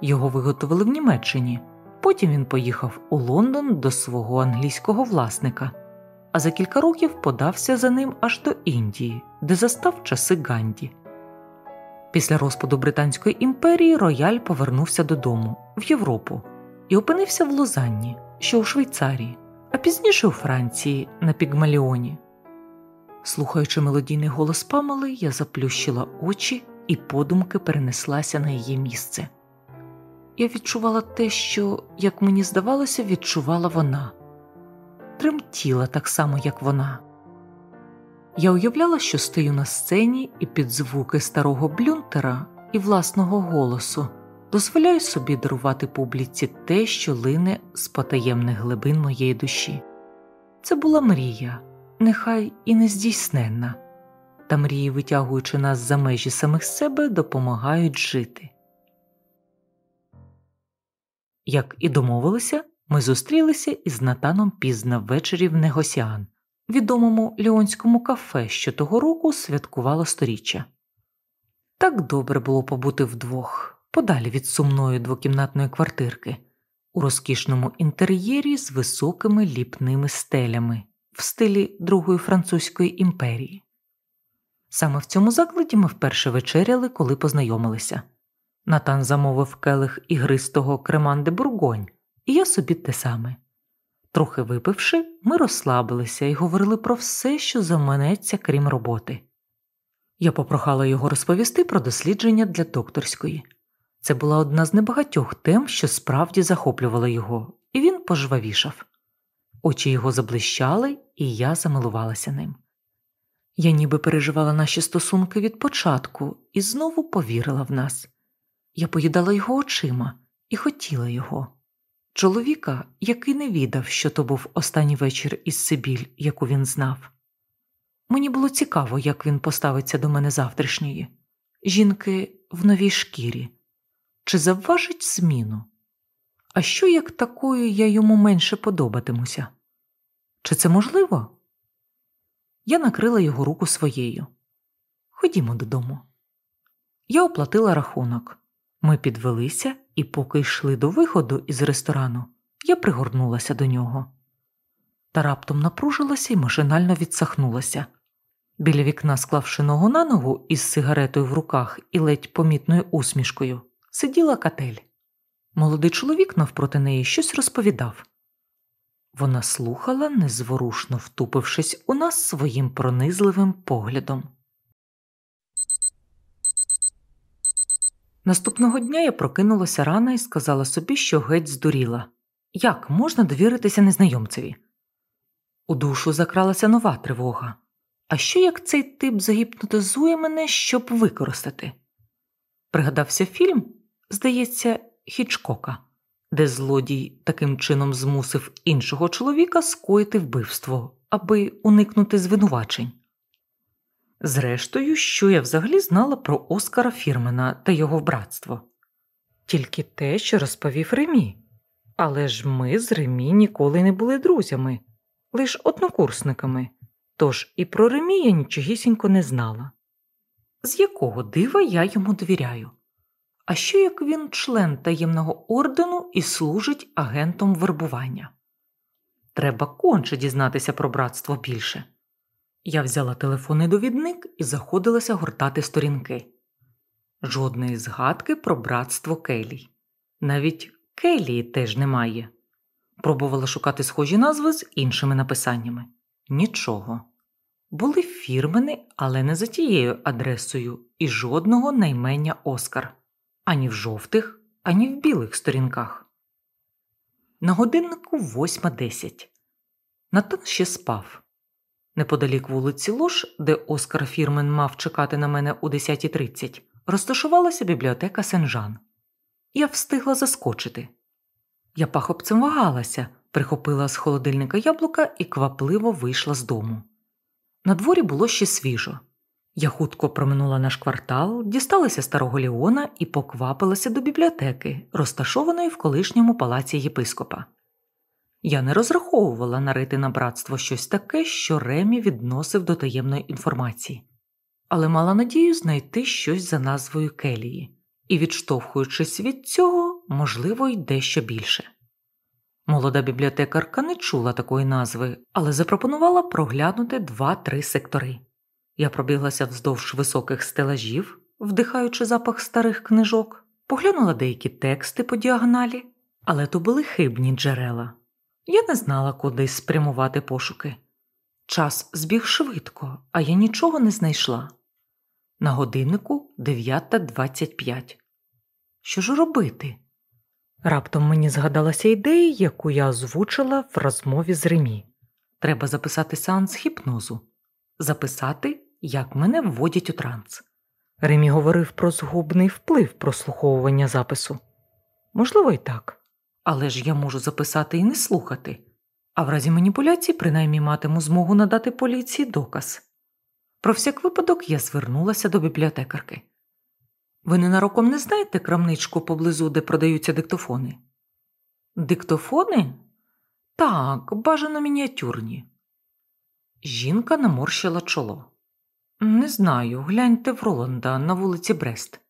Його виготовили в Німеччині. Потім він поїхав у Лондон до свого англійського власника, а за кілька років подався за ним аж до Індії, де застав часи Ганді. Після розпаду Британської імперії рояль повернувся додому в Європу і опинився в Лозанні, що у Швейцарії, а пізніше у Франції на Пігмаліоні. Слухаючи мелодійний голос Памели, я заплющила очі і подумки перенеслася на її місце. Я відчувала те, що, як мені здавалося, відчувала вона, тремтіла так само, як вона. Я уявляла, що стою на сцені і під звуки старого блюнтера і власного голосу дозволяю собі дарувати публіці те, що лине з потаємних глибин моєї душі. Це була мрія нехай і не здійсненна, та мрії, витягуючи нас за межі самих себе, допомагають жити. Як і домовилися, ми зустрілися із Натаном пізно ввечері в Негосіан, відомому ліонському кафе, що того року святкувало сторіччя. Так добре було побути вдвох, подалі від сумної двокімнатної квартирки, у розкішному інтер'єрі з високими ліпними стелями, в стилі Другої французької імперії. Саме в цьому закладі ми вперше вечеряли, коли познайомилися. Натан замовив келих ігристого креман де бургонь, і я собі те саме. Трохи випивши, ми розслабилися і говорили про все, що заманеться, крім роботи. Я попрохала його розповісти про дослідження для докторської. Це була одна з небагатьох тем, що справді захоплювала його, і він пожвавішав. Очі його заблищали, і я замилувалася ним. Я ніби переживала наші стосунки від початку і знову повірила в нас. Я поїдала його очима і хотіла його. Чоловіка, який не відав, що то був останній вечір із Сибіль, яку він знав. Мені було цікаво, як він поставиться до мене завтрашньої, жінки в новій шкірі, чи завважить зміну. А що як такою я йому менше подобатимуся? Чи це можливо? Я накрила його руку своєю. Ходімо додому. Я оплатила рахунок. Ми підвелися, і, поки йшли до виходу із ресторану, я пригорнулася до нього. Та раптом напружилася і машинально відсахнулася. Біля вікна, склавши ногу на ногу із сигаретою в руках і ледь помітною усмішкою, сиділа катель. Молодий чоловік навпроти неї щось розповідав. Вона слухала, незворушно втупившись у нас своїм пронизливим поглядом. Наступного дня я прокинулася рано і сказала собі, що геть здуріла. Як можна довіритися незнайомцеві? У душу закралася нова тривога. А що як цей тип загіпнотизує мене, щоб використати? Пригадався фільм, здається, Хічкока, де злодій таким чином змусив іншого чоловіка скоїти вбивство, аби уникнути звинувачень. Зрештою, що я взагалі знала про Оскара Фірмена та його братство? Тільки те, що розповів Ремі. Але ж ми з Ремі ніколи не були друзями, лише однокурсниками, тож і про Ремі я нічогісінько не знала. З якого дива я йому довіряю? А що як він член таємного ордену і служить агентом вербування? Треба конче дізнатися про братство більше. Я взяла телефонний довідник і заходилася гортати сторінки. Жодної згадки про братство Келій. Навіть Келії теж немає. Пробувала шукати схожі назви з іншими написаннями. Нічого. були фірмени, але не за тією адресою і жодного наймення Оскар ані в жовтих, ані в білих сторінках. На годиннику восьма десять. Натан ще спав. Неподалік вулиці Лош, де Оскар Фірмен мав чекати на мене у 10.30, розташувалася бібліотека Сен-Жан. Я встигла заскочити. Я пахопцем вагалася, прихопила з холодильника яблука і квапливо вийшла з дому. На дворі було ще свіжо. Я хутко проминула наш квартал, дісталася старого Ліона і поквапилася до бібліотеки, розташованої в колишньому палаці єпископа. Я не розраховувала нарити на братство щось таке, що Ремі відносив до таємної інформації, але мала надію знайти щось за назвою Келії і, відштовхуючись від цього, можливо, й дещо більше. Молода бібліотекарка не чула такої назви, але запропонувала проглянути два-три сектори. Я пробіглася вздовж високих стелажів, вдихаючи запах старих книжок, поглянула деякі тексти по діагоналі, але то були хибні джерела. Я не знала, куди спрямувати пошуки. Час збіг швидко, а я нічого не знайшла. На годиннику 9.25. Що ж робити? Раптом мені згадалася ідея, яку я озвучила в розмові з Ремі. Треба записати сеанс гіпнозу, записати, як мене вводять у транс. Ремі говорив про згубний вплив прослуховування запису. Можливо, і так, але ж я можу записати і не слухати, а в разі маніпуляцій принаймні матиму змогу надати поліції доказ. Про всяк випадок я звернулася до бібліотекарки. Ви ненароком не знаєте крамничку поблизу, де продаються диктофони? Диктофони? Так, бажано мініатюрні. Жінка наморщила чоло. Не знаю, гляньте в Роланда на вулиці Брест.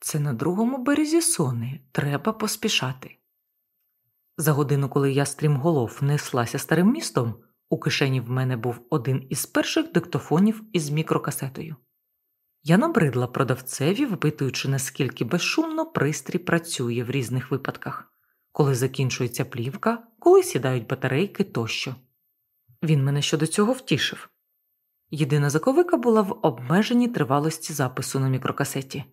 Це на другому березі сони, треба поспішати. За годину, коли я стрімголов неслася старим містом, у кишені в мене був один із перших диктофонів із мікрокасетою. Я набридла продавцеві, випитуючи, наскільки безшумно пристрій працює в різних випадках, коли закінчується плівка, коли сідають батарейки тощо. Він мене щодо цього втішив. Єдина заковика була в обмеженій тривалості запису на мікрокасеті.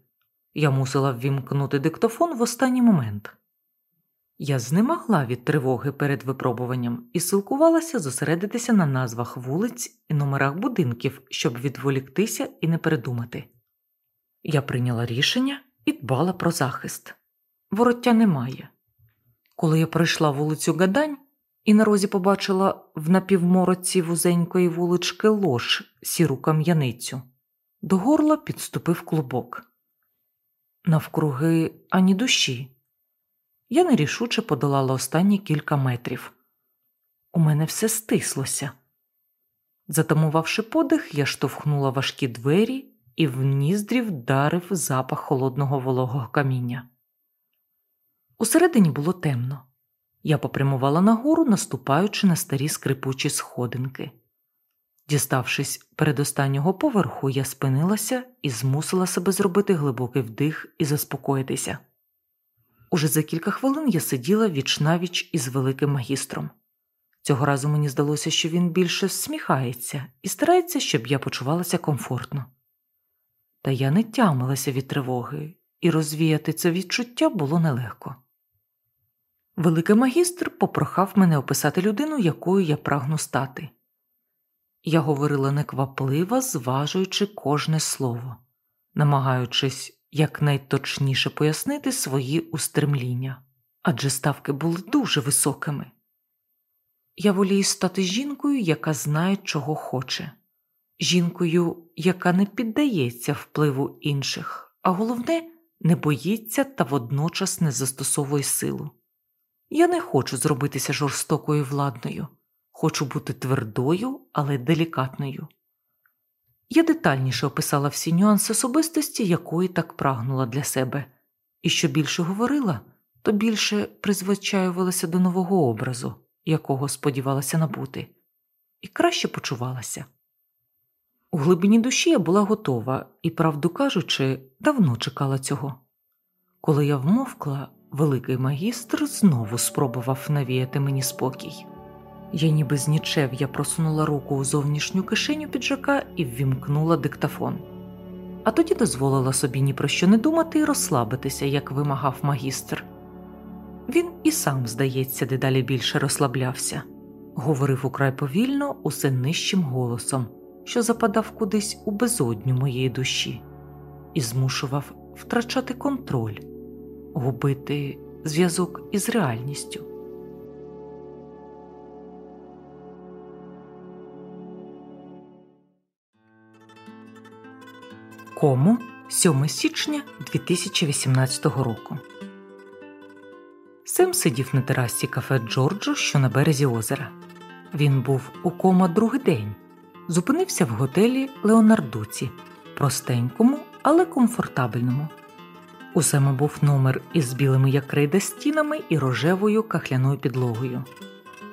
Я мусила ввімкнути диктофон в останній момент. Я знемагла від тривоги перед випробуванням і силкувалася зосередитися на назвах вулиць і номерах будинків, щоб відволіктися і не передумати. Я прийняла рішення і дбала про захист. Вороття немає. Коли я пройшла вулицю Гадань і на розі побачила в напівмороці вузенької вулички лош сіру кам'яницю, до горла підступив клубок. Навкруги ані душі. Я нерішуче подолала останні кілька метрів. У мене все стислося. Затамувавши подих, я штовхнула важкі двері і в ніздрі вдарив запах холодного вологого каміння. Усередині було темно. Я попрямувала нагору, наступаючи на старі скрипучі сходинки. Діставшись передостаннього поверху, я спинилася і змусила себе зробити глибокий вдих і заспокоїтися. Уже за кілька хвилин я сиділа вічнавіч із великим магістром. Цього разу мені здалося, що він більше всміхається і старається, щоб я почувалася комфортно. Та я не тямилася від тривоги, і розвіяти це відчуття було нелегко. Великий магістр попрохав мене описати людину, якою я прагну стати. Я говорила неквапливо, зважуючи кожне слово, намагаючись якнайточніше пояснити свої устремління, адже ставки були дуже високими. Я волію стати жінкою, яка знає, чого хоче, жінкою, яка не піддається впливу інших, а головне, не боїться та водночас не застосовує силу. Я не хочу зробитися жорстокою владною, хочу бути твердою, але делікатною. Я детальніше описала всі нюанси особистості, якої так прагнула для себе, і що більше говорила, то більше призвичаювалася до нового образу, якого сподівалася набути, і краще почувалася. У глибині душі я була готова і, правду кажучи, давно чекала цього. Коли я вмовкла, великий магістр знову спробував навіяти мені спокій. Я ніби з нічев'я просунула руку у зовнішню кишеню піджака і ввімкнула диктофон. А тоді дозволила собі ні про що не думати і розслабитися, як вимагав магістр. Він і сам, здається, дедалі більше розслаблявся, говорив украй повільно, усе нижчим голосом, що западав кудись у безодню моєї душі, і змушував втрачати контроль, губити зв'язок із реальністю. Кому 7 січня 2018 року. Сем сидів на терасі кафе Джорджо, що на березі озера. Він був у кома другий день. Зупинився в готелі Леонардуці, простенькому, але комфортабельному. У Сема був номер із білими як крейда стінами і рожевою кахляною підлогою.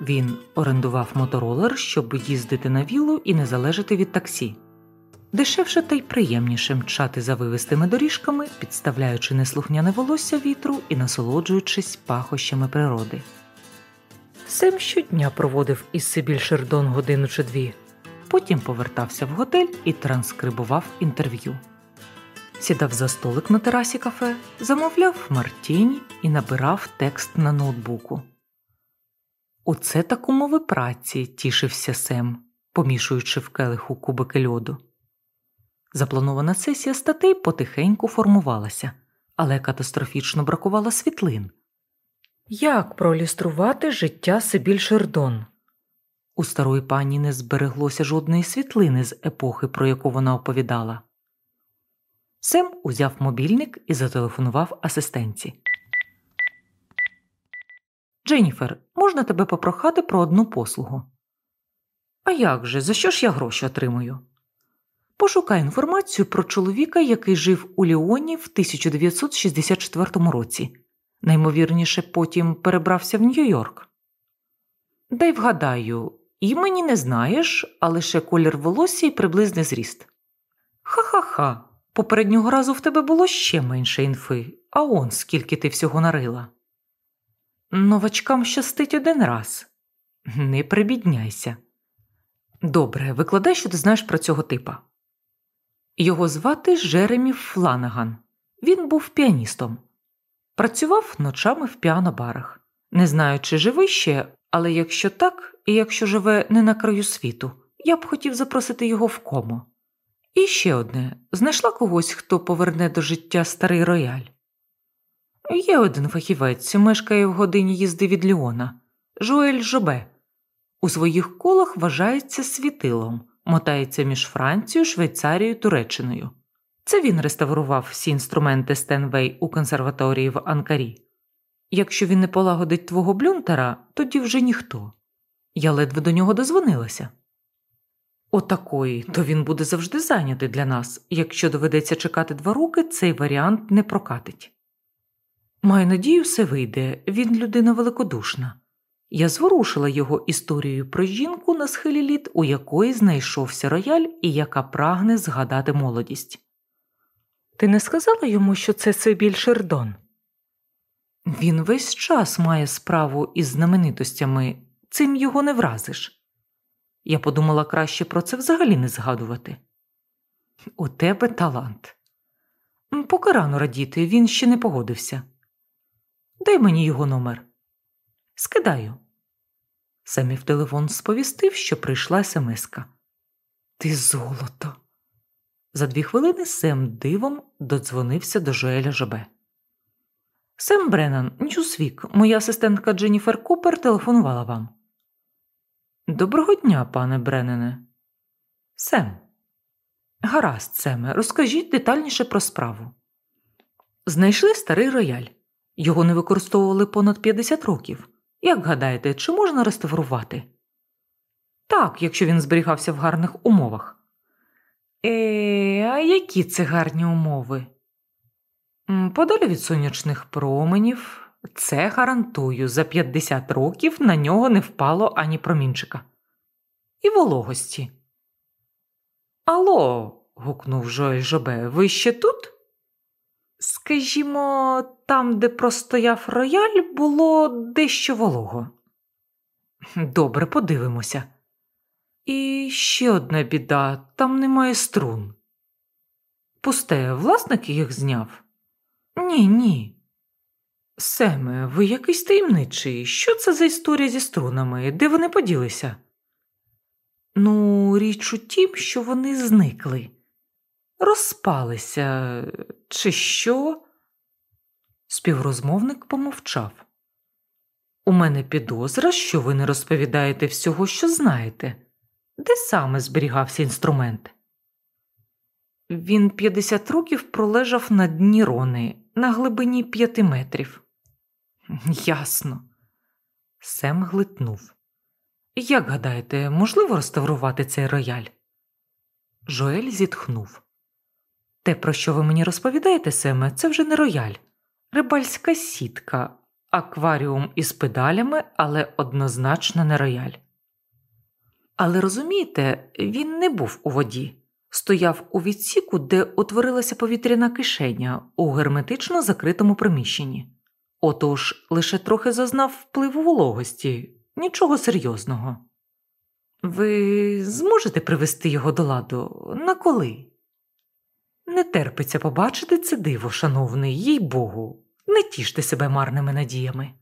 Він орендував моторолер, щоб їздити на вілу і не залежати від таксі. Дешевше та й приємніше мчати за вивистими доріжками, підставляючи неслухняне волосся вітру і насолоджуючись пахощами природи. Сем щодня проводив із Сибіль Шердон годину чи дві, потім повертався в готель і транскрибував інтерв'ю. Сідав за столик на терасі кафе, замовляв Мартіні і набирав текст на ноутбуку. Оце так умови праці тішився Сем, помішуючи в келиху кубики льоду. Запланована сесія статей потихеньку формувалася, але катастрофічно бракувало світлин. Як проілюструвати життя Сибіль Шердон? У старої пані не збереглося жодної світлини з епохи, про яку вона оповідала. Сем узяв мобільник і зателефонував асистенці. Дженніфер, можна тебе попрохати про одну послугу? А як же, за що ж я гроші отримую? Пошукай інформацію про чоловіка, який жив у Ліоні в 1964 році. Наймовірніше, потім перебрався в Нью-Йорк. Дай вгадаю, імені не знаєш, а лише колір волосся і приблизний зріст. Ха-ха-ха, попереднього разу в тебе було ще менше інфи, а он скільки ти всього нарила. Новачкам щастить один раз. Не прибідняйся. Добре, викладай, що ти знаєш про цього типа. Його звати Жеремі Фланаган. Він був піаністом. Працював ночами в піанобарах. Не знаю, чи живий ще, але якщо так, і якщо живе не на краю світу, я б хотів запросити його в кому. І ще одне знайшла когось, хто поверне до життя старий рояль. Є один фахівець, мешкає в годині їзди від Ліона, Жоель Жобе. У своїх колах вважається світилом мотається між Францією, Швейцарією Туреччиною. Це він реставрував всі інструменти Стейнвей у консерваторії в Анкарі. Якщо він не полагодить твого Блютнера, тоді вже ніхто. Я ледве до нього дозвонилася. Отакої, то він буде завжди зайнятий для нас. Якщо доведеться чекати два роки, цей варіант не прокатить. Маю надію, все вийде, він людина великодушна. Я зворушила його історією про жінку на схилі літ, у якої знайшовся рояль і яка прагне згадати молодість. Ти не сказала йому, що це Сибіль Шердон? Він весь час має справу із знаменитостями, цим його не вразиш. Я подумала краще про це взагалі не згадувати. У тебе талант. Поки рано радіти, він ще не погодився. Дай мені його номер. Скидаю. Семів телефон сповістив, що прийшла смска. Ти золото. За дві хвилини Сем дивом додзвонився до Жоеля Жобе. Сем Бреннан, Ньюсвік, моя асистентка Дженніфер Купер телефонувала вам. Доброго дня, пане Бреннене. Сем. Гаразд, Семе, розкажіть детальніше про справу. Знайшли старий рояль. Його не використовували понад 50 років. Як гадаєте, чи можна реставрувати? Так, якщо він зберігався в гарних умовах. Е, а які це гарні умови? Подалі від сонячних променів, це гарантую, за 50 років на нього не впало ані промінчика. І вологості. Алло. гукнув Жоель Жобе, ви ще тут? Скажімо, там, де простояв рояль, було дещо волого. Добре, подивимося. І ще одна біда там немає струн. Пусте, власник їх зняв? Ні, ні. Семе, ви якийсь таємничий. Що це за історія зі струнами? Де вони поділися? Ну, річ у тім, що вони зникли, розпалися, чи що? Співрозмовник помовчав. У мене підозра, що ви не розповідаєте всього, що знаєте. Де саме зберігався інструмент? Він 50 років пролежав на дні рони на глибині п'яти метрів. <laughs> Ясно. Сем глитнув. Як гадаєте, можливо реставрувати цей рояль? Жоель зітхнув. Те, про що ви мені розповідаєте, Семе, це вже не рояль, рибальська сітка, акваріум із педалями, але однозначно не рояль. Але розумієте, він не був у воді, стояв у відсіку, де утворилася повітряна кишеня у герметично закритому приміщенні. Отож лише трохи зазнав впливу вологості, нічого серйозного. Ви зможете привести його до ладу на коли? Не терпиться побачити це диво, шановний, їй богу, не тіште себе марними надіями.